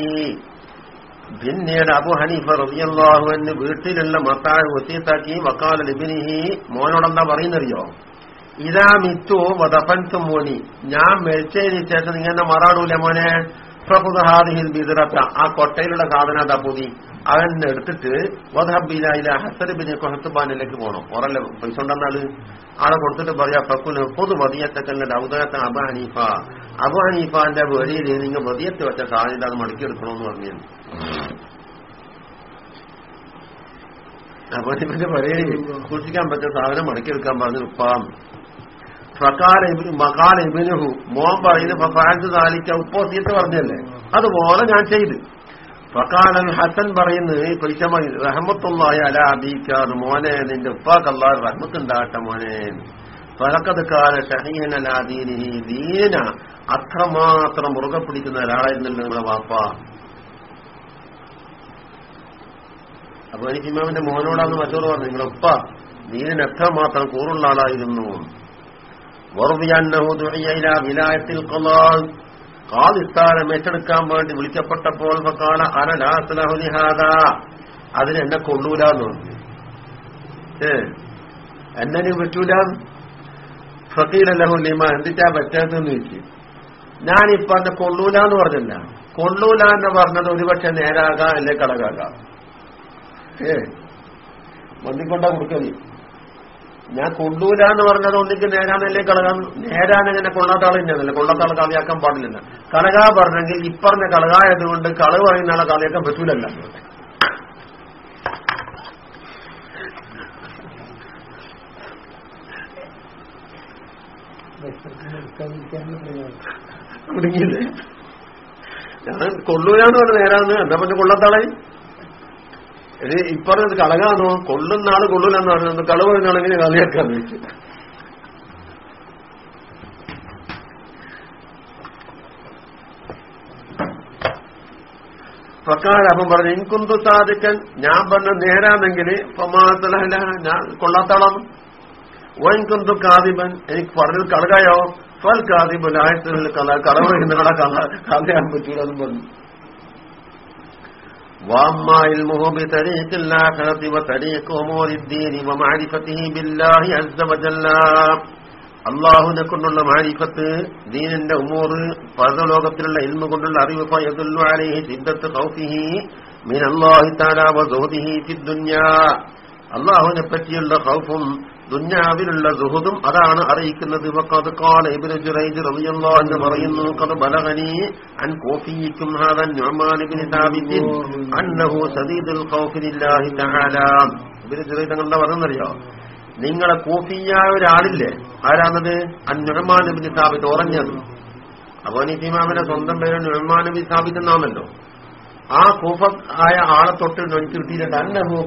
പിന്നീട് അബു ഹനീഫ റളിയല്ലാഹു അൻഹു വീട്ടിലുള്ള മത്താഴ് വസീത്താക്കി വക്കാല ലിബിനിഹി മോനോടെന്താ പറയുന്നറിയോ ഇതാ മിത്തു വദഫൻതും മോനി ഞാൻ മരിച്ചതിന് ശേഷം നിങ്ങൾ എന്നെ മറാടൂല മോനെ ആ കൊട്ടയിലുള്ള സാധനം അതാ പൊതി. അവൻ എടുത്തിട്ട് വധബിലായില ഹസരബിനെ കൊഹത്തുബാനിലേക്ക് പോകണം ഉറല്ല പൈസ ഉണ്ടെന്നാൽ? ആളെ കൊടുത്തിട്ട് പറയാ പക്കുന് പൊതു വതിയത്തക്കല്ല ഔദാത്ത അബു ഹനീഫ. അബു ഹനീഫാന്റെ വെളിയിൽ നിങ്ങൾ വതിയത്ത് വെച്ച സാധ്യത അത് മടക്കിയെടുക്കണമെന്ന് പറഞ്ഞു അപ്പൊ ഇവന്റെ വരയിൽ സൂക്ഷിക്കാൻ പറ്റിയ സാധനം മടക്കിയെടുക്കാൻ പറഞ്ഞു ഉപ്പാം ഫക്കാല മോൻ പറയുന്നു ഫാൻസ് താലിക്ക പറഞ്ഞല്ലേ? അതുപോലെ ഞാൻ ചെയ്തു. ഫക്കാലൻ ഹസൻ പറയുന്നു പൈസ റഹമത്തുള്ളായ അല അബീക്കാർ മോനെ നിന്റെ ഉപ്പാക്കല്ലാർ റഹ്മത്തുണ്ടാകട്ടെ മോനെ. ഫലക്കത് കാല ഷഹീൻ അലാദീനി ദീന. അത്രമാത്രം മുറുകെ പിടിക്കുന്ന ഒരാളായിരുന്നല്ലോ നിങ്ങളെ വാപ്പ. അപ്പൊ എനിക്ക് ഇമാമിന്റെ മോനോടാന്ന് മറ്റോട് പറഞ്ഞു നിങ്ങളുടെ ഉപ്പ ദീനിന് എത്രമാത്രം കൂറുള്ള ആളായിരുന്നു? വിലായത്തിൽ കാലിസ്ഥാനം ഏറ്റെടുക്കാൻ വേണ്ടി വിളിക്കപ്പെട്ടപ്പോൾ ഫക്കാല അനലാസ്ലഹുലിഹാദ അതിന് എന്നെ കൊള്ളൂലെന്ന് പറഞ്ഞു. ഏ എന്നെ പറ്റൂല ഫക്കീലല്ലഹുലിമ എന്തിട്ടാ പറ്റാത്തെന്ന് ചോദിച്ചു. ഞാനിപ്പോ എന്നെ കൊള്ളൂല എന്ന് പറഞ്ഞില്ല. കൊള്ളൂല എന്ന് പറഞ്ഞത് ഒരുപക്ഷെ നേരാകാം അല്ലെ കടകാകാം. ഏ മന്തിക്കൊണ്ടാ കൊടുക്കൽ? ഞാൻ കൊള്ളൂല എന്ന് പറഞ്ഞത് ഒന്നിക്ക് നേരാനല്ലേ കളകാൻ നേരാനെങ്ങനെ കൊള്ളാത്ത ആൾ തന്നെയാണല്ലേ കൊള്ളാത്ത ആൾ കളിയാക്കാൻ പാടില്ല കളക പറഞ്ഞെങ്കിൽ ഇപ്പറഞ്ഞ കളകായതുകൊണ്ട് കളവ് പറയുന്ന ആളെ കളിയാക്കാൻ പറ്റൂലല്ല. കുടുങ്ങിയില്ലേ ഞാൻ കൊള്ളൂല എന്ന് പറഞ്ഞ നേരാന്ന്. എന്താ പറഞ്ഞ കൊള്ളാത്താളെ ഇത് ഇപ്പറഞ്ഞത് കളകാണോ കൊള്ളുന്ന ആൾ കൊള്ളൂലെന്ന് പറഞ്ഞു കളവ് പറഞ്ഞാണെങ്കിൽ കളിയാക്കാന്ന് വെച്ചു ഫക്കാൽ അപ്പം പറഞ്ഞു ഇൻകുന്തു സാധിക്കൻ ഞാൻ പറഞ്ഞ നേരാന്നെങ്കിൽ പ്രമാണത്തിലല്ല ഞാൻ കൊള്ളാത്തളം. ഓ വൻകുന്തു കാതിബൻ എനിക്ക് പറഞ്ഞത് കളകായോ ഫൽ കാതിബൻ ആയത്തിൽ കള കളവ് നിങ്ങളെ കളയാൻ പറ്റൂലെന്നും പറഞ്ഞു. واما علمه بطريق الاخره وطريق امور الدين ومعرفته بالله عز وجل അള്ളാഹുവിനെ കൊണ്ടുള്ള മാരിഫത്ത് ദീനിന്റെ ഉമൂറ് പരലോകത്തിലുള്ള ഇൽമ കൊണ്ടുള്ള അറിവ് ഫയദുല്ലു അലൈഹി സിദ്ദത്ത് ഖൗഫിഹി മിൻ അല്ലാഹി തആല വ സുഹദിഹി ഫിദ് ദുനിയാ അള്ളാഹുവിനെ പറ്റിയുള്ള ഖൗഫും ദുന്യാവിലുള്ള സുഹൃദും അതാണ് അറിയിക്കുന്നത്. വഖദ് ഖാല ഇബ്നു ജുറൈജ് റളിയല്ലാഹു അൻഹു പറയുന്നു കത് ബലഗനി അൻ കോഫിയിക്കും ഹാദൻ ഇബ്നു സാബിത്ത് അന്നഹു സദീദുൽ ഖൗഫി ലില്ലാഹി തആല. ഇബ്നു ജുറൈജ് തങ്ങളുടെ പറഞ്ഞറിയോ നിങ്ങളെ കോഫിയായ ഒരാളില്ലേ? ആരാണത്? അൻ നബി സാബിത്ത്. ഉറഞ്ഞത് അപ്പൊ നിസിമാമിന്റെ സ്വന്തം പേര് സാബിത്ത് എന്നാണല്ലോ. ആ കൂഫ ആയ ആളെ തൊട്ട് എനിക്ക് കിട്ടിയിട്ടുണ്ട് അന്നഹു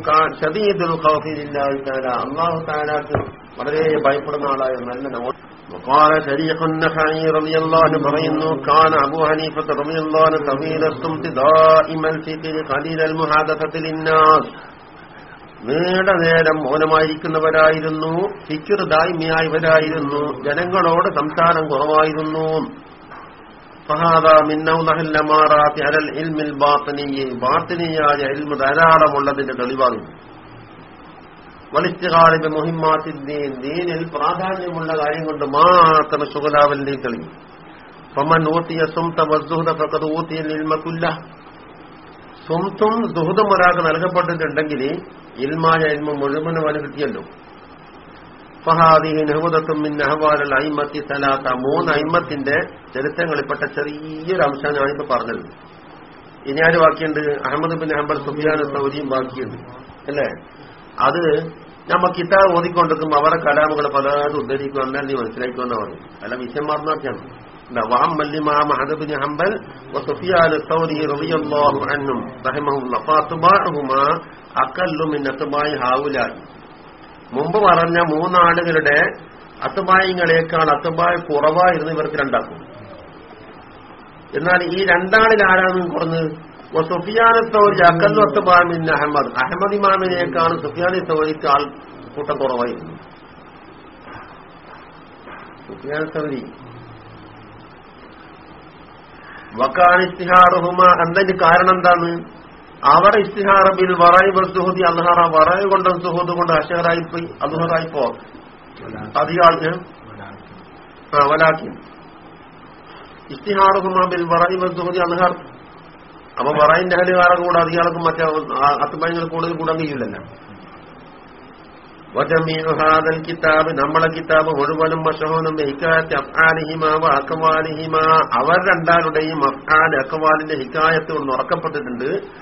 ഷദീദുൽ ഖൗഫിലില്ലാഹി തആല അല്ലാഹു തആലാക്ക് വളരെ ഭയപ്പെടുന്ന ആളായ നല്ല നമോ وقال شريح النخعي رضي الله عنه പറയുന്നു كان أبو حنيفة رضي الله عنه طويل الصمت دائما الفكر قليل المحادثة للناس നീണ്ട നേരം മൗനമായിരിക്കുന്നവരായിരുന്നു ഫിക്കിർ ദായ്മയായവരായിരുന്നു ജനങ്ങളോട് സംസാരം കുറവായിരുന്നു ധാരാളമുള്ളതിന്റെ തെളിവാകുന്നു വലിച്ചുകാളിബ് മുഹിമാത്തിദ്ദീൻ ദീനിൽ പ്രാധാന്യമുള്ള കാര്യം കൊണ്ട് മാത്രം സുഗലാവലിന്റെ തെളിവ് ഫമൻ ഊത്തിയ സുംത വസ്തുഹത ഊത്തിയ നിൽമക്കുല്ല സ്വന്തം ദുഹൃതം ഒരാൾക്ക് നൽകപ്പെട്ടിട്ടുണ്ടെങ്കിൽ ഇൽമായ ഇൽമ മുഴുവനും അവന് ഫഹാദിഹി നെഹുദത്തും മിൻ അഹ്വാലുൽ അയിമത്തി സലാത്ത മൂന്ന് അയിമത്തിന്റെ ചരിത്രങ്ങളിൽപ്പെട്ട ചെറിയൊരു അംശം ഞാനിപ്പോ പറഞ്ഞത് ഇനി ആര് ബാക്കിയുണ്ട് അഹമ്മദ് ബിൻ ഹംബൽ സുഫിയാൻ സൗരിയും ബാക്കിയുണ്ട് അല്ലേ അത് നമ്മ കിതാബ് ഓതിക്കൊണ്ടിരിക്കുമ്പോൾ അവരെ കലാമുകൾ പലതും ഉദ്ധരിക്കുക എന്നാൽ നീ മനസ്സിലാക്കുമെന്ന് പറയും അല്ല വിഷയം മാറുന്നൊക്കെയാണ് وأما الإمام أحمد بن حنبل وسفيان الثوري رضي الله عنهم رحمه الله فأتباعهما أقل من أتباع هؤلاء മുമ്പ് പറഞ്ഞ മൂന്നാളുകളുടെ അത്തുബായിങ്ങളേക്കാൾ അത്തുബായ കുറവായിരുന്നു ഇവർക്ക് രണ്ടാക്കും എന്നാൽ ഈ രണ്ടാളിൽ ആരാണ് കുറഞ്ഞ് സുഫിയാനത്തോരി അക്കല്ലു അത്തുബാമിൻ അഹമ്മദ്. അഹമ്മദ് ഇമാമിനേക്കാൾ സുഫിയാനി സൗരിക്ക് ആൾ കൂട്ടം കുറവായിരുന്നു. സുഫിയാൻ സൗരി കാരണം എന്താണ്? അവർ ഇസ്തിഹാറബിൽ വറായി സുഹൃതി അൽഹറ വറായി കൊണ്ട് സുഹൃത്ത് കൊണ്ട് അഷഹറായി പോയി അൽഹറായി പോ. അധികം ആൾക്ക് ആ വലാക്കി. ഇസ്തിഹാറുഹുമ ബിൽ വറായി സുഹൃതി അൽഹർ അപ്പൊ വറായിന്റെ ഹലുകാരെ കൂടെ അധികാർക്കും മറ്റേ അത്തുബൈങ്ങൾ കൂടുതൽ കൂടാൻ കഴിയില്ലല്ലോ. വജമീഹാദൽ കിതാബ് നമ്മളെ കിതാബ് മുഴുവനും മഷഹോനും ഹിക്കായത്ത് അഫ്ആലിഹിമ അക്കവാലിഹിമ അവർ രണ്ടാളുടെയും അഫ്ആൽ അക്കവാലിന്റെ ഹിക്കായത്ത് കൊണ്ട് ഉറക്കപ്പെട്ടിട്ടുണ്ട്.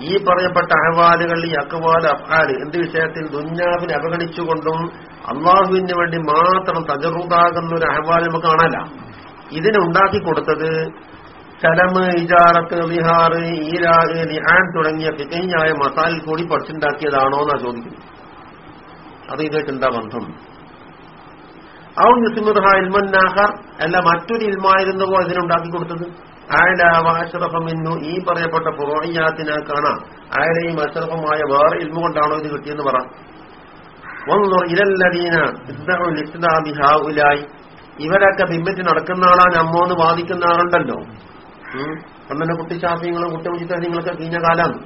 ഈ പറയപ്പെട്ട അഹ്വാലുകൾ ഈ അക്വാൽ അഫ്ആൽ എന്ത് വിഷയത്തിൽ ദുഞ്ഞാവിനെ അവഗണിച്ചുകൊണ്ടും അള്ളാഹുവിന് വേണ്ടി മാത്രം തജറുതാകുന്ന ഒരു അഹവാൽ നമുക്ക് കാണാല ഇതിനുണ്ടാക്കി കൊടുത്തത് ചലമ് ഇജാറത്ത് ബിഹാർ ഈരാഗ് ലിഹാൻ തുടങ്ങിയ ഫിക്കഹിയായ മസാലിൽ കൂടി പഠിച്ചുണ്ടാക്കിയതാണോ എന്നാ ചോദിക്കുന്നത് അത് ഇതായിട്ട് ബന്ധം? ഔ ഇൽമൻ നാഹർ അല്ല മറ്റൊരു ഇൽമായിരുന്നുവോ ഇതിനുണ്ടാക്കി കൊടുത്തത്? ആയലാവാശ്രഫമിന്നു ഈ പറയപ്പെട്ട പുറോയ്യാത്തിനെ കാണാം. ആയലയും അശ്രഫമായ വേറെ ഇൽമ കൊണ്ടാണോ ഇത് കിട്ടിയെന്ന് പറ. ഇരല്ലദീന ഇവരൊക്കെ ബിംബറ്റ് നടക്കുന്ന ആളാ നമ്മോന്ന് വാദിക്കുന്ന ആളുണ്ടല്ലോ. അന്നെ കുട്ടിശാസ്ത്രങ്ങളും നിങ്ങൾക്ക് കഴിഞ്ഞ കാലാണ്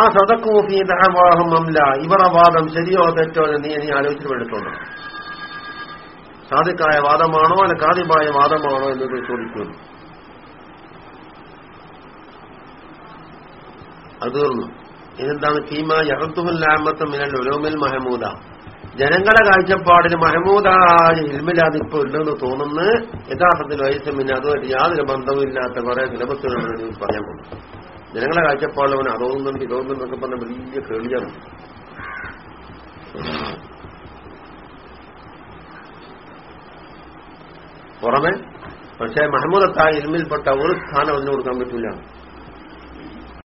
ആ സദക്കൂഫി ദഹവാഹം അംല. ഇവരുടെ വാദം ശരിയോ തെറ്റോ എന്ന് നീ ആലോചിച്ചിട്ട് എടുത്തോളൂ സാധിക്കായ വാദമാണോ അല്ല കാതിബായ വാദമാണോ എന്നത് ചോദിക്കുന്നു അത് തീർന്നു. ഇതെന്താണ്? കീമ യഹത്തുമില്ലാമത്തും മിനൽ ഉലോമിൽ മഹമൂദ. ജനങ്ങളെ കാഴ്ചപ്പാടിന് മഹമൂദായ ഇൽമില്ലാതെ ഇപ്പൊ ഇല്ലെന്ന് തോന്നുന്ന. യഥാർത്ഥത്തിൽ വയസ്സമിന് അതുമായിട്ട് യാതൊരു ബന്ധവുമില്ലാത്ത കുറെ സിലബസുകളുണ്ടെന്ന് പറയാൻ പോകും ജനങ്ങളെ കാഴ്ചപ്പാടിൽ അവൻ അതോന്നുണ്ട് ഇതോന്നുണ്ടെന്നൊക്കെ പറഞ്ഞ വലിയ കേളിയാണ്. പുറമെ. പക്ഷേ മഹമ്മൂദത്തായ ഇൽമിൽപ്പെട്ട ഒരു സ്ഥാനം അതിന് കൊടുക്കാൻ പറ്റില്ല